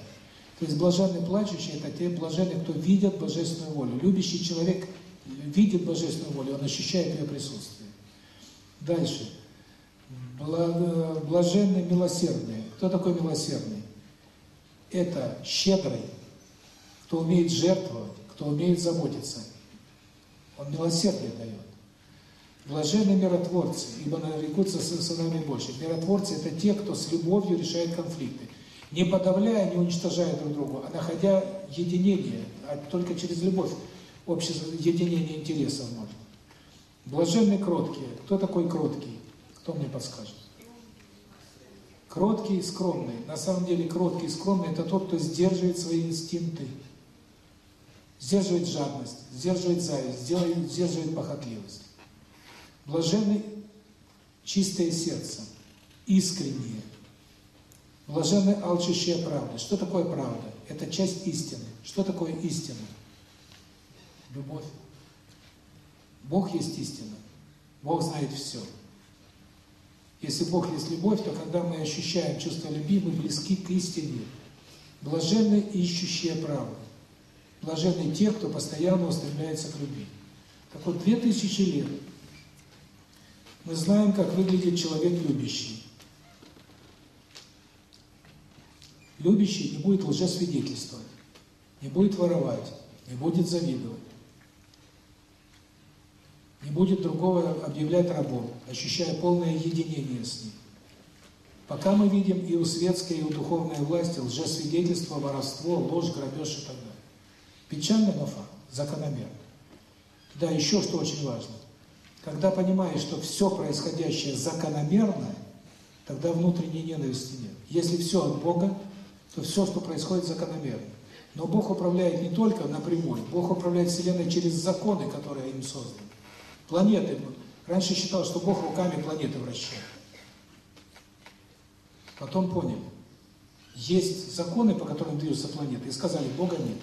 То есть блаженный плачущий – это те блаженные, кто видят божественную волю. Любящий человек видит божественную волю, он ощущает ее присутствие. Дальше. Бла- Блаженный милосердный. Кто такой милосердный? Это щедрый, кто умеет жертвовать, кто умеет заботиться. Он милосердие дает. Блаженны миротворцы, ибо нарекутся сынами Божьими. Миротворцы – это те, кто с любовью решает конфликты. Не подавляя, не уничтожая друг друга, а находя единение, а только через любовь общество, единение интересов может. Блаженны кроткие. Кто такой кроткий? Кто мне подскажет? Кроткий и скромный. На самом деле кроткий и скромный – это тот, кто сдерживает свои инстинкты. Сдерживает жадность, сдерживает зависть, сдерживает, похотливость. Блаженный чистое сердце, искреннее. Блаженны алчущие правды. Что такое правда? Это часть истины. Что такое истина? Любовь. Бог есть истина. Бог знает все. Если Бог есть любовь, то когда мы ощущаем чувство любви, мы близки к истине. Блаженны ищущие правду. Блаженны те, кто постоянно устремляется к любви. Так вот, две тысячи лет мы знаем, как выглядит человек любящий. Любящий не будет лжесвидетельствовать, не будет воровать, не будет завидовать, не будет другого объявлять рабом, ощущая полное единение с ним. Пока мы видим и у светской, и у духовной власти лжесвидетельство, воровство, ложь, грабеж и так далее. Печально, но факт, закономерно. Да, еще что очень важно. Когда понимаешь, что все происходящее закономерно, тогда внутренней ненависти нет. Если все от Бога, то все, что происходит, закономерно. Но Бог управляет не только напрямую, Бог управляет Вселенной через законы, которые им созданы. Планеты. Раньше считал, что Бог руками планеты вращает. Потом понял, есть законы, по которым движутся планеты, и сказали, Бога нет.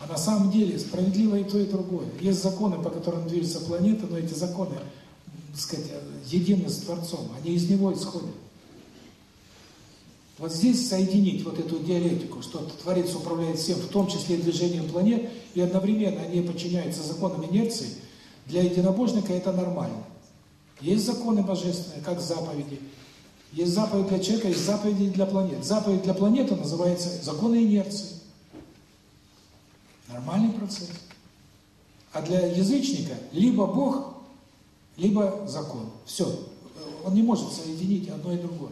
А на самом деле справедливо и то, и другое. Есть законы, по которым движется планета, но эти законы, так сказать, едины с Творцом, они из него исходят. Вот здесь соединить вот эту диалектику, что Творец управляет всем, в том числе и движением планет, и одновременно они подчиняются законам инерции, для единобожника это нормально. Есть законы божественные, как заповеди. Есть заповедь для человека, есть заповеди для планет. Заповедь для планеты называется законы инерции. Нормальный процесс. А для язычника либо Бог, либо закон. Все. Он не может соединить одно и другое.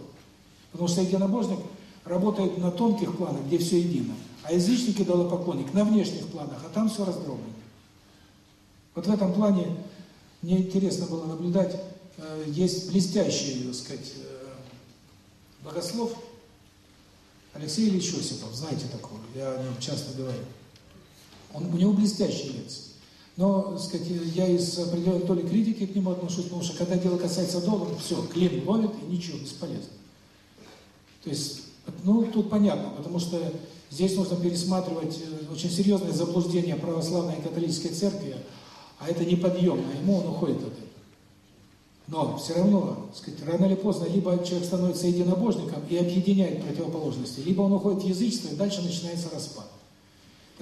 Потому что единобожник работает на тонких планах, где все едино. А язычник и поклонник на внешних планах, а там все раздроблено. Вот в этом плане мне интересно было наблюдать, э, есть блестящий, так сказать, э, богослов Алексей Ильич Осипов, знаете такого, я о нем часто говорю. Он, у него блестящие лекции. Но, сказать, я из определенной толи критики к нему отношусь, потому что когда дело касается долларов, все, клин ловит и ничего, бесполезно. То есть, ну, тут понятно, потому что здесь нужно пересматривать э, очень серьезное заблуждение православной и католической церкви, а это неподъемно, ему он уходит от этого. Но все равно, сказать, рано или поздно, либо человек становится единобожником и объединяет противоположности, либо он уходит в язычество, и дальше начинается распад.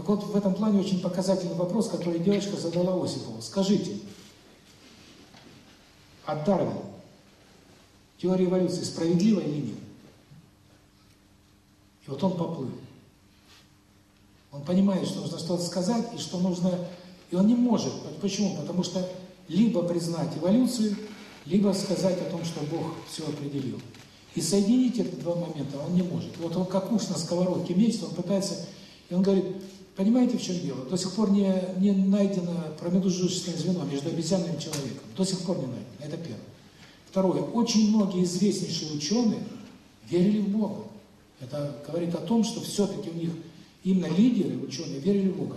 Так вот, в этом плане очень показательный вопрос, который девочка задала Осипову. Скажите, а Дарвин, теория эволюции справедлива или нет? И вот он поплыл. Он понимает, что нужно что-то сказать, и что нужно... И он не может. Почему? Потому что либо признать эволюцию, либо сказать о том, что Бог все определил. И соединить эти два момента он не может. Вот он как уж на сковородке мечется, он пытается... И он говорит, Понимаете, в чем дело? До сих пор не, не найдено промежуточное звено между обезьяной и человеком. До сих пор не найдено. Это первое. Второе. Очень многие известнейшие ученые верили в Бога. Это говорит о том, что все-таки у них именно лидеры, ученые, верили в Бога.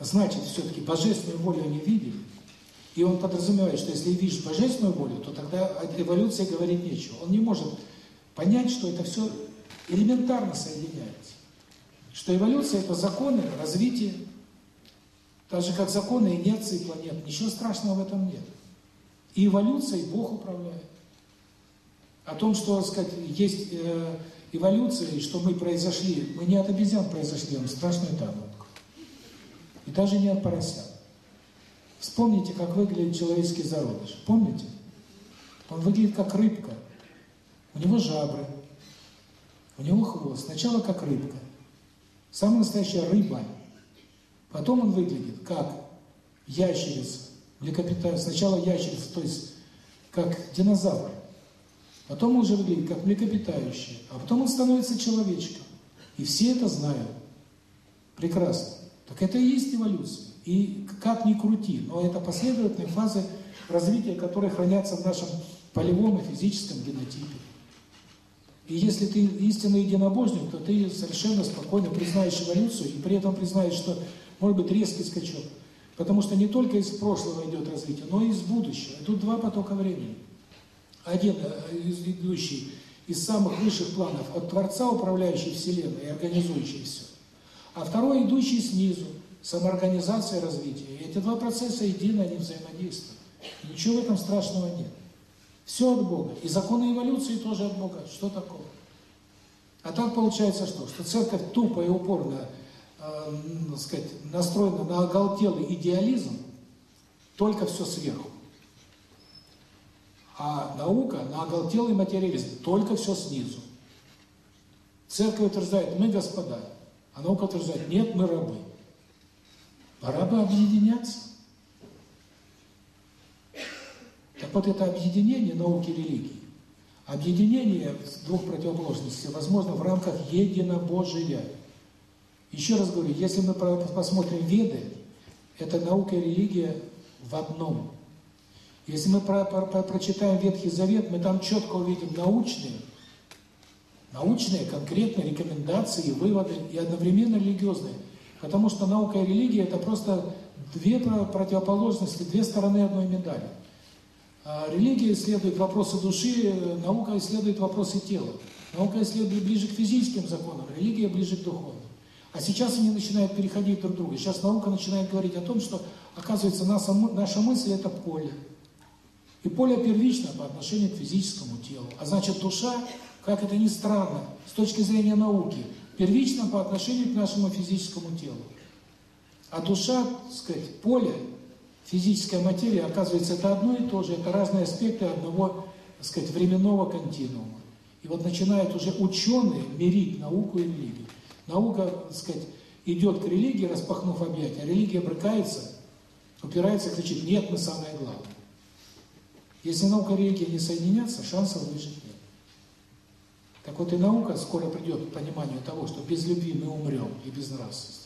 Значит, все-таки божественную волю они видели. И он подразумевает, что если видишь божественную волю, то тогда о эволюции говорить нечего. Он не может понять, что это все элементарно соединяется что эволюция – это законы развития, так же, как законы инерции планет. Ничего страшного в этом нет. И эволюцией Бог управляет. О том, что, сказать, есть э, эволюция, и что мы произошли, мы не от обезьян произошли, он страшную тайну И даже не от поросят. Вспомните, как выглядит человеческий зародыш. Помните? Он выглядит как рыбка. У него жабры, у него хвост. Сначала как рыбка, Самая настоящая рыба. Потом он выглядит как ящерица, млекопитающий. Сначала ящерица, то есть как динозавр. Потом он уже выглядит как млекопитающий. А потом он становится человечком. И все это знают. Прекрасно. Так это и есть эволюция. И как ни крути, но это последовательные фазы развития, которые хранятся в нашем полевом и физическом генотипе. И если ты истинный единобожник, то ты совершенно спокойно признаешь эволюцию и при этом признаешь, что может быть резкий скачок. Потому что не только из прошлого идет развитие, но и из будущего. И тут два потока времени. Один э, идущий из самых высших планов от Творца, управляющий Вселенной и организующий все. А второй, идущий снизу, самоорганизация развития. И эти два процесса едины, они взаимодействуют. Ничего в этом страшного нет. Все от Бога. И законы эволюции тоже от Бога. Что такого? А так получается что? Что церковь тупо и упорно э, сказать, настроена на оголтелый идеализм, только все сверху. А наука на оголтелый материализм, только все снизу. Церковь утверждает, мы господа, а наука утверждает, нет, мы рабы. Пора бы объединяться. Так вот это объединение науки и религии, объединение двух противоположностей возможно в рамках единобожия. Еще раз говорю, если мы посмотрим Веды, это наука и религия в одном. Если мы про, про, про, прочитаем Ветхий Завет, мы там четко увидим научные, научные конкретные рекомендации, выводы и одновременно религиозные. Потому что наука и религия – это просто две противоположности, две стороны одной медали. А религия исследует вопросы души, наука исследует вопросы тела. Наука исследует ближе к физическим законам, религия ближе к духовным. А сейчас они начинают переходить друг к другу. Сейчас наука начинает говорить о том, что, оказывается, наша, наша мысль – это поле. И поле первично по отношению к физическому телу. А значит, душа, как это ни странно, с точки зрения науки, первична по отношению к нашему физическому телу. А душа, так сказать, поле, физическая материя, оказывается, это одно и то же, это разные аспекты одного, так сказать, временного континуума. И вот начинают уже ученые мирить науку и религию. Наука, так сказать, идет к религии, распахнув объятия, религия брыкается, упирается, кричит, нет, мы самое главное. Если наука и религия не соединятся, шансов выжить нет. Так вот и наука скоро придет к пониманию того, что без любви мы умрем и без нравственности.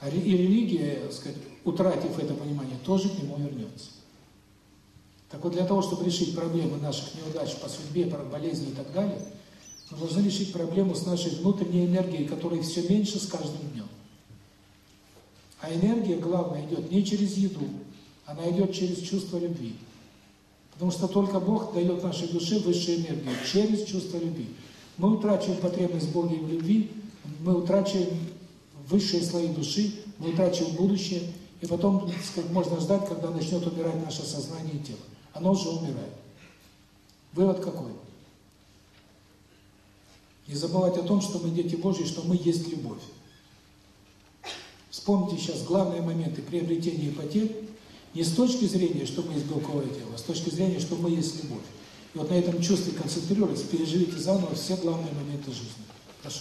А и религия, так сказать, утратив это понимание, тоже к нему вернется. Так вот, для того, чтобы решить проблемы наших неудач по судьбе, по болезни и так далее, мы должны решить проблему с нашей внутренней энергией, которая все меньше с каждым днем. А энергия, главное, идет не через еду, она идет через чувство любви. Потому что только Бог дает нашей душе высшую энергию, через чувство любви. Мы утрачиваем потребность в Боге и в любви, мы утрачиваем высшие слои души, мы утрачиваем будущее, и потом, сказать, можно ждать, когда начнет умирать наше сознание и тело. Оно уже умирает. Вывод какой? Не забывать о том, что мы дети Божьи, что мы есть любовь. Вспомните сейчас главные моменты приобретения и потерь, не с точки зрения, что мы есть белковое тело, а с точки зрения, что мы есть любовь. И вот на этом чувстве концентрируйтесь, переживите заново все главные моменты жизни. Прошу.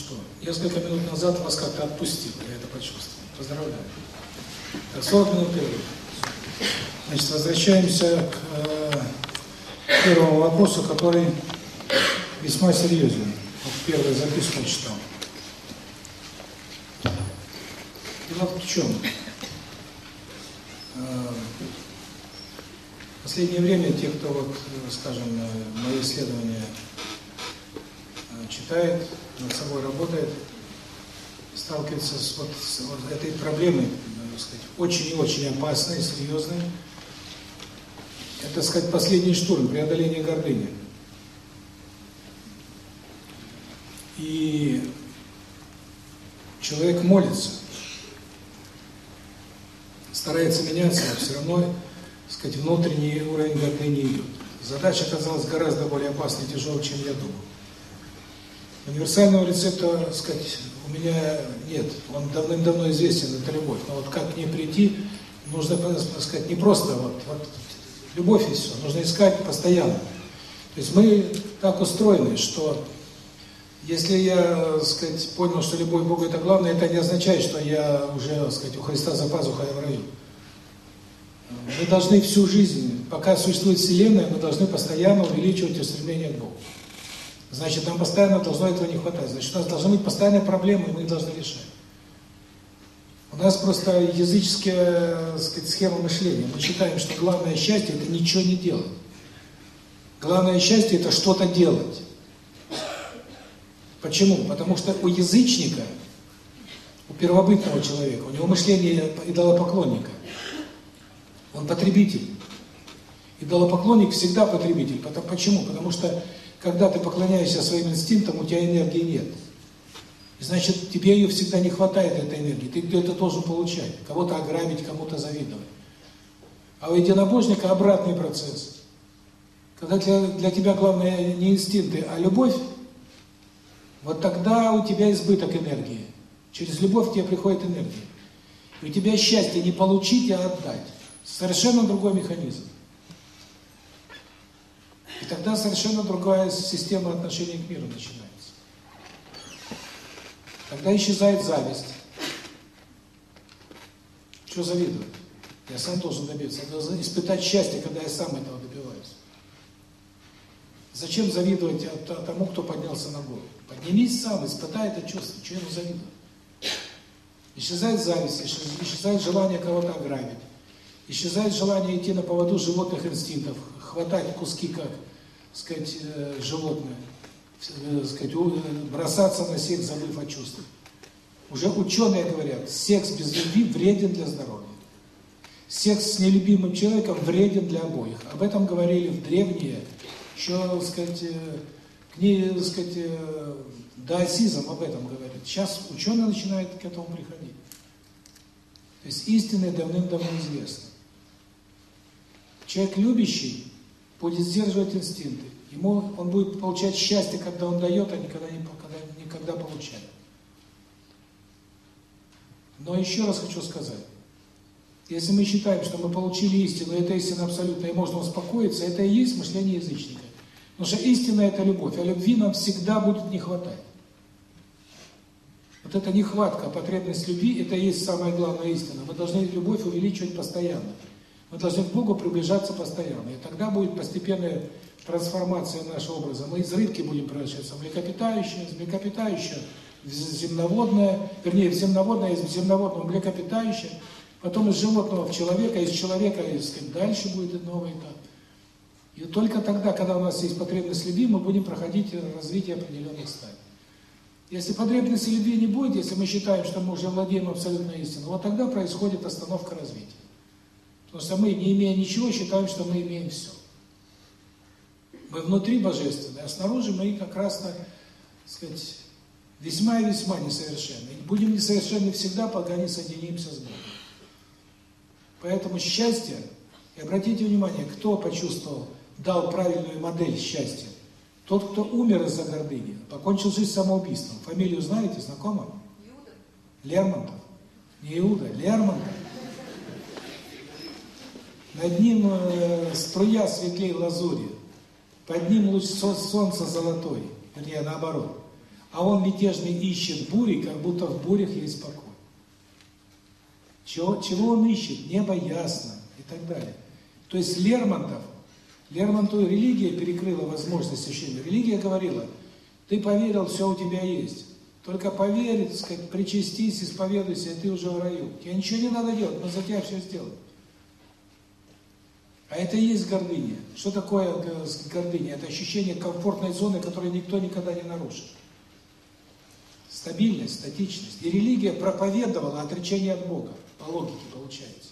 Что, несколько минут назад вас как-то отпустил, я это почувствовал. Поздравляю. Так, 40 минут перерыва. Значит, возвращаемся к э, первому вопросу, который весьма серьезен. Вот первую записку читал. Дело в чем? Э, В последнее время те, кто, вот, э, скажем, мои исследования э, читает, над собой работает, сталкивается с вот, с вот этой проблемой, надо сказать, очень и очень опасной, серьезной. Это, так сказать, последний штурм, преодоление гордыни. И человек молится, старается меняться, а все равно, так сказать, внутренний уровень гордыни идет. Задача оказалась гораздо более опасной и тяжелой, чем я думал. Универсального рецепта, так сказать, у меня нет. Он давным-давно известен, это любовь. Но вот как к ней прийти, нужно, так сказать, не просто вот, вот любовь и все. Нужно искать постоянно. То есть мы так устроены, что если я, так сказать, понял, что любовь к Богу это главное, это не означает, что я уже, так сказать, у Христа за пазухой в раю. Мы должны всю жизнь, пока существует Вселенная, мы должны постоянно увеличивать устремление к Богу. Значит, нам постоянно должно этого не хватать. Значит, у нас должны быть постоянные проблемы, и мы их должны решать. У нас просто языческая, сказать, схема мышления. Мы считаем, что главное счастье – это ничего не делать. Главное счастье – это что-то делать. Почему? Потому что у язычника, у первобытного человека, у него мышление идолопоклонника. Он потребитель. Идолопоклонник всегда потребитель. Почему? Потому что, когда ты поклоняешься своим инстинктам, у тебя энергии нет. Значит, тебе ее всегда не хватает, этой энергии. Ты где-то должен получать. Кого-то ограбить, кому-то завидовать. А у единобожника обратный процесс. Когда для, для тебя главное не инстинкты, а любовь, вот тогда у тебя избыток энергии. Через любовь тебе приходит энергия. И у тебя счастье не получить, а отдать. Совершенно другой механизм. И тогда совершенно другая система отношений к миру начинается. Тогда исчезает зависть. Что завидовать? Я сам должен добиться. Я должен испытать счастье, когда я сам этого добиваюсь. Зачем завидовать тому, кто поднялся на гору? Поднимись сам, испытай это чувство. Чего ему завидовать? Исчезает зависть, исчезает желание кого-то ограбить. Исчезает желание идти на поводу животных инстинктов, хватать куски, как, сказать, животное, сказать, бросаться на секс, забыв о чувствах. Уже ученые говорят, секс без любви вреден для здоровья. Секс с нелюбимым человеком вреден для обоих. Об этом говорили в древние, еще, так сказать, книги, так сказать, даосизм об этом говорит. Сейчас ученые начинают к этому приходить. То есть истины давным-давно известны. Человек любящий будет сдерживать инстинкты. Ему он будет получать счастье, когда он дает, а никогда не когда, никогда получает. Но еще раз хочу сказать, если мы считаем, что мы получили истину, и эта истина абсолютная, и можно успокоиться, это и есть мышление язычника. Потому что истина – это любовь, а любви нам всегда будет не хватать. Вот эта нехватка, потребность любви – это и есть самая главная истина. Мы должны любовь увеличивать постоянно. Мы должны к Богу приближаться постоянно. И тогда будет постепенная трансформация нашего образа. Мы из рыбки будем превращаться в млекопитающее, из млекопитающего в земноводное, вернее, в земноводное, из земноводного млекопитающее, потом из животного в человека, из человека, и, дальше будет новый этап. И только тогда, когда у нас есть потребность любви, мы будем проходить развитие определенных стадий. Если потребности любви не будет, если мы считаем, что мы уже владеем абсолютной истиной, вот тогда происходит остановка развития. Потому что мы, не имея ничего, считаем, что мы имеем все. Мы внутри божественны, а снаружи мы как раз, так сказать, весьма и весьма несовершенны. И будем несовершенны всегда, пока не соединимся с Богом. Поэтому счастье, и обратите внимание, кто почувствовал, дал правильную модель счастья. Тот, кто умер из-за гордыни, покончил жизнь самоубийством. Фамилию знаете, знакомо? Иуда. Лермонтов. Не Иуда, Лермонтов. Над ним э, струя светлей лазури, под ним луч солнца золотой, вернее, наоборот. А он мятежный ищет бури, как будто в бурях есть покой. Чего, чего он ищет? Небо ясно и так далее. То есть Лермонтов, Лермонтову религия перекрыла возможность ощущения. Религия говорила, ты поверил, все у тебя есть. Только поверь, сказать, причастись, исповедуйся, и ты уже в раю. Тебе ничего не надо делать, мы за тебя все сделаем. А это и есть гордыня. Что такое э, гордыня? Это ощущение комфортной зоны, которую никто никогда не нарушит. Стабильность, статичность. И религия проповедовала отречение от Бога. По логике получается.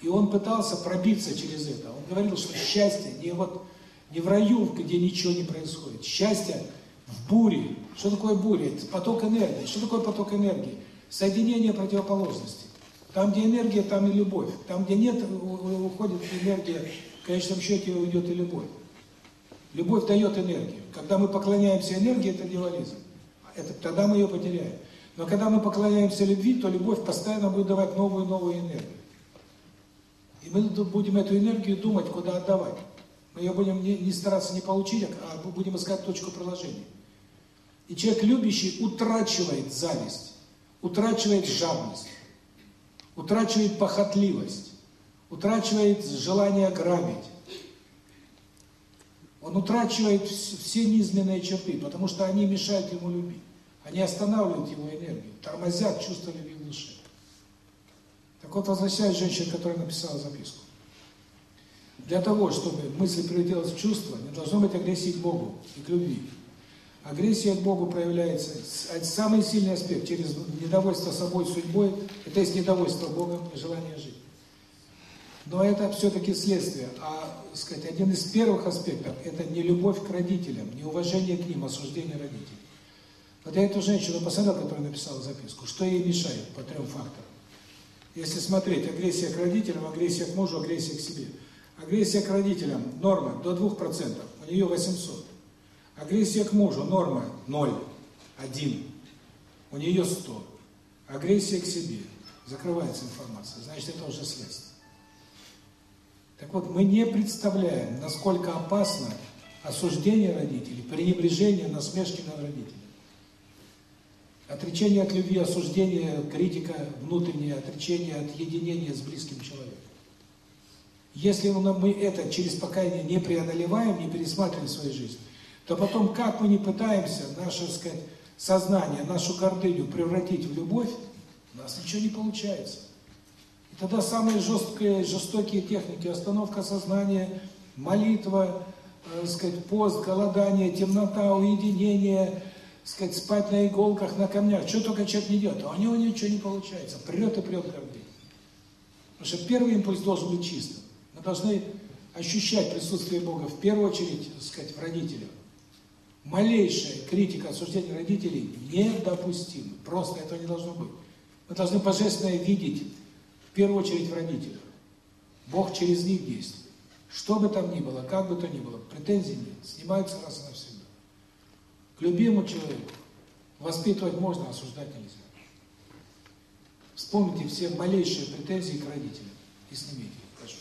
И он пытался пробиться через это. Он говорил, что счастье не вот не в раю, где ничего не происходит. Счастье в буре. Что такое буря? Это поток энергии. Что такое поток энергии? Соединение противоположностей. Там, где энергия, там и любовь. Там, где нет, уходит энергия, в конечном счете уйдет и любовь. Любовь дает энергию. Когда мы поклоняемся энергии, это дьяволизм. Это, тогда мы ее потеряем. Но когда мы поклоняемся любви, то любовь постоянно будет давать новую и новую энергию. И мы будем эту энергию думать, куда отдавать. Мы ее будем не, не стараться не получить, а будем искать точку приложения. И человек любящий утрачивает зависть, утрачивает жадность, утрачивает похотливость, утрачивает желание грабить. Он утрачивает все низменные черты, потому что они мешают ему любить. Они останавливают его энергию, тормозят чувство любви в душе. Так вот, возвращаясь к женщине, которая написала записку. Для того, чтобы мысль превратилась в чувство, не должно быть агрессии к Богу и к любви. Агрессия к Богу проявляется, самый сильный аспект, через недовольство собой, судьбой, это есть недовольство Богом и желание жить. Но это все-таки следствие. А, сказать, один из первых аспектов – это не любовь к родителям, не уважение к ним, осуждение родителей. Вот я эту женщину посмотрел, которая написала записку, что ей мешает по трем факторам. Если смотреть, агрессия к родителям, агрессия к мужу, агрессия к себе. Агрессия к родителям, норма до 2%, у нее 800. Агрессия к мужу, норма 0, 1, у нее 100. Агрессия к себе, закрывается информация, значит это уже следствие. Так вот, мы не представляем, насколько опасно осуждение родителей, пренебрежение, насмешки над родителями. Отречение от любви, осуждение, критика внутреннее, отречение от единения с близким человеком. Если мы это через покаяние не преодолеваем, не пересматриваем свою жизнь, то потом, как мы не пытаемся наше, сказать, сознание, нашу гордыню превратить в любовь, у нас ничего не получается. И тогда самые жесткие, жестокие техники, остановка сознания, молитва, э, сказать, пост, голодание, темнота, уединение, сказать, спать на иголках, на камнях, что только человек не делает, а у него ничего не получается, прет и прет гордыня. Потому что первый импульс должен быть чистым. Мы должны ощущать присутствие Бога в первую очередь, так сказать, в родителях. Малейшая критика, осуждение родителей недопустима. Просто этого не должно быть. Мы должны божественное видеть в первую очередь в родителях. Бог через них действует. Что бы там ни было, как бы то ни было, претензий нет, снимаются раз и навсегда. К любимому человеку воспитывать можно, осуждать нельзя. Вспомните все малейшие претензии к родителям и снимите их. Прошу.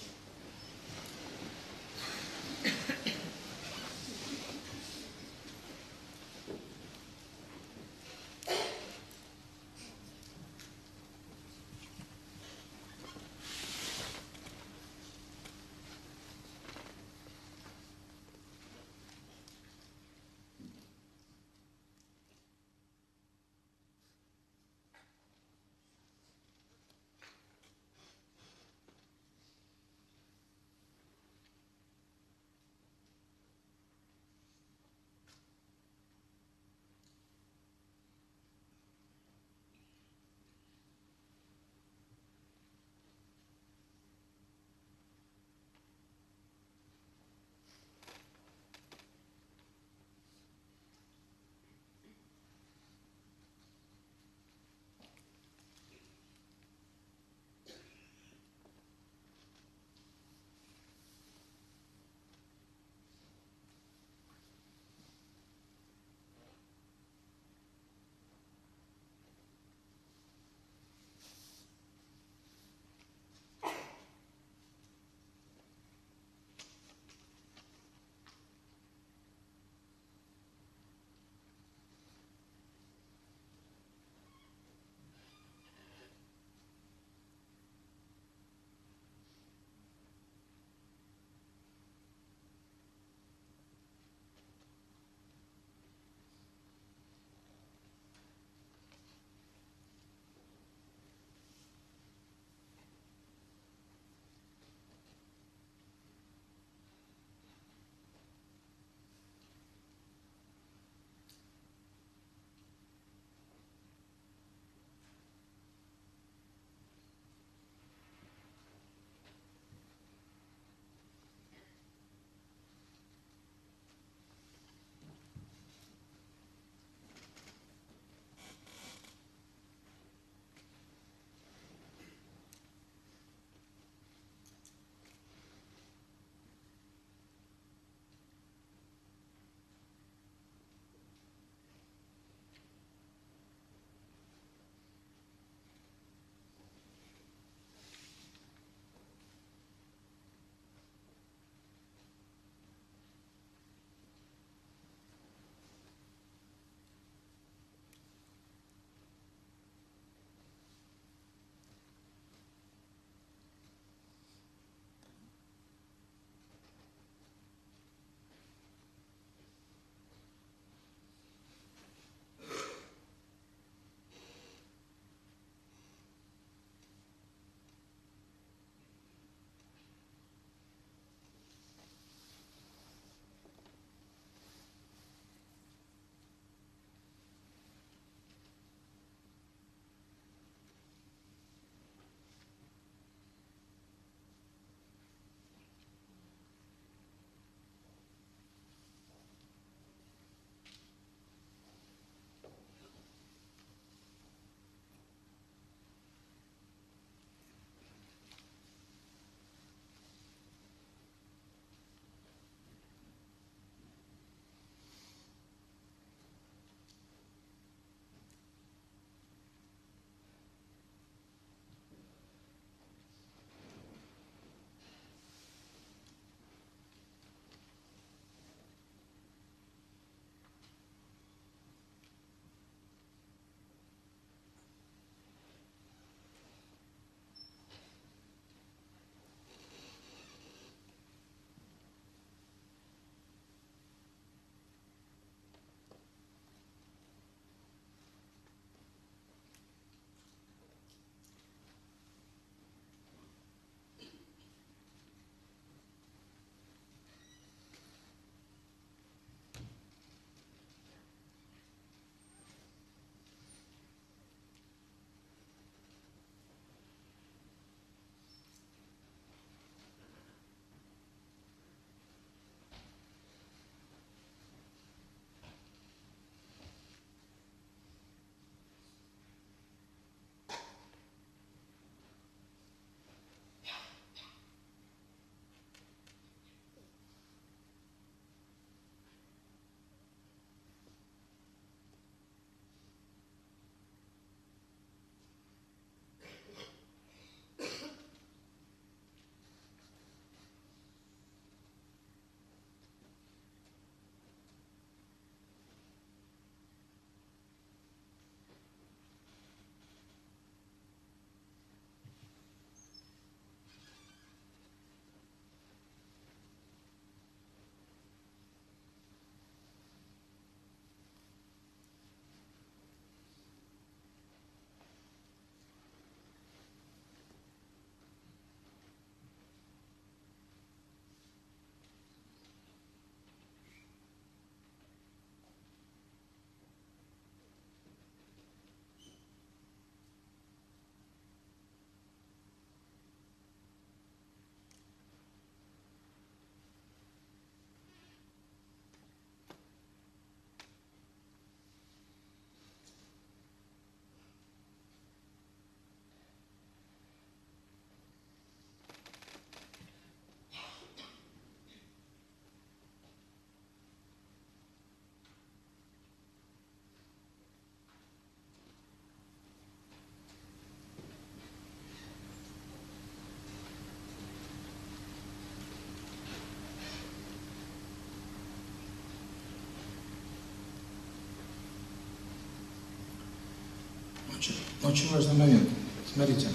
Очень важный момент. Смотрите.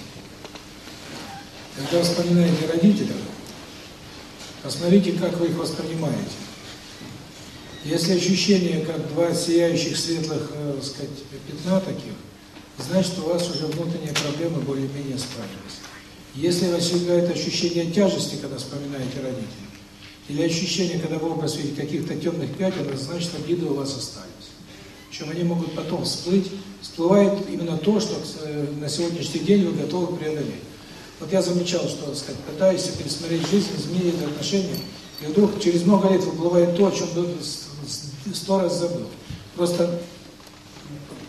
Когда вспоминаете родителей, посмотрите, как вы их воспринимаете. Если ощущение, как два сияющих светлых, э, сказать, пятна таких, значит, у вас уже внутренние проблемы более-менее справились. Если возникает ощущение тяжести, когда вспоминаете родителей, или ощущение, когда вы образ видите каких-то темных пятен, значит, обиды у вас остались. Причем они могут потом всплыть, всплывает именно то, что э, на сегодняшний день вы готовы преодолеть. Вот я замечал, что, так сказать, пытаюсь пересмотреть жизнь, изменить отношения, и вдруг через много лет выплывает то, о чем сто раз забыл. Просто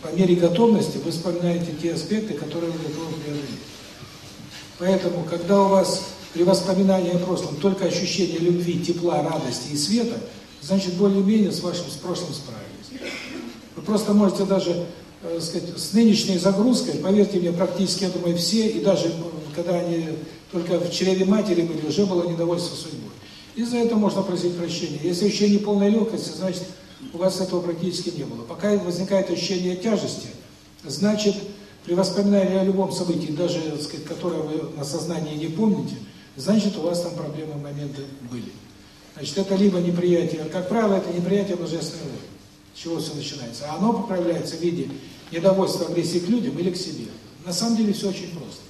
по мере готовности вы вспоминаете те аспекты, которые вы готовы преодолеть. Поэтому, когда у вас при воспоминании о прошлом только ощущение любви, тепла, радости и света, значит, более-менее с вашим с прошлым справились. Вы просто можете даже, э, сказать, с нынешней загрузкой, поверьте мне, практически, я думаю, все, и даже когда они только в чреве матери были, уже было недовольство судьбой. И за это можно просить прощения. Если ощущение полной легкости, значит, у вас этого практически не было. Пока возникает ощущение тяжести, значит, при воспоминании о любом событии, даже, так сказать, которое вы на сознании не помните, значит, у вас там проблемы, моменты были. Значит, это либо неприятие, как правило, это неприятие божественной воли, чего все начинается. А оно проявляется в виде недовольства, агрессии к людям или к себе. На самом деле все очень просто.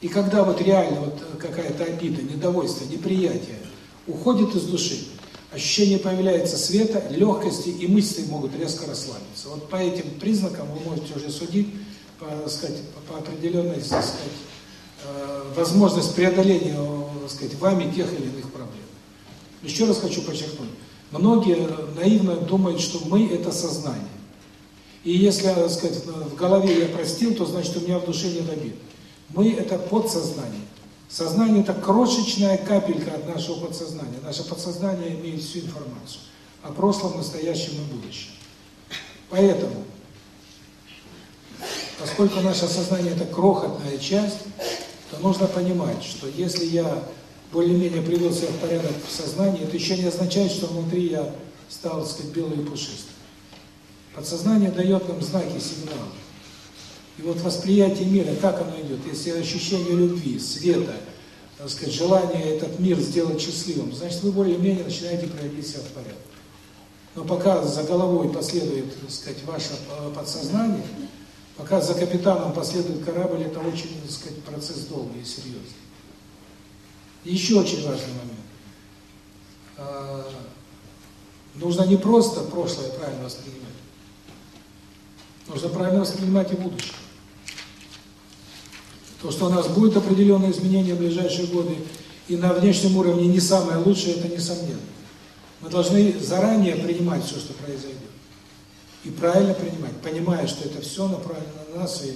И когда вот реально вот какая-то обида, недовольство, неприятие уходит из души, ощущение появляется света, легкости, и мысли могут резко расслабиться. Вот по этим признакам вы можете уже судить, по, сказать, по определенной, так сказать, э, возможность преодоления, так сказать, вами тех или иных проблем. Еще раз хочу подчеркнуть. Многие наивно думают, что мы – это сознание. И если, так сказать, в голове я простил, то значит у меня в душе нет обид. Мы – это подсознание. Сознание – это крошечная капелька от нашего подсознания. Наше подсознание имеет всю информацию о прошлом, настоящем и будущем. Поэтому, поскольку наше сознание – это крохотная часть, то нужно понимать, что если я более-менее привел себя в порядок в сознании, это еще не означает, что внутри я стал, так сказать, белый и пушистый. Подсознание дает нам знаки, сигналы. И вот восприятие мира, как оно идет, если ощущение любви, света, так сказать, желание этот мир сделать счастливым, значит, вы более-менее начинаете приводить себя в порядок. Но пока за головой последует, так сказать, ваше подсознание, пока за капитаном последует корабль, это очень, так сказать, процесс долгий и серьезный. Еще очень важный момент. А, нужно не просто прошлое правильно воспринимать, нужно правильно воспринимать и будущее. То, что у нас будет определенные изменения в ближайшие годы, и на внешнем уровне не самое лучшее, это несомненно. Мы должны заранее принимать все, что произойдет. И правильно принимать, понимая, что это все направлено на нас и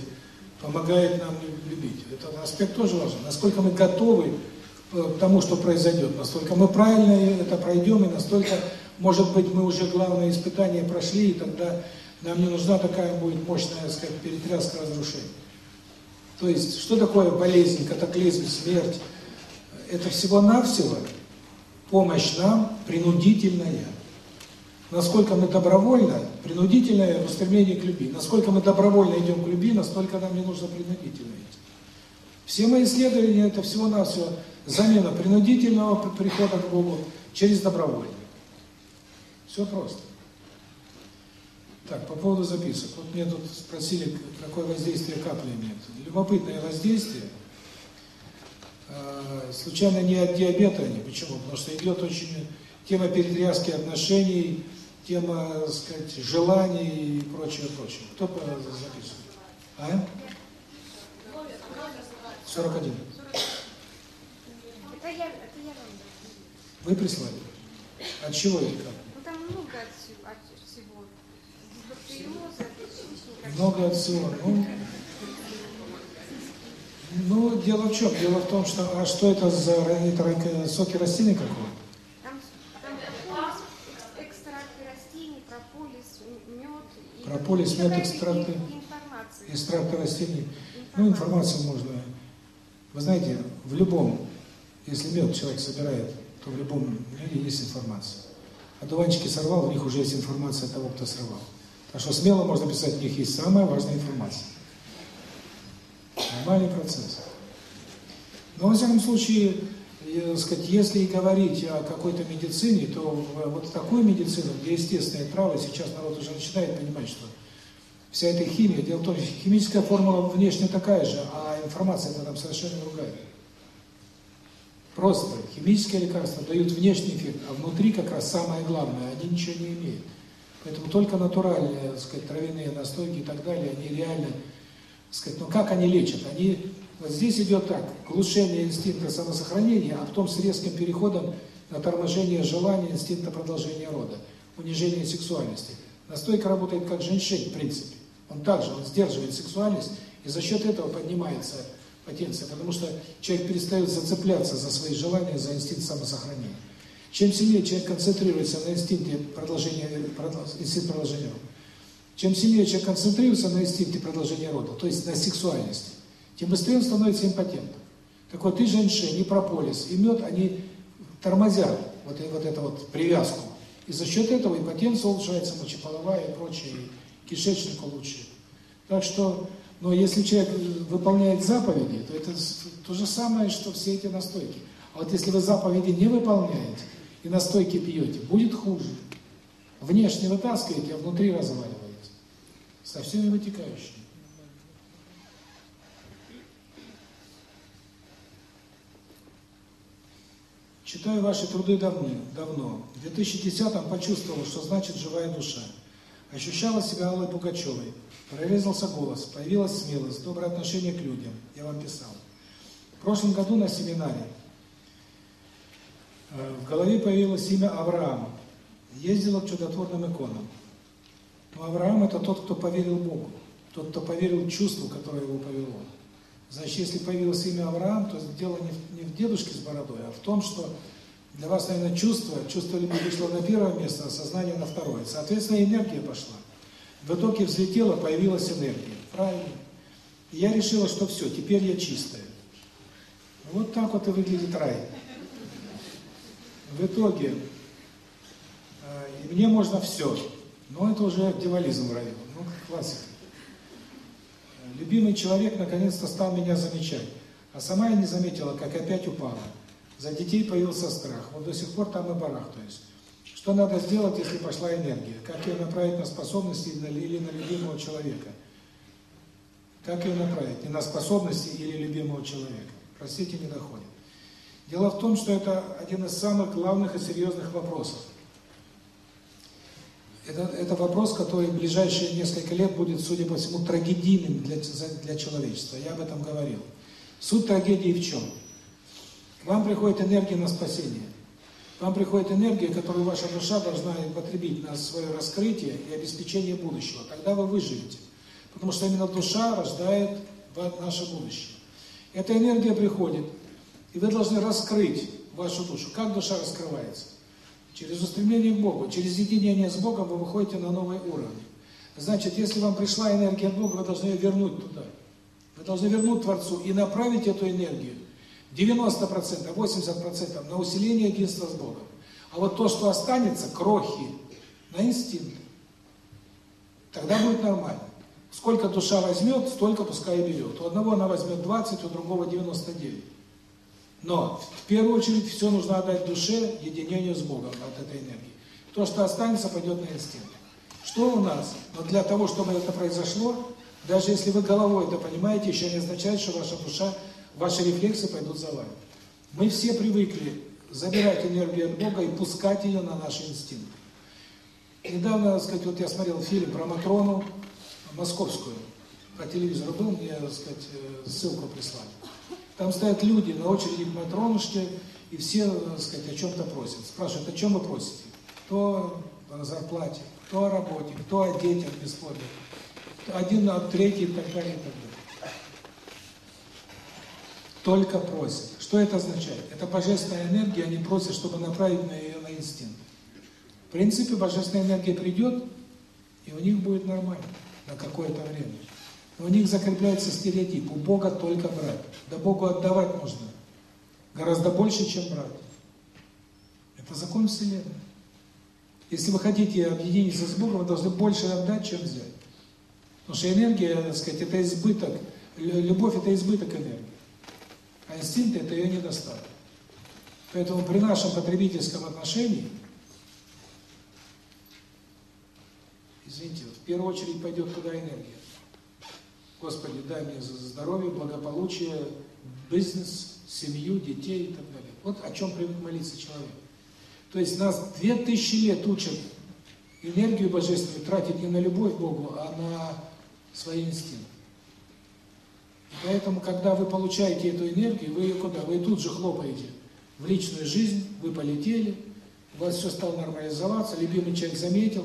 помогает нам любить. Это аспект тоже важен. Насколько мы готовы к тому, что произойдет, настолько мы правильно это пройдем, и настолько, может быть, мы уже главное испытание прошли, и тогда нам не нужна такая будет мощная, так сказать, перетряска разрушения. То есть, что такое болезнь, катаклизм, смерть? Это всего-навсего помощь нам принудительная. Насколько мы добровольно, принудительное устремление к любви. Насколько мы добровольно идем к любви, настолько нам не нужно принудительно идти. Все мои исследования – это всего-навсего замена принудительного прихода к Богу через добровольное. Все просто. Так, по поводу записок. Вот мне тут спросили, какое воздействие капли имеет. Любопытное воздействие. А, случайно не от диабета они. Почему? Потому что идет очень тема перетряски отношений, тема, так сказать, желаний и прочее, прочее. Кто записывает? А? 41. Это я, это я вам Вы прислали? От чего это как? Ну там много от всего. От всего. Бактериоза. Много от всего. Ну, ну, дело в чем? Дело в том, что, а что это за это, соки растений какого? Там, там прополис, экс- экстракты растений, прополис, мед. и Прополис, мед, экстракты. ин- Информация. Экстракты растений. Ну, информацию можно. Вы знаете, в любом, если мед человек собирает, то в любом меде есть информация. Одуванчики сорвал, у них уже есть информация того, кто сорвал. Так что смело можно писать, у них есть самая важная информация. Нормальный процесс. Но, во всяком случае, сказать, если говорить о какой-то медицине, то вот такую медицину, где естественные травы, сейчас народ уже начинает понимать, что вся эта химия, дело в том, что химическая формула внешне такая же, а информация там совершенно другая. Просто химические лекарства дают внешний эффект, а внутри как раз самое главное, они ничего не имеют. Поэтому только натуральные, так сказать, травяные настойки и так далее, они реально, так сказать, ну как они лечат? Они, вот здесь идет так, глушение инстинкта самосохранения, а потом с резким переходом на торможение желания, инстинкта продолжения рода, унижение сексуальности. Настойка работает как женьшень, в принципе. Он также, он сдерживает сексуальность, и за счет этого поднимается потенция, потому что человек перестает зацепляться за свои желания, за инстинкт самосохранения. Чем сильнее человек концентрируется на инстинкте продолжения, инстинкт продолжения рода, чем сильнее человек концентрируется на инстинкте продолжения рода, то есть на сексуальности, тем быстрее он становится импотентом. Так вот, и женьшень, и прополис, и мед, они тормозят вот, вот эту вот привязку. И за счет этого импотенция улучшается, мочеполовая и прочее, и кишечник улучшит. Так что, но если человек выполняет заповеди, то это то же самое, что все эти настойки. А вот если вы заповеди не выполняете, и настойки пьете, будет хуже. Внешне вытаскиваете, а внутри разваливаете. Со всеми вытекающими. Читаю ваши труды давно. давно. В 2010-м почувствовал, что значит живая душа. Ощущала себя Аллой Пугачевой. Прорезался голос, появилась смелость, доброе отношение к людям. Я вам писал. В прошлом году на семинаре в голове появилось имя Авраама. Ездила к чудотворным иконам. Но Авраам – это тот, кто поверил Богу. Тот, кто поверил чувству, которое его повело. Значит, если появилось имя Авраам, то дело не в, не в дедушке с бородой, а в том, что для вас, наверное, чувство, чувство любви вышло на первое место, а сознание на второе. Соответственно, энергия пошла. В итоге взлетела, появилась энергия. Правильно. И я решила, что все, теперь я чистая. Вот так вот и выглядит рай. В итоге, э, мне можно все, но это уже дьяволизм в раю, ну, классика. Любимый человек наконец-то стал меня замечать, а сама я не заметила, как опять упала. За детей появился страх, вот до сих пор там и барахтаюсь. Что надо сделать, если пошла энергия? Как ее направить на способности или на любимого человека? Как ее направить? Не на способности или любимого человека? Простите, не доходит. Дело в том, что это один из самых главных и серьезных вопросов. Это, это вопрос, который в ближайшие несколько лет будет, судя по всему, трагедийным для, для человечества. Я об этом говорил. Суть трагедии в чем? К вам приходит энергия на спасение. Вам приходит энергия, которую ваша душа должна потребить на свое раскрытие и обеспечение будущего. Тогда вы выживете. Потому что именно душа рождает наше будущее. Эта энергия приходит и вы должны раскрыть вашу душу. Как душа раскрывается? Через устремление к Богу, через единение с Богом вы выходите на новый уровень. Значит, если вам пришла энергия от Бога, вы должны ее вернуть туда. Вы должны вернуть Творцу и направить эту энергию 90%, 80% на усиление единства с Богом. А вот то, что останется, крохи, на инстинкт. Тогда будет нормально. Сколько душа возьмет, столько пускай и берет. У одного она возьмет 20, у другого 99. Но в первую очередь все нужно отдать душе, единению с Богом от этой энергии. То, что останется, пойдет на инстинкт. Что у нас? Но для того, чтобы это произошло, даже если вы головой это понимаете, еще не означает, что ваша душа, ваши рефлексы пойдут за вами. Мы все привыкли забирать энергию от Бога и пускать ее на наши инстинкты. Недавно, так сказать, вот я смотрел фильм про Матрону московскую. По телевизору был, мне, так сказать, э, ссылку прислали. Там стоят люди на очереди к Матронушке, и все, так сказать, о чем-то просят. Спрашивают, о чем вы просите? Кто о зарплате, кто о работе, кто о детях бесплодных, один, а третий и так далее, и так далее. Только просят. Что это означает? Это божественная энергия, они просят, чтобы направить на ее на инстинкт. В принципе, божественная энергия придет, и у них будет нормально на какое-то время. Но у них закрепляется стереотип, у Бога только брать. Да Богу отдавать нужно гораздо больше, чем брать. Это закон Вселенной. Если вы хотите объединиться с Богом, вы должны больше отдать, чем взять. Потому что энергия, так сказать, это избыток Лю- Любовь – это избыток энергии, а инстинкт – это ее недостаток. Поэтому при нашем потребительском отношении, извините, в первую очередь пойдет туда энергия. Господи, дай мне здоровье, благополучие, бизнес, семью, детей и так далее. Вот о чем привык молиться человек. То есть нас две тысячи лет учат энергию божественную тратить не на любовь к Богу, а на свои инстинкты. Поэтому, когда вы получаете эту энергию, вы ее куда? Вы тут же хлопаете в личную жизнь, вы полетели, у вас все стало нормализоваться, любимый человек заметил,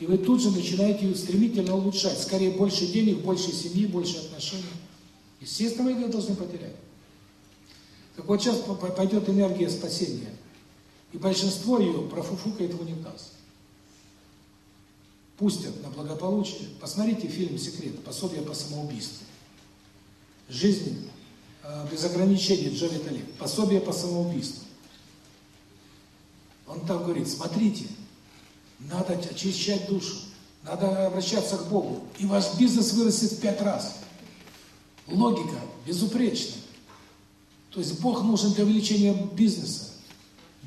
и вы тут же начинаете ее стремительно улучшать. Скорее, больше денег, больше семьи, больше отношений. Естественно, вы это должны потерять. Так вот сейчас по- по- пойдет энергия спасения. И большинство ее профуфукает в унитаз. Пустят на благополучие. Посмотрите фильм «Секрет. Пособие по самоубийству». Жизнь э, без ограничений Джоли Талиб. Пособие по самоубийству. Он там говорит, смотрите, надо очищать душу, надо обращаться к Богу, и ваш бизнес вырастет в пять раз. Логика безупречная. То есть Бог нужен для увеличения бизнеса.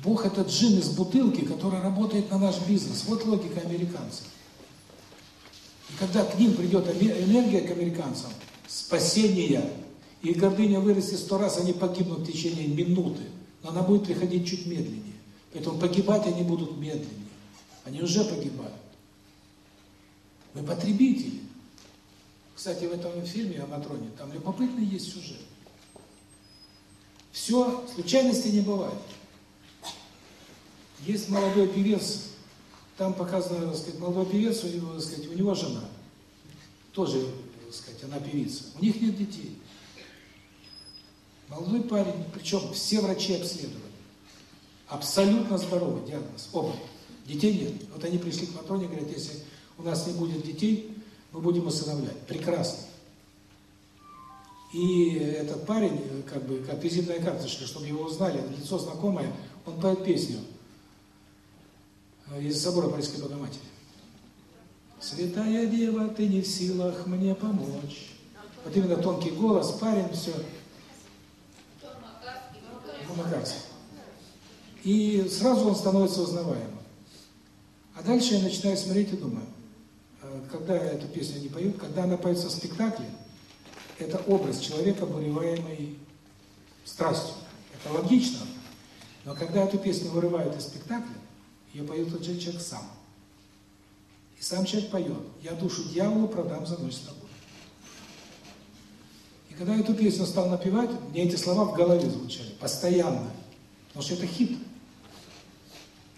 Бог – это джин из бутылки, который работает на наш бизнес. Вот логика американцев. И когда к ним придет энергия к американцам, спасения, и гордыня вырастет сто раз, они погибнут в течение минуты. Но она будет приходить чуть медленнее. Поэтому погибать они будут медленнее. Они уже погибают. Мы потребители. Кстати, в этом фильме о Матроне, там любопытный есть сюжет. Все, случайностей не бывает. Есть молодой певец, там показано, так сказать, молодой певец, у него, так сказать, у него жена, тоже, сказать, она певица. У них нет детей. Молодой парень, причем все врачи обследовали. Абсолютно здоровый диагноз, оба. Детей нет. Вот они пришли к Матроне, говорят, если у нас не будет детей, мы будем усыновлять. Прекрасно. И этот парень, э, как бы, как визитная карточка, чтобы его узнали, лицо знакомое, он поет песню э, из собора Парижской Богоматери. «Святая Дева, ты не в силах мне помочь». Вот именно тонкий голос, парень, все. Ну, Макарский. И сразу он становится узнаваемым. А дальше я начинаю смотреть и думаю, э, когда эту песню не поют, когда она поется в спектакле, это образ человека, обуреваемый страстью. Это логично. Но когда эту песню вырывают из спектакля, ее поет тот же человек сам. Сам человек поет «Я душу дьяволу продам за ночь с тобой». И когда я эту песню стал напевать, мне эти слова в голове звучали, постоянно. Потому что это хит.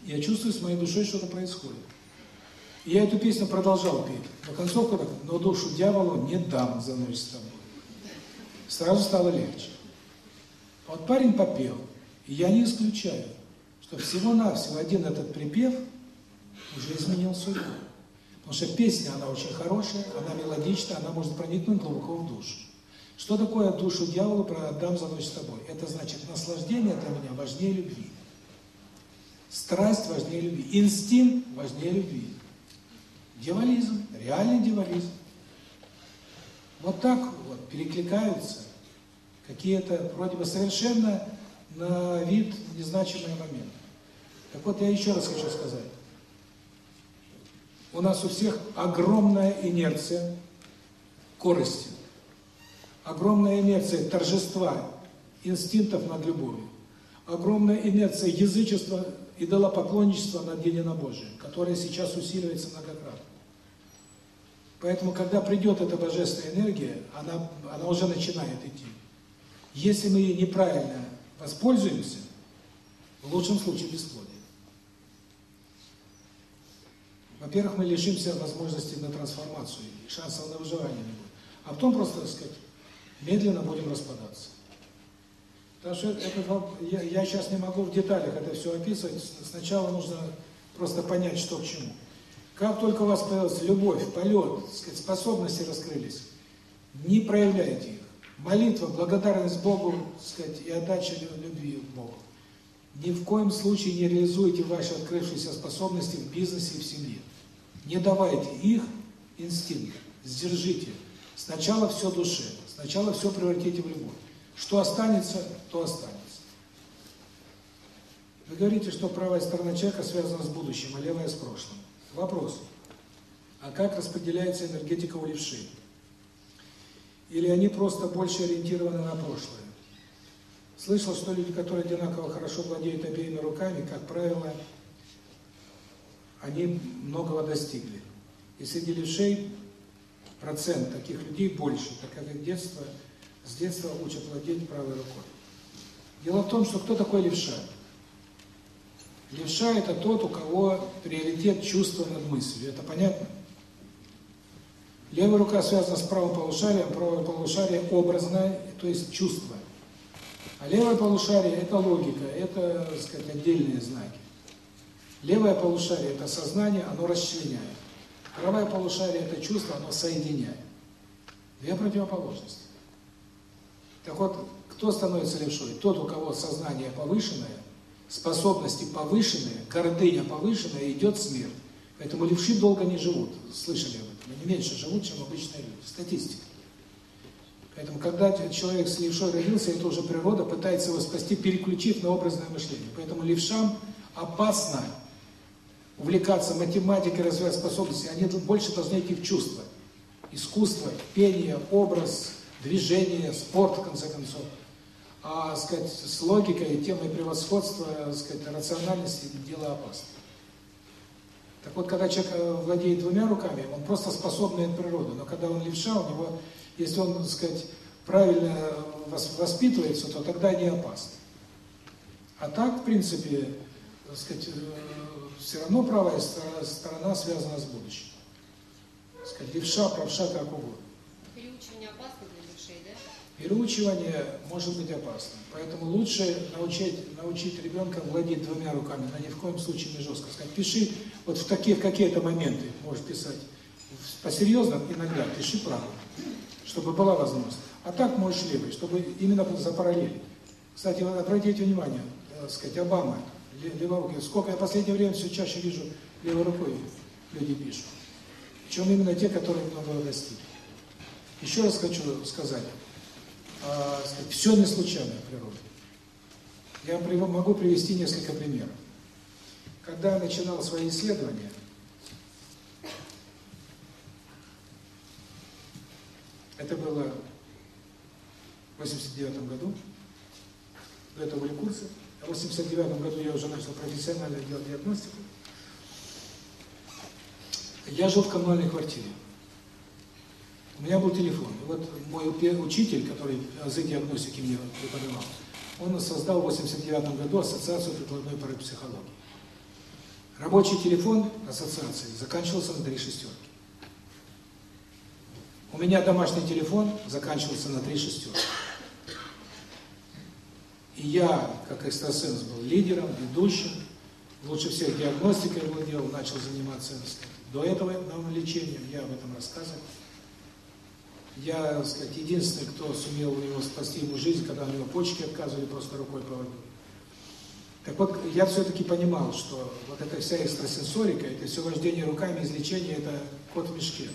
Я чувствую, с моей душой что-то происходит. И я эту песню продолжал петь. Но концовка так, но душу дьяволу не дам за ночь с тобой. Сразу стало легче. Вот парень попел, и я не исключаю, что всего-навсего один этот припев уже изменил судьбу. Потому что песня, она очень хорошая, она мелодичная, она может проникнуть глубоко в душу. Что такое душу дьяволу отдам за ночь с тобой? Это значит, наслаждение для меня важнее любви. Страсть важнее любви. Инстинкт важнее любви. Дьяволизм, реальный дьяволизм. Вот так вот перекликаются какие-то вроде бы совершенно на вид незначимые моменты. Так вот, я еще раз хочу сказать. У нас у всех огромная инерция корости, огромная инерция торжества инстинктов над любовью, огромная инерция язычества, идолопоклонничества над единобожием, которое сейчас усиливается многократно. Поэтому, когда придет эта божественная энергия, она, она уже начинает идти. Если мы ей неправильно воспользуемся, в лучшем случае бесплодие. Во-первых, мы лишимся возможности на трансформацию, и шансов на выживание не будет. А потом просто, так сказать, медленно будем распадаться. Потому что это, я, я сейчас не могу в деталях это все описывать. Сначала нужно просто понять, что к чему. Как только у вас появилась любовь, полет, так сказать, способности раскрылись, не проявляйте их. Молитва, благодарность Богу, так сказать, и отдача любви. Ни в коем случае не реализуйте ваши открывшиеся способности в бизнесе и в семье. Не давайте их инстинкт, сдержите. Сначала все душе, Сначала все превратите в любовь. Что останется, то останется. Вы говорите, что правая сторона человека связана с будущим, а левая с прошлым. Вопрос. А как распределяется энергетика у левшей? Или они просто больше ориентированы на прошлое? Слышал, что люди, которые одинаково хорошо владеют обеими руками, как правило, они многого достигли. И среди левшей процент таких людей больше, так как их детство, с детства учат владеть правой рукой. Дело в том, что кто такой левша? Левша – это тот, у кого приоритет чувства над мыслью. Это понятно? Левая рука связана с правым полушарием, правое полушарие образное, то есть чувство. А левое полушарие – это логика, это, так сказать, отдельные знаки. Левое полушарие – это сознание, оно расчленяет. Правое полушарие – это чувство, оно соединяет. Две противоположности. Так вот, кто становится левшой? Тот, у кого сознание повышенное, способности повышенные, гордыня повышенная, идет смерть. Поэтому левши долго не живут. Слышали об этом? Они меньше живут, чем обычные люди. Статистика. Поэтому, когда человек с левшой родился, это уже природа пытается его спасти, переключив на образное мышление. Поэтому левшам опасно увлекаться математикой, развивать способности, они больше должны идти в чувства. Искусство, пение, образ, движение, спорт, в конце концов. А, сказать, с логикой, темой превосходства, сказать, рациональности дело опасно. Так вот, когда человек э, владеет двумя руками, он просто способный от природы. Но когда он левша, у него, если он, так сказать, правильно воспитывается, то тогда не опасно. А так, в принципе, так сказать, э, все равно правая сторона связана с будущим. Так сказать, левша, правша, как угодно. Переучивание опасно для левшей, да? Переучивание может быть опасным. Поэтому лучше научить, научить ребенка владеть двумя руками, но ни в коем случае не жестко. Сказать, пиши, вот в такие в какие-то моменты можешь писать. По-серьезному иногда пиши правым, чтобы была возможность. А так можешь левой, чтобы именно за параллель. Кстати, обратите внимание, так сказать, Обама, леворукий. Сколько я в последнее время все чаще вижу левой рукой люди пишут. Причем именно те, которые многого достигли. Еще раз хочу сказать, а, сказать все не случайно в природе. Я могу привести несколько примеров. Когда я начинал свои исследования, это было в 89 году, до этого были курсы, в 89 году я уже начал профессионально делать диагностику. Я жил в коммунальной квартире. У меня был телефон. И вот мой учитель, который азы диагностики мне преподавал, он создал в 89 году Ассоциацию прикладной парапсихологии. Рабочий телефон ассоциации заканчивался на три шестерки. У меня домашний телефон заканчивался на три шестерки. И я, как экстрасенс, был лидером, ведущим, лучше всех диагностикой владел, начал заниматься до этого лечением, я об этом рассказывал. Я, так сказать, единственный, кто сумел у него спасти ему жизнь, когда у него почки отказывали, просто рукой поводил. Так вот, я все-таки понимал, что вот эта вся экстрасенсорика, это все вождение руками, излечение, это кот в мешке.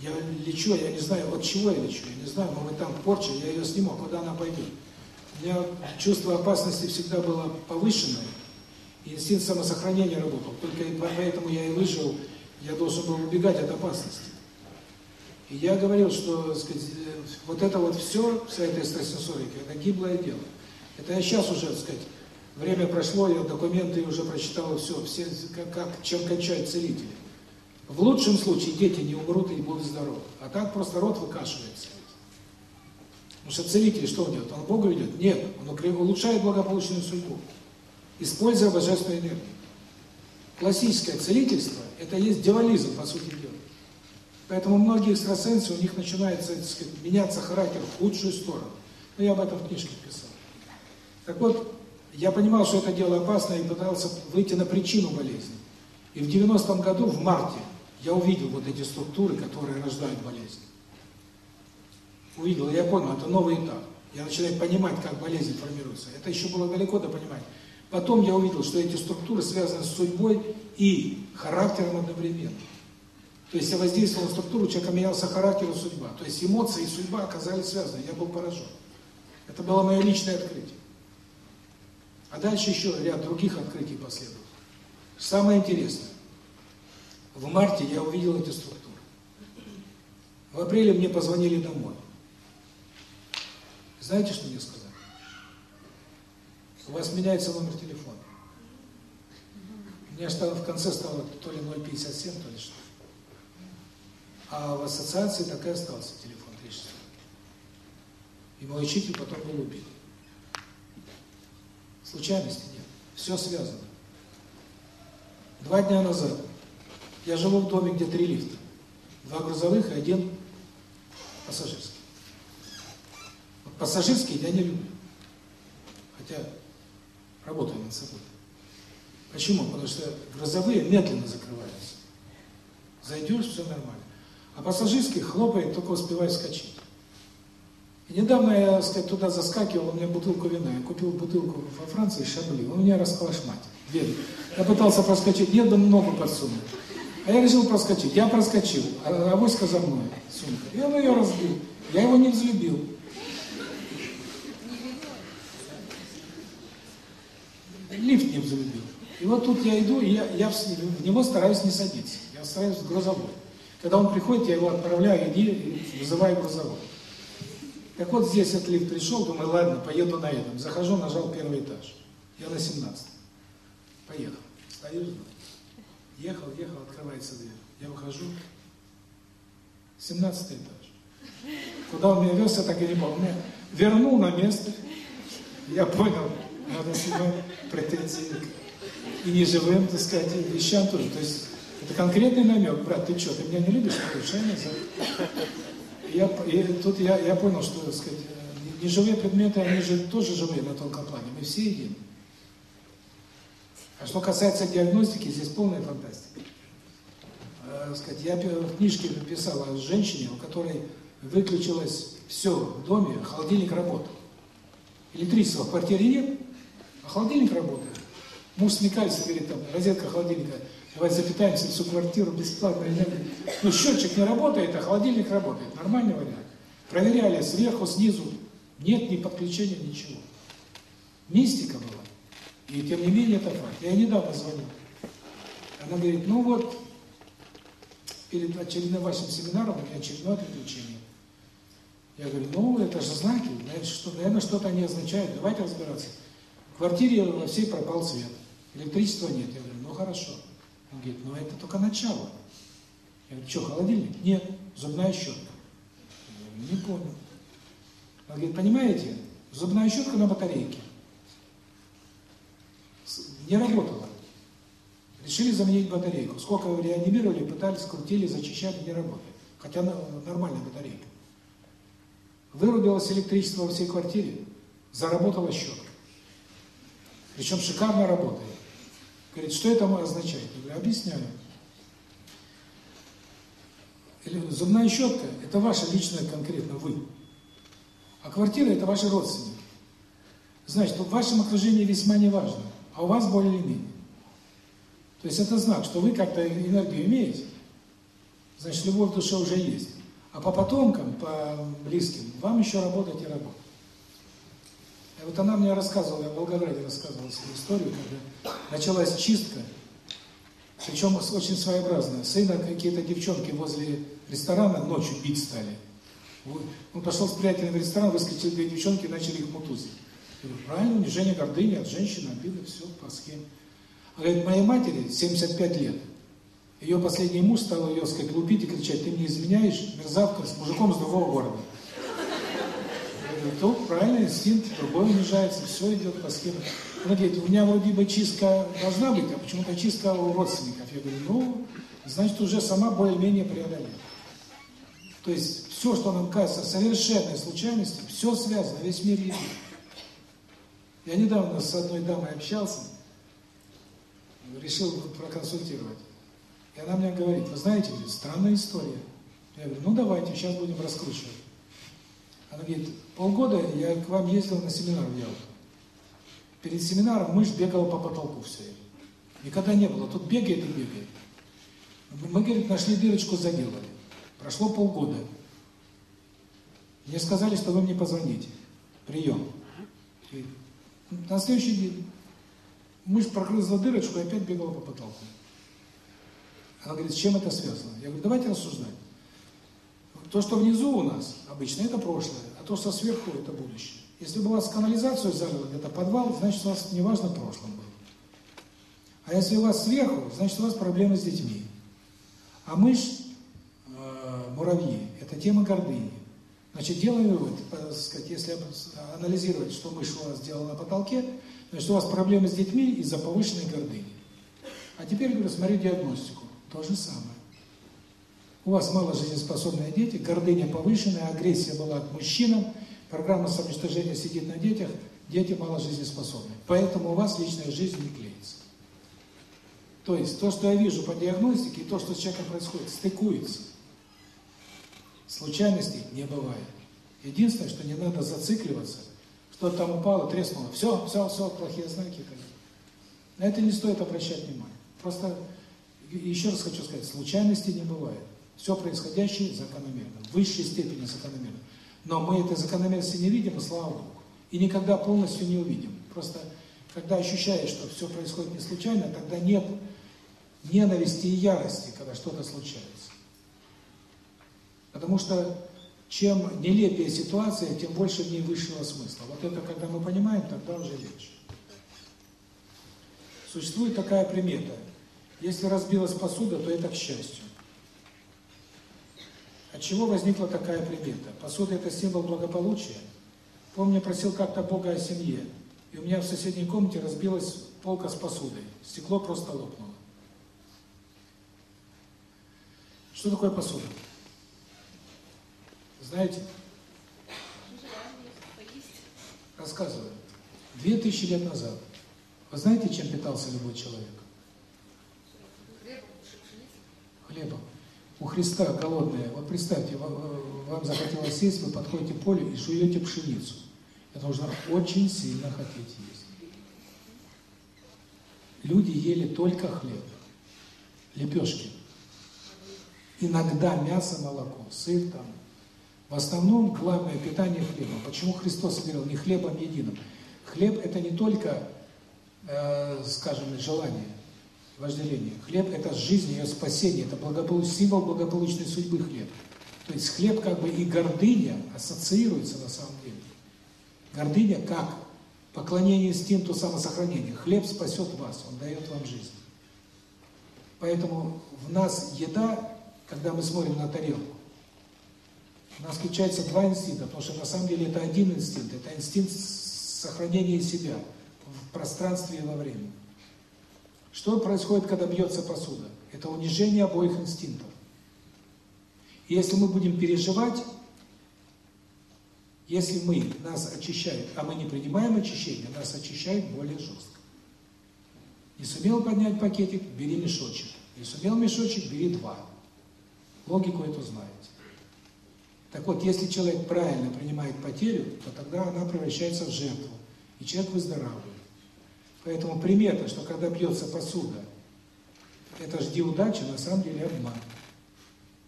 Я лечу, я не знаю, от чего я лечу, я не знаю, может там порча, я ее сниму, а куда она пойдет. У меня чувство опасности всегда было повышенное, инстинкт самосохранения работал. Только поэтому я и выжил, я должен был убегать от опасности. И я говорил, что сказать, вот это вот все, вся эта экстрасенсорика, это гиблое дело. Это я сейчас уже, так сказать, время прошло, я документы уже прочитал, все, все как, как, чем кончают целители. В лучшем случае дети не умрут и будут здоровы. А так просто рот выкашивается. Потому что целитель что он делает? Он Богу идет? Нет, он улучшает благополучную судьбу, используя божественную энергию. Классическое целительство – это есть дьяволизм, по сути дела. Поэтому многие экстрасенсы, у них начинается, сказать, меняться характер в худшую сторону. Но я об этом в книжке писал. Так вот, я понимал, что это дело опасно, и пытался выйти на причину болезни. И в 90-м году, в марте, я увидел вот эти структуры, которые рождают болезнь увидел, я понял, это новый этап. Я начинаю понимать, как болезнь формируется. Это еще было далеко до понимания. Потом я увидел, что эти структуры связаны с судьбой и характером одновременно. То есть я воздействовал на структуру, у человека менялся характер и судьба. То есть эмоции и судьба оказались связаны. Я был поражен. Это было мое личное открытие. А дальше еще ряд других открытий последовало. Самое интересное. В марте я увидел эти структуры. В апреле мне позвонили домой. Знаете, что мне сказали? У вас меняется номер телефона. У меня стало, в конце стало то ли 057, то ли что. А в ассоциации так и остался телефон 36. И мой учитель потом был убит. Случайности нет. Все связано. Два дня назад я живу в доме, где три лифта. Два грузовых и один пассажирский. Пассажирский я не люблю. Хотя работаю над собой. Почему? Потому что грузовые медленно закрываются. Зайдешь, все нормально. А пассажирский хлопает, только успевает скачать. И недавно я, сказать, туда заскакивал, у меня бутылку вина. Я купил бутылку во Франции, Шабли. Он меня расколошматил. Дверь. Я пытался проскочить, нет, да ногу подсунул. А я решил проскочить. Я проскочил, а авоська за мной, сумка. И он ее разбил. Я его не взлюбил. Лифт не взлюбил. И вот тут я иду, и я, я в него стараюсь не садиться. Я стараюсь в грузовой. Когда он приходит, я его отправляю, иди, вызываю грузовой. Так вот здесь этот лифт пришел, думаю, ладно, поеду на этом. Захожу, нажал первый этаж. Я на 17. Поехал. Стою, жду. Ехал, ехал, открывается дверь. Я выхожу. 17 этаж. Куда он меня вез, я так и не помню. Вернул на место. Я понял, надо снимать претензии и неживым, так сказать, вещам тоже. То есть это конкретный намек. Брат, ты что, ты меня не любишь? Нарушение за... Я, и тут я, я понял, что, так сказать, неживые предметы, они же тоже живые на тонком плане. Мы все едины. А что касается диагностики, здесь полная фантастика. Э, сказать, я в книжке писал о женщине, у которой выключилось все в доме, холодильник работал. Электричества в квартире нет, а холодильник работает. Муж смекается, говорит, там, розетка холодильника, давай запитаемся всю квартиру бесплатно. Ну, счетчик не работает, а холодильник работает. Нормальный вариант. Проверяли сверху, снизу. Нет ни подключения, ничего. Мистика была. И тем не менее это факт. Я недавно звонил. Она говорит, ну вот, перед очередным вашим семинаром у меня очередное приключение. Я говорю, ну это же знаки, наверное, что, наверное, что-то они означают, давайте разбираться. В квартире во всей пропал свет, электричества нет. Я говорю, ну хорошо. Он говорит, ну это только начало. Я говорю, что, холодильник? Нет, зубная щетка. Я говорю, не понял. Он говорит, понимаете, зубная щетка на батарейке не работала. Решили заменить батарейку. Сколько реанимировали, пытались, крутили, зачищали, не работает. Хотя нормальная батарейка. Вырубилось электричество во всей квартире, заработала щетка. Причем шикарно работает. Говорит, что это означает? Я говорю, объясняю. Зубная щетка – это ваша личная конкретно вы. А квартира – это ваши родственники. Значит, в вашем окружении весьма не важно а у вас более или менее. То есть это знак, что вы как-то энергию имеете, значит, любовь в душе уже есть. А по потомкам, по близким, вам еще работать и работать. И вот она мне рассказывала, я в Волгограде рассказывал свою историю, когда началась чистка, причем очень своеобразная. Сына какие-то девчонки возле ресторана ночью бить стали. Он пошел с приятелем в ресторан, выскочили две девчонки и начали их мутузить. Правильно, унижение гордыни от женщины, обида, все, по схеме. А говорит, моей матери 75 лет. Ее последний муж стал ее, сказать, лупить и кричать, ты мне изменяешь, мерзавка, с мужиком с другого города. То правильно, инстинкт, другой унижается, все идет по схеме. Она говорит, у меня вроде бы чистка должна быть, а почему-то чистка у родственников. Я говорю, ну, значит, уже сама более-менее преодолела. То есть, все, что нам кажется совершенной случайностью, все связано, весь мир единый. Я недавно с одной дамой общался, решил проконсультировать. И она мне говорит, вы знаете, странная история. Я говорю, ну давайте, сейчас будем раскручивать. Она говорит, полгода я к вам ездил на семинар в Ялту. Перед семинаром мышь бегала по потолку все время. Никогда не было. Тут бегает и бегает. Мы, говорит, нашли дырочку, заделали. Прошло полгода. Мне сказали, что вы мне позвоните. Прием. На следующий день мышь прогрызла дырочку и опять бегала по потолку. Она говорит, с чем это связано? Я говорю, давайте рассуждать. То, что внизу у нас обычно, это прошлое, а то, что сверху, это будущее. Если бы у вас канализацию залило, где-то подвал, значит, у вас неважно в прошлом было. А если у вас сверху, значит, у вас проблемы с детьми. А мышь, э, муравьи, это тема гордыни. Значит, делаем вывод, так сказать, если анализировать, что мышь у вас сделала на потолке, значит, у вас проблемы с детьми из-за повышенной гордыни. А теперь, говорю, смотри диагностику. То же самое. У вас мало жизнеспособные дети, гордыня повышенная, агрессия была к мужчинам, программа самоуничтожения сидит на детях, дети мало жизнеспособны. Поэтому у вас личная жизнь не клеится. То есть, то, что я вижу по диагностике, и то, что с человеком происходит, стыкуется. Случайностей не бывает. Единственное, что не надо зацикливаться, что там упало, треснуло. Все, все, все, плохие знаки. На это не стоит обращать внимание. Просто, еще раз хочу сказать, случайностей не бывает. Все происходящее закономерно, в высшей степени закономерно. Но мы этой закономерности не видим, и слава Богу. И никогда полностью не увидим. Просто, когда ощущаешь, что все происходит не случайно, тогда нет ненависти и ярости, когда что-то случается. Потому что чем нелепее ситуация, тем больше в ней высшего смысла. Вот это, когда мы понимаем, тогда уже легче. Существует такая примета. Если разбилась посуда, то это к счастью. От чего возникла такая примета? Посуда – это символ благополучия. Помню, просил как-то Бога о семье, и у меня в соседней комнате разбилась полка с посудой. Стекло просто лопнуло. Что такое посуда? Знаете? Рассказываю. Две тысячи лет назад. Вы знаете, чем питался любой человек? Хлебом. У Христа голодные. Вот представьте, вам захотелось сесть, вы подходите к полю и жуете пшеницу. Это нужно очень сильно хотеть есть. Люди ели только хлеб, лепешки. Иногда мясо, молоко, сыр там. В основном главное питание хлебом. Почему Христос говорил не хлебом единым? Хлеб это не только, э, скажем, желание, вожделение. Хлеб это жизнь, ее спасение, это благополуч... символ благополучной судьбы хлеб. То есть хлеб как бы и гордыня ассоциируется на самом деле. Гордыня как поклонение инстинкту самосохранения. Хлеб спасет вас, он дает вам жизнь. Поэтому в нас еда, когда мы смотрим на тарелку, у нас включается два инстинкта, потому что на самом деле это один инстинкт, это инстинкт сохранения себя в пространстве и во времени. Что происходит, когда бьется посуда? Это унижение обоих инстинктов. И если мы будем переживать, если мы, нас очищают, а мы не принимаем очищение, нас очищает более жестко. Не сумел поднять пакетик, бери мешочек. Не сумел мешочек, бери два. Логику эту знаете. Так вот, если человек правильно принимает потерю, то тогда она превращается в жертву, и человек выздоравливает. Поэтому примета, что когда бьется посуда, это жди удачи, на самом деле обман.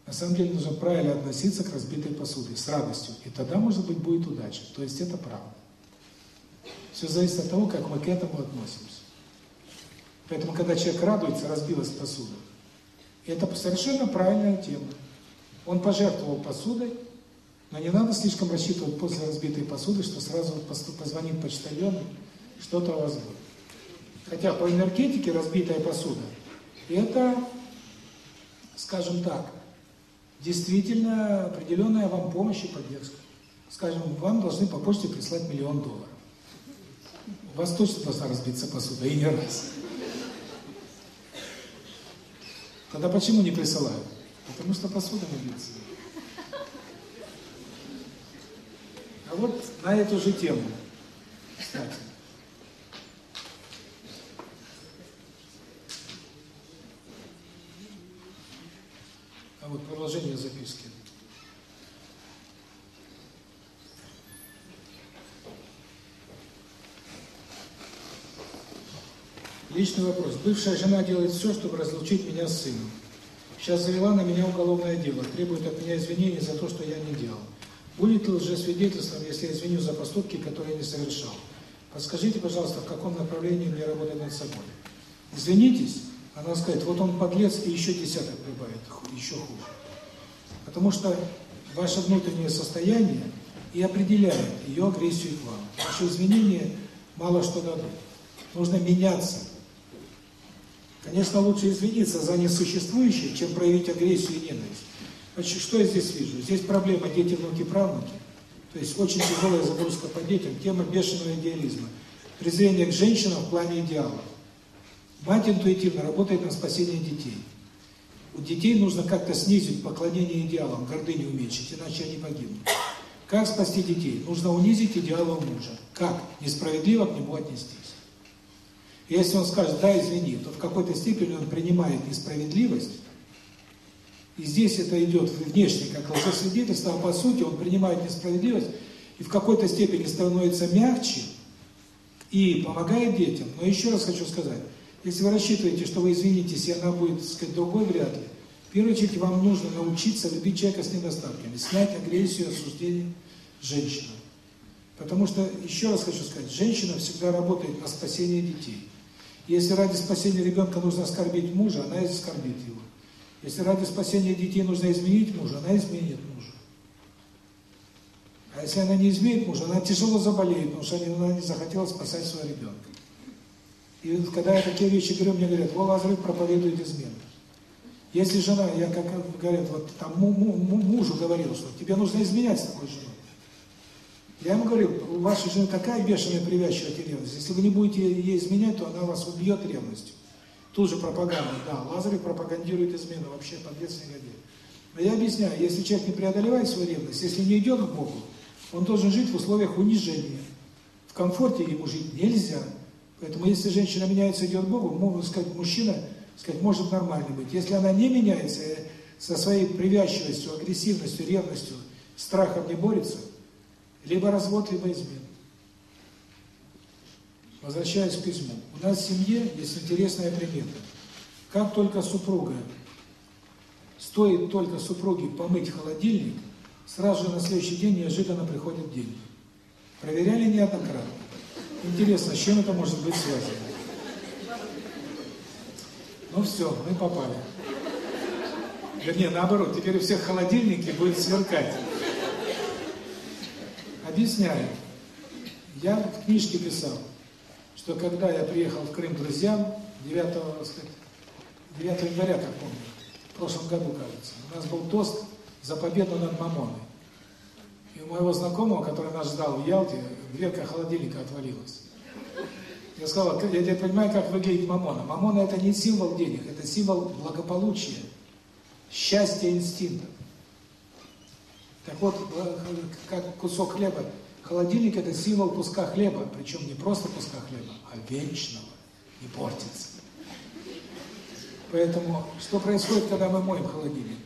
На самом деле нужно правильно относиться к разбитой посуде, с радостью, и тогда, может быть, будет удача. То есть это правда. Все зависит от того, как мы к этому относимся. Поэтому, когда человек радуется, разбилась посуда, это совершенно правильная тема. Он пожертвовал посудой, но не надо слишком рассчитывать после разбитой посуды, что сразу позвонит почтальон, что-то у вас будет. Хотя по энергетике разбитая посуда – это, скажем так, действительно определенная вам помощь и поддержка. Скажем, вам должны по почте прислать миллион долларов. У вас точно должна разбиться посуда, и не раз. Тогда почему не присылают? Потому что посуда не бьется. А вот на эту же тему, кстати. А вот продолжение записки. Личный вопрос. Бывшая жена делает все, чтобы разлучить меня с сыном. сейчас завела на меня уголовное дело, требует от меня извинений за то, что я не делал. Будет лжесвидетельством, если я извиню за поступки, которые не совершал? Подскажите, пожалуйста, в каком направлении мне работать над собой? Извинитесь, она скажет, вот он подлец, и еще десяток прибавит, еще хуже. Потому что ваше внутреннее состояние и определяет ее агрессию к вам. Ваши извинения мало что дадут. Нужно меняться. Конечно, лучше извиниться за несуществующее, чем проявить агрессию и ненависть. Значит, что я здесь вижу? Здесь проблема дети, внуки, правнуки. То есть очень тяжелая загрузка по детям, тема бешеного идеализма. Презрение к женщинам в плане идеала. Мать интуитивно работает на спасение детей. У детей нужно как-то снизить поклонение идеалам, гордыню уменьшить, иначе они погибнут. Как спасти детей? Нужно унизить идеалы мужа. Как? Несправедливо к нему отнестись. Если он скажет, да, извини, то в какой-то степени он принимает несправедливость, и здесь это идет внешне, как лжесвидетельство, а по сути он принимает несправедливость и в какой-то степени становится мягче и помогает детям. Но еще раз хочу сказать, если вы рассчитываете, что вы извинитесь, и она будет, так сказать, другой, вряд ли. В первую очередь вам нужно научиться любить человека с недостатками, снять агрессию, осуждение женщины. Потому что, еще раз хочу сказать, женщина всегда работает на спасение детей. Если ради спасения ребенка нужно оскорбить мужа, она оскорбит его. Если ради спасения детей нужно изменить мужа, она изменит мужа. А если она не изменит мужа, она тяжело заболеет, потому что она не захотела спасать своего ребенка. И когда я такие вещи говорю, мне говорят, Вова Лазарев проповедует измену. Если жена, я как говорят, вот там мужу говорил, что тебе нужно изменять с такой женой. Я ему говорил, у вашей жены такая бешеная привязчивая ревность, если вы не будете ей изменять, то она вас убьет ревностью. Тут же пропаганда, да, Лазарев пропагандирует измену, вообще подлец негодяй. Но я объясняю, если человек не преодолевает свою ревность, если не идет к Богу, он должен жить в условиях унижения. В комфорте ему жить нельзя. Поэтому если женщина меняется, идет к Богу, можно сказать, мужчина, сказать, может нормально быть. Если она не меняется, э, со своей привязчивостью, агрессивностью, ревностью, страхом не борется, либо развод, либо измена. Возвращаясь к письму. У нас в семье есть интересная примета. Как только супруга, стоит только супруге помыть холодильник, сразу же на следующий день неожиданно приходят деньги. Проверяли неоднократно. Интересно, с чем это может быть связано? Ну все, мы попали. Вернее, наоборот, теперь у всех холодильники будет сверкать. Объясняю. Я в книжке писал, что когда я приехал в Крым друзьям, 9, сказать, 9 января, как помню, в прошлом году, кажется, у нас был тост за победу над Мамоной. И у моего знакомого, который нас ждал в Ялте, дверка холодильника отвалилась. Я сказал, я теперь понимаю, как выглядит Мамона. Мамона это не символ денег, это символ благополучия, счастья инстинкта. Так вот, как кусок хлеба, холодильник это символ куска хлеба, причем не просто куска хлеба, а вечного, не портится. Поэтому, что происходит, когда мы моем холодильник?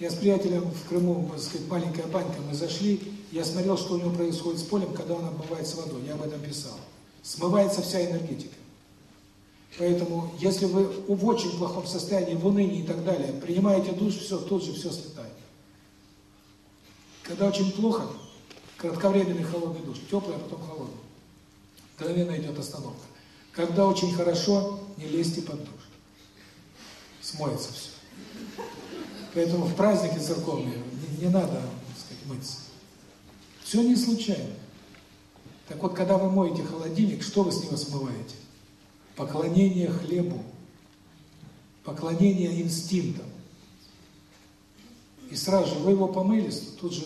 Я с приятелем в Крыму, так сказать, маленькая банька, мы зашли, я смотрел, что у него происходит с полем, когда он обмывается водой, я об этом писал. Смывается вся энергетика. Поэтому, если вы в очень плохом состоянии, в унынии и так далее, принимаете душ, все, тут же все слетает. Когда очень плохо, кратковременный холодный душ, теплый, а потом холодный. Мгновенно идет остановка. Когда очень хорошо, не лезьте под душ. Смоется все. Поэтому в праздники церковные не, не надо, так сказать, мыться. Все не случайно. Так вот, когда вы моете холодильник, что вы с него смываете? Поклонение хлебу, поклонение инстинктам. И сразу же вы его помыли, тут же,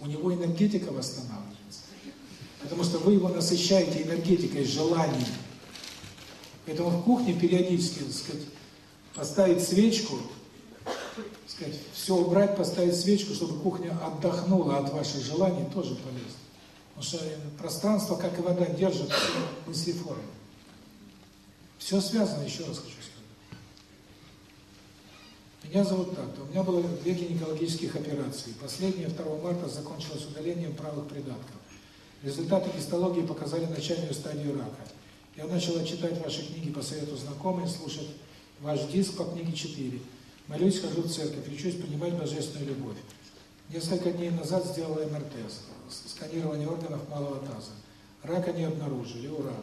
у него энергетика восстанавливается. Потому что вы его насыщаете энергетикой, желанием. Поэтому в кухне периодически, так сказать, поставить свечку, сказать, все убрать, поставить свечку, чтобы кухня отдохнула от ваших желаний, тоже полезно. Потому что пространство, как и вода, держит мысли формы. Все связано, еще раз хочу. Меня зовут так-то. У меня было две гинекологических операции. Последняя 2 марта закончилась удалением правых придатков. Результаты гистологии показали начальную стадию рака. Я начала читать ваши книги по совету знакомых, слушать ваш диск по книге 4. Молюсь, хожу в церковь, учусь понимать божественную любовь. Несколько дней назад сделал МРТ, сканирование органов малого таза. Рака не обнаружили, ура.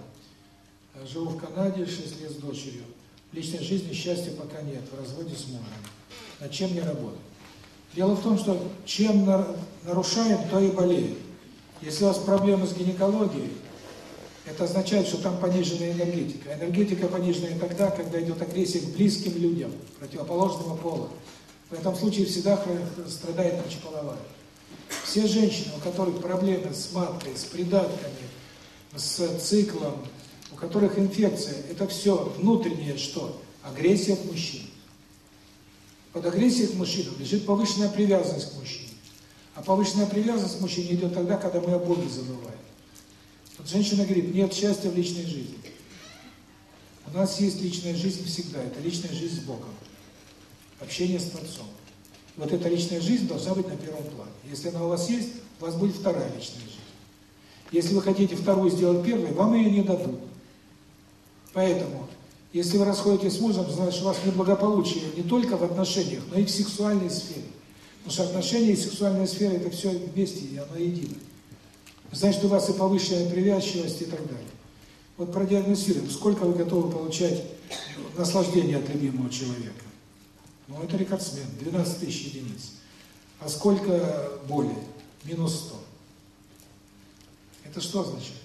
Живу в Канаде, 6 лет с дочерью. В личной жизни счастья пока нет, в разводе с мужем. Над чем не работаю? Дело в том, что чем нарушаем, то и болеем. Если у вас проблемы с гинекологией, это означает, что там пониженная энергетика. Энергетика пониженная тогда, когда идет агрессия к близким людям, противоположного пола. В этом случае всегда страдает мочеполовая. Все женщины, у которых проблемы с маткой, с придатками, с циклом, у которых инфекция, это все внутреннее что? Агрессия к мужчине. Под агрессией к мужчинам лежит повышенная привязанность к мужчине. А повышенная привязанность к мужчине идет тогда, когда мы о Боге забываем. Вот женщина говорит, нет счастья в личной жизни. У нас есть личная жизнь всегда, это личная жизнь с Богом. Общение с Творцом. Вот эта личная жизнь должна быть на первом плане. Если она у вас есть, у вас будет вторая личная жизнь. Если вы хотите вторую сделать первой, вам ее не дадут. Поэтому, если вы расходитесь с мужем, значит, у вас неблагополучие не только в отношениях, но и в сексуальной сфере. Потому что отношения и сексуальная сфера – это все вместе, и оно едино. Значит, у вас и повышенная привязчивость и так далее. Вот продиагностируем, сколько вы готовы получать наслаждение от любимого человека. Ну, это рекордсмен, 12 тысяч единиц. А сколько боли? Минус 100. Это что означает?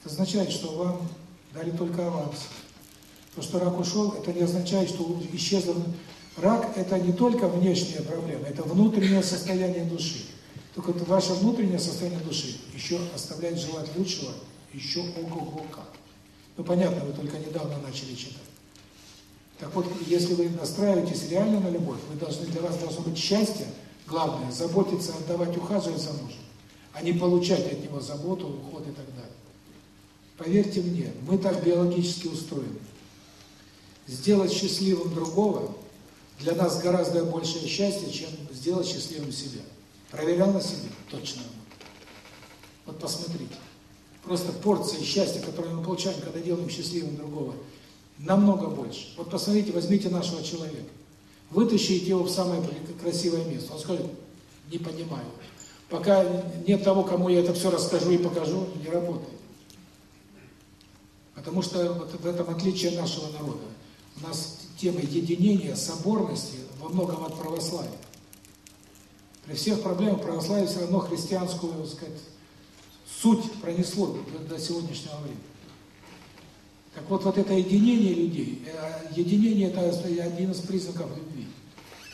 Это означает, что вам дали только аванс. То, что рак ушел, это не означает, что исчезло... Рак – это не только внешняя проблема, это внутреннее состояние души. Только ваше внутреннее состояние души еще оставляет желать лучшего, еще ого-го как. Ну, понятно, вы только недавно начали читать. Так вот, если вы настраиваетесь реально на любовь, вы должны, для вас должно быть счастье, главное, заботиться, отдавать, ухаживать за мужем, а не получать от него заботу, уход и так далее. Поверьте мне, мы так биологически устроены. Сделать счастливым другого для нас гораздо большее счастье, чем сделать счастливым себя. Проверял на себе? Точно. Вот посмотрите. Просто порция счастья, которую мы получаем, когда делаем счастливым другого, намного больше. Вот посмотрите, возьмите нашего человека. Вытащите его в самое красивое место. Он скажет, не понимаю. Пока нет того, кому я это все расскажу и покажу, не работает. Потому что вот в этом отличие нашего народа. У нас тема единения, соборности во многом от православия. При всех проблемах православие все равно христианскую, так сказать, суть пронесло до, сегодняшнего времени. Так вот, вот это единение людей, э, единение – это один из признаков любви.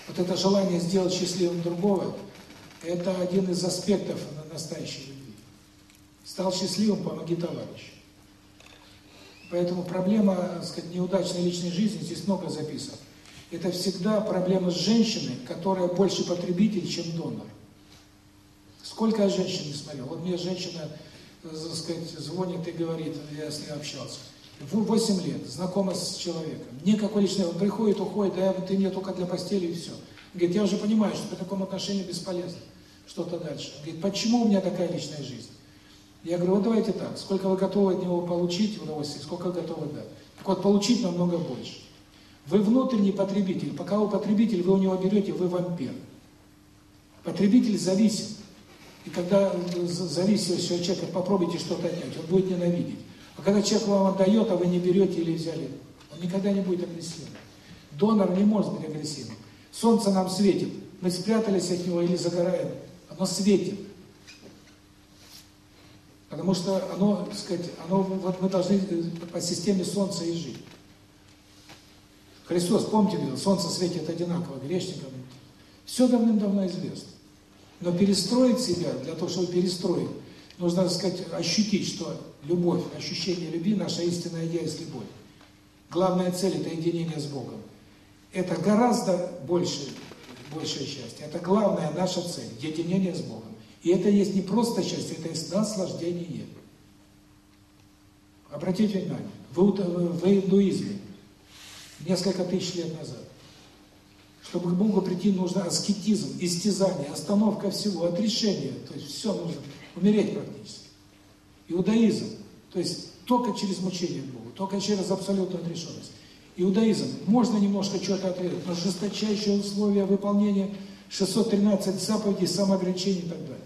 Вот это желание сделать счастливым другого – это один из аспектов настоящей любви. Стал счастливым – помоги товарищу. Поэтому проблема, так сказать, неудачной личной жизни, здесь много записано это всегда проблема с женщиной, которая больше потребитель, чем донор. Сколько я женщин не смотрел. Вот мне женщина, так сказать, звонит и говорит, я с ней общался. 8 лет, знакома с человеком. Никакой личной, он приходит, уходит, да ты мне только для постели и все. Говорит, я уже понимаю, что по такому отношению бесполезно. Что-то дальше. Говорит, почему у меня такая личная жизнь? Я говорю, вот давайте так, сколько вы готовы от него получить удовольствие, сколько готовы дать. Так вот, получить намного больше. Вы внутренний потребитель. Пока вы потребитель, вы у него берете, вы вампир. Потребитель зависим. И когда зависимый человека попробуйте что-то отнять, он будет ненавидеть. А когда человек вам отдает, а вы не берете или взяли, он никогда не будет агрессивным. Донор не может быть агрессивным. Солнце нам светит, мы спрятались от него или загораем, оно светит. Потому что оно, так сказать, оно, вот мы должны э, по системе Солнца и жить. Христос, помните, говорил, солнце светит одинаково грешникам. Все давным-давно известно. Но перестроить себя, для того, чтобы перестроить, нужно, так сказать, ощутить, что любовь, ощущение любви, наша истинная я есть любовь. Главная цель – это единение с Богом. Это гораздо больше, большее счастье. Это главная наша цель – единение с Богом. И это есть не просто счастье, это есть наслаждение. Обратите внимание, в, в индуизме несколько тысяч лет назад. Чтобы к Богу прийти, нужно аскетизм, истязание, остановка всего, отрешение. То есть все нужно, умереть практически. Иудаизм, то есть только через мучение к Богу, только через абсолютную отрешенность. Иудаизм. Можно немножко что-то отрезать, но жесточайшие условия выполнения 613 заповедей, самоограничений и так далее.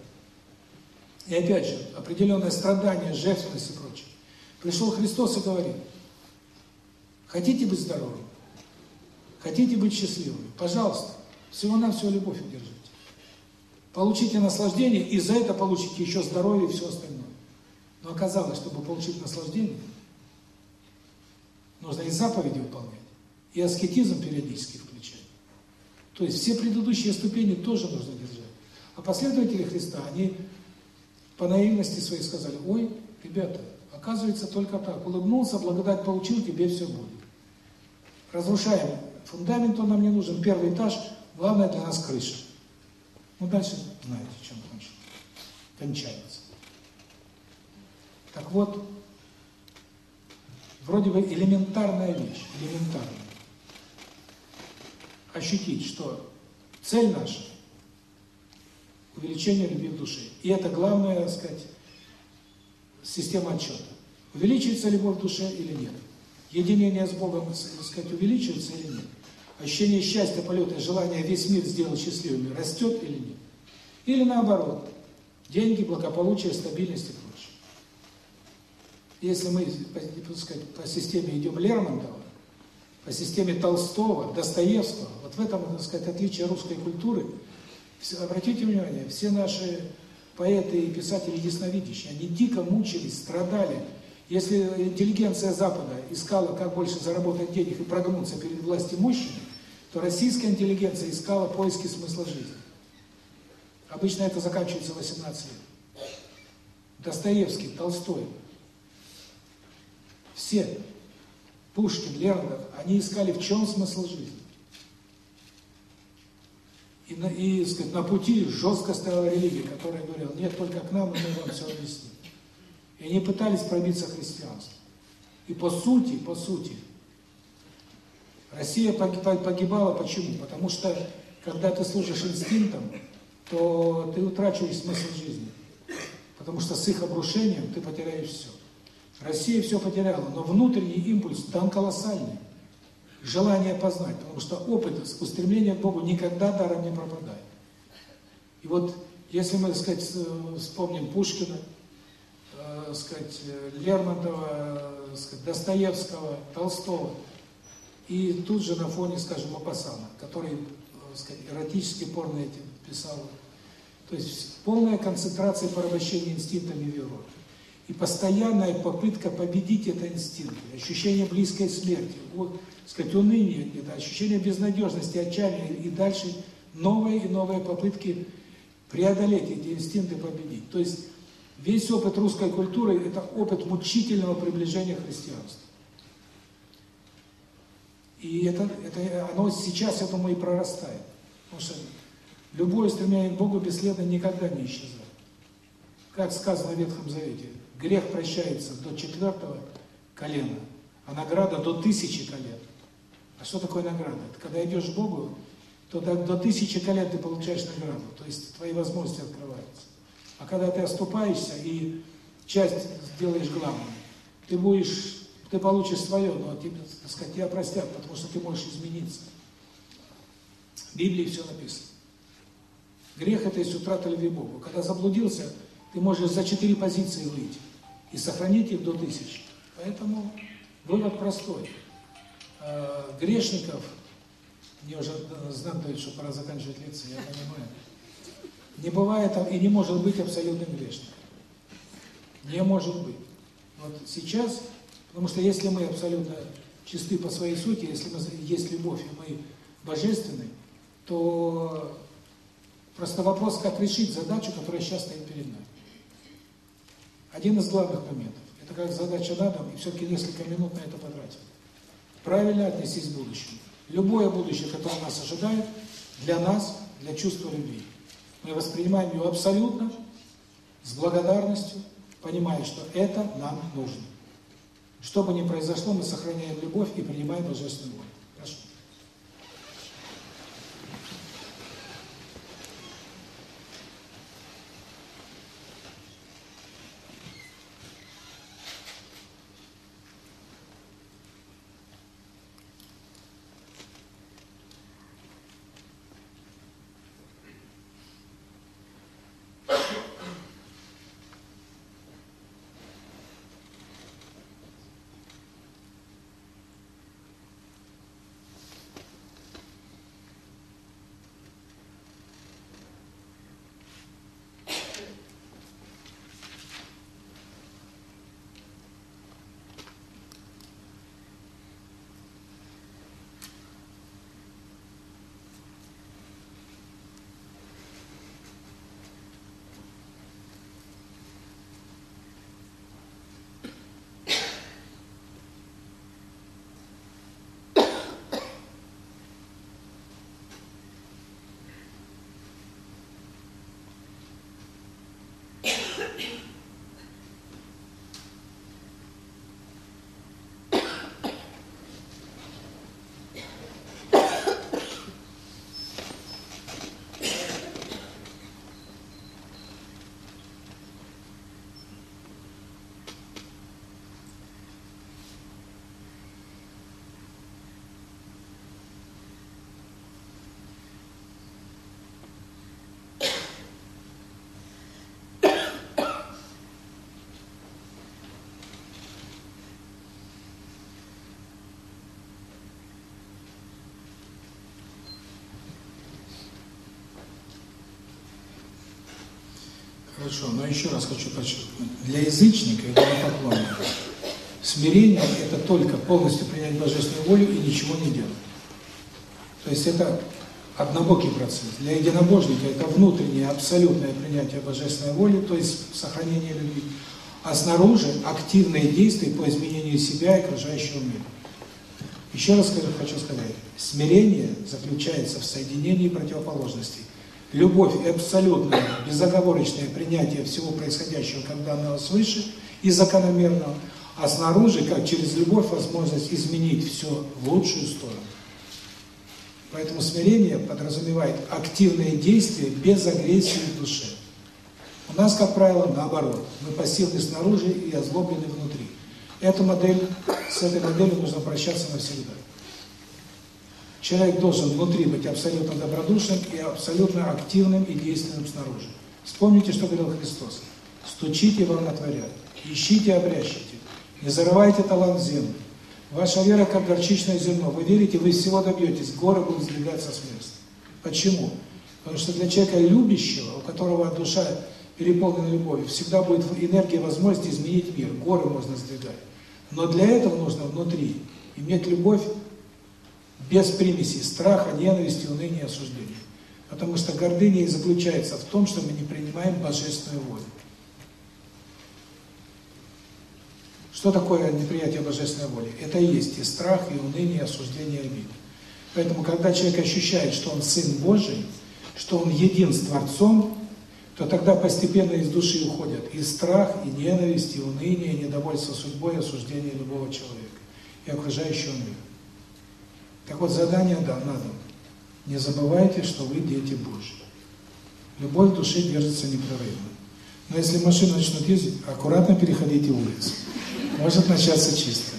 И опять же, определенное страдание, жертвенность и прочее. Пришел Христос и говорит, хотите быть здоровым? Хотите быть счастливыми? Пожалуйста, всего-навсего любовь удержите. Получите наслаждение, и за это получите еще здоровье и все остальное. Но оказалось, чтобы получить наслаждение, нужно и заповеди выполнять, и аскетизм периодически включать. То есть все предыдущие ступени тоже нужно держать. А последователи Христа, они по наивности своей сказали, ой, ребята, оказывается только так, улыбнулся, благодать получил, тебе все будет. Разрушаем фундамент, он нам не нужен, первый этаж, главное для нас крыша. Ну дальше знаете, чем кончается. Так вот, вроде бы элементарная вещь, элементарная. Ощутить, что цель наша – увеличение любви в душе. И это главная, так сказать, система отчета. Увеличивается любовь в душе или нет? Единение с Богом, так сказать, увеличивается или нет? Ощущение счастья, полета, желание весь мир сделать счастливым растет или нет? Или наоборот, деньги, благополучие, стабильность и прочее. Если мы, так сказать, по системе идем Лермонтова, по системе Толстого, Достоевского, вот в этом, так сказать, отличие русской культуры, обратите внимание, все наши поэты и писатели ясновидящие, они дико мучились, страдали. Если интеллигенция Запада искала, как больше заработать денег и прогнуться перед властью мужчины, то российская интеллигенция искала поиски смысла жизни. Обычно это заканчивается 18 лет. Достоевский, Толстой, все, Пушкин, Лермонтов, они искали, в чем смысл жизни. И, на, и сказать, на пути жестко стояла религия, которая говорила, нет, только к нам, и мы вам все объясним. И они пытались пробиться христианству. И по сути, по сути, Россия погибала почему? Потому что, когда ты служишь инстинктам, то ты утрачиваешь смысл жизни. Потому что с их обрушением ты потеряешь все. Россия все потеряла, но внутренний импульс там колоссальный. Желание познать, потому что опыт, устремление к Богу никогда даром не пропадает. И вот, если мы, так сказать, вспомним Пушкина, э, сказать, Лермонтова, э, сказать, Достоевского, Толстого, и тут же на фоне, скажем, Мапасана, который, э, сказать, эротически порно этим писал. То есть полная концентрация порабощения инстинктами веру. И постоянная попытка победить это инстинкт, ощущение близкой смерти, сказать, уныние, это ощущение безнадежности, отчаяния, и дальше новые и новые попытки преодолеть эти инстинкты, победить. То есть весь опыт русской культуры – это опыт мучительного приближения к христианству. И это, это оно сейчас, думаю, и прорастает. Потому что Любое стремление к Богу бесследно никогда не исчезает. Как сказано в Ветхом Завете, грех прощается до четвертого колена, а награда до тысячи колен. А что такое награда? Это когда идешь к Богу, то до, до тысячи колен ты получаешь награду, то есть твои возможности открываются. А когда ты оступаешься и часть сделаешь главной, ты будешь, ты получишь свое, но тебе, так сказать, тебя простят, потому что ты можешь измениться. В Библии все написано. Грех – это есть утрата любви Богу. Когда заблудился, ты можешь за четыре позиции выйти и сохранить их до тысячи. Поэтому вывод простой. А, грешников, мне уже знак дают, что пора заканчивать лекцию, я понимаю, не бывает и не может быть абсолютным грешником. Не может быть. Вот сейчас, потому что если мы абсолютно чисты по своей сути, если мы, есть любовь, и мы божественны, то Просто вопрос, как решить задачу, которая сейчас стоит перед нами. Один из главных моментов. Это как задача на дом, и все-таки несколько минут на это потратить. Правильно отнестись к будущему. Любое будущее, которое нас ожидает, для нас, для чувства любви. Мы воспринимаем его абсолютно, с благодарностью, понимая, что это нам нужно. Что бы ни произошло, мы сохраняем любовь и принимаем божественную волю. Хорошо, но еще раз хочу подчеркнуть. Для язычника и для поклонника смирение – это только полностью принять божественную волю и ничего не делать. То есть это однобокий процесс. Для единобожника это внутреннее абсолютное принятие божественной воли, то есть сохранение любви, а снаружи активные действия по изменению себя и окружающего мира. Еще раз хочу сказать, смирение заключается в соединении противоположностей. Любовь и абсолютное, безоговорочное принятие всего происходящего как данного свыше и закономерного, а снаружи, как через любовь, возможность изменить все в лучшую сторону. Поэтому смирение подразумевает активные действия без агрессии в душе. У нас, как правило, наоборот. Мы пассивны снаружи и озлоблены внутри. Эту модель, с этой моделью нужно прощаться навсегда. Человек должен внутри быть абсолютно добродушным и абсолютно активным и действенным снаружи. Вспомните, что говорил Христос. Стучите, вам отворят. Ищите, обрящите. Не зарывайте талант в землю. Ваша вера как горчичное зерно. Вы верите, вы всего добьетесь. Горы будут сдвигаться с места. Почему? Потому что для человека любящего, у которого душа переполнена любовью, всегда будет энергия возможности изменить мир. Горы можно сдвигать. Но для этого нужно внутри иметь любовь без примесей страха, ненависти, уныния, осуждения. Потому что гордыня и заключается в том, что мы не принимаем божественную волю. Что такое неприятие божественной воли? Это и есть и страх, и уныние, и осуждение, и обида. Поэтому, когда человек ощущает, что он Сын Божий, что он един с Творцом, то тогда постепенно из души уходят и страх, и ненависть, и уныние, и недовольство судьбой, и осуждение любого человека, и окружающего мира. Так вот, задание да, надо. Не забывайте, что вы дети Божьи. Любовь в душе держится непрерывно. Но если машины начнут ездить, аккуратно переходите улицу может начаться чистка.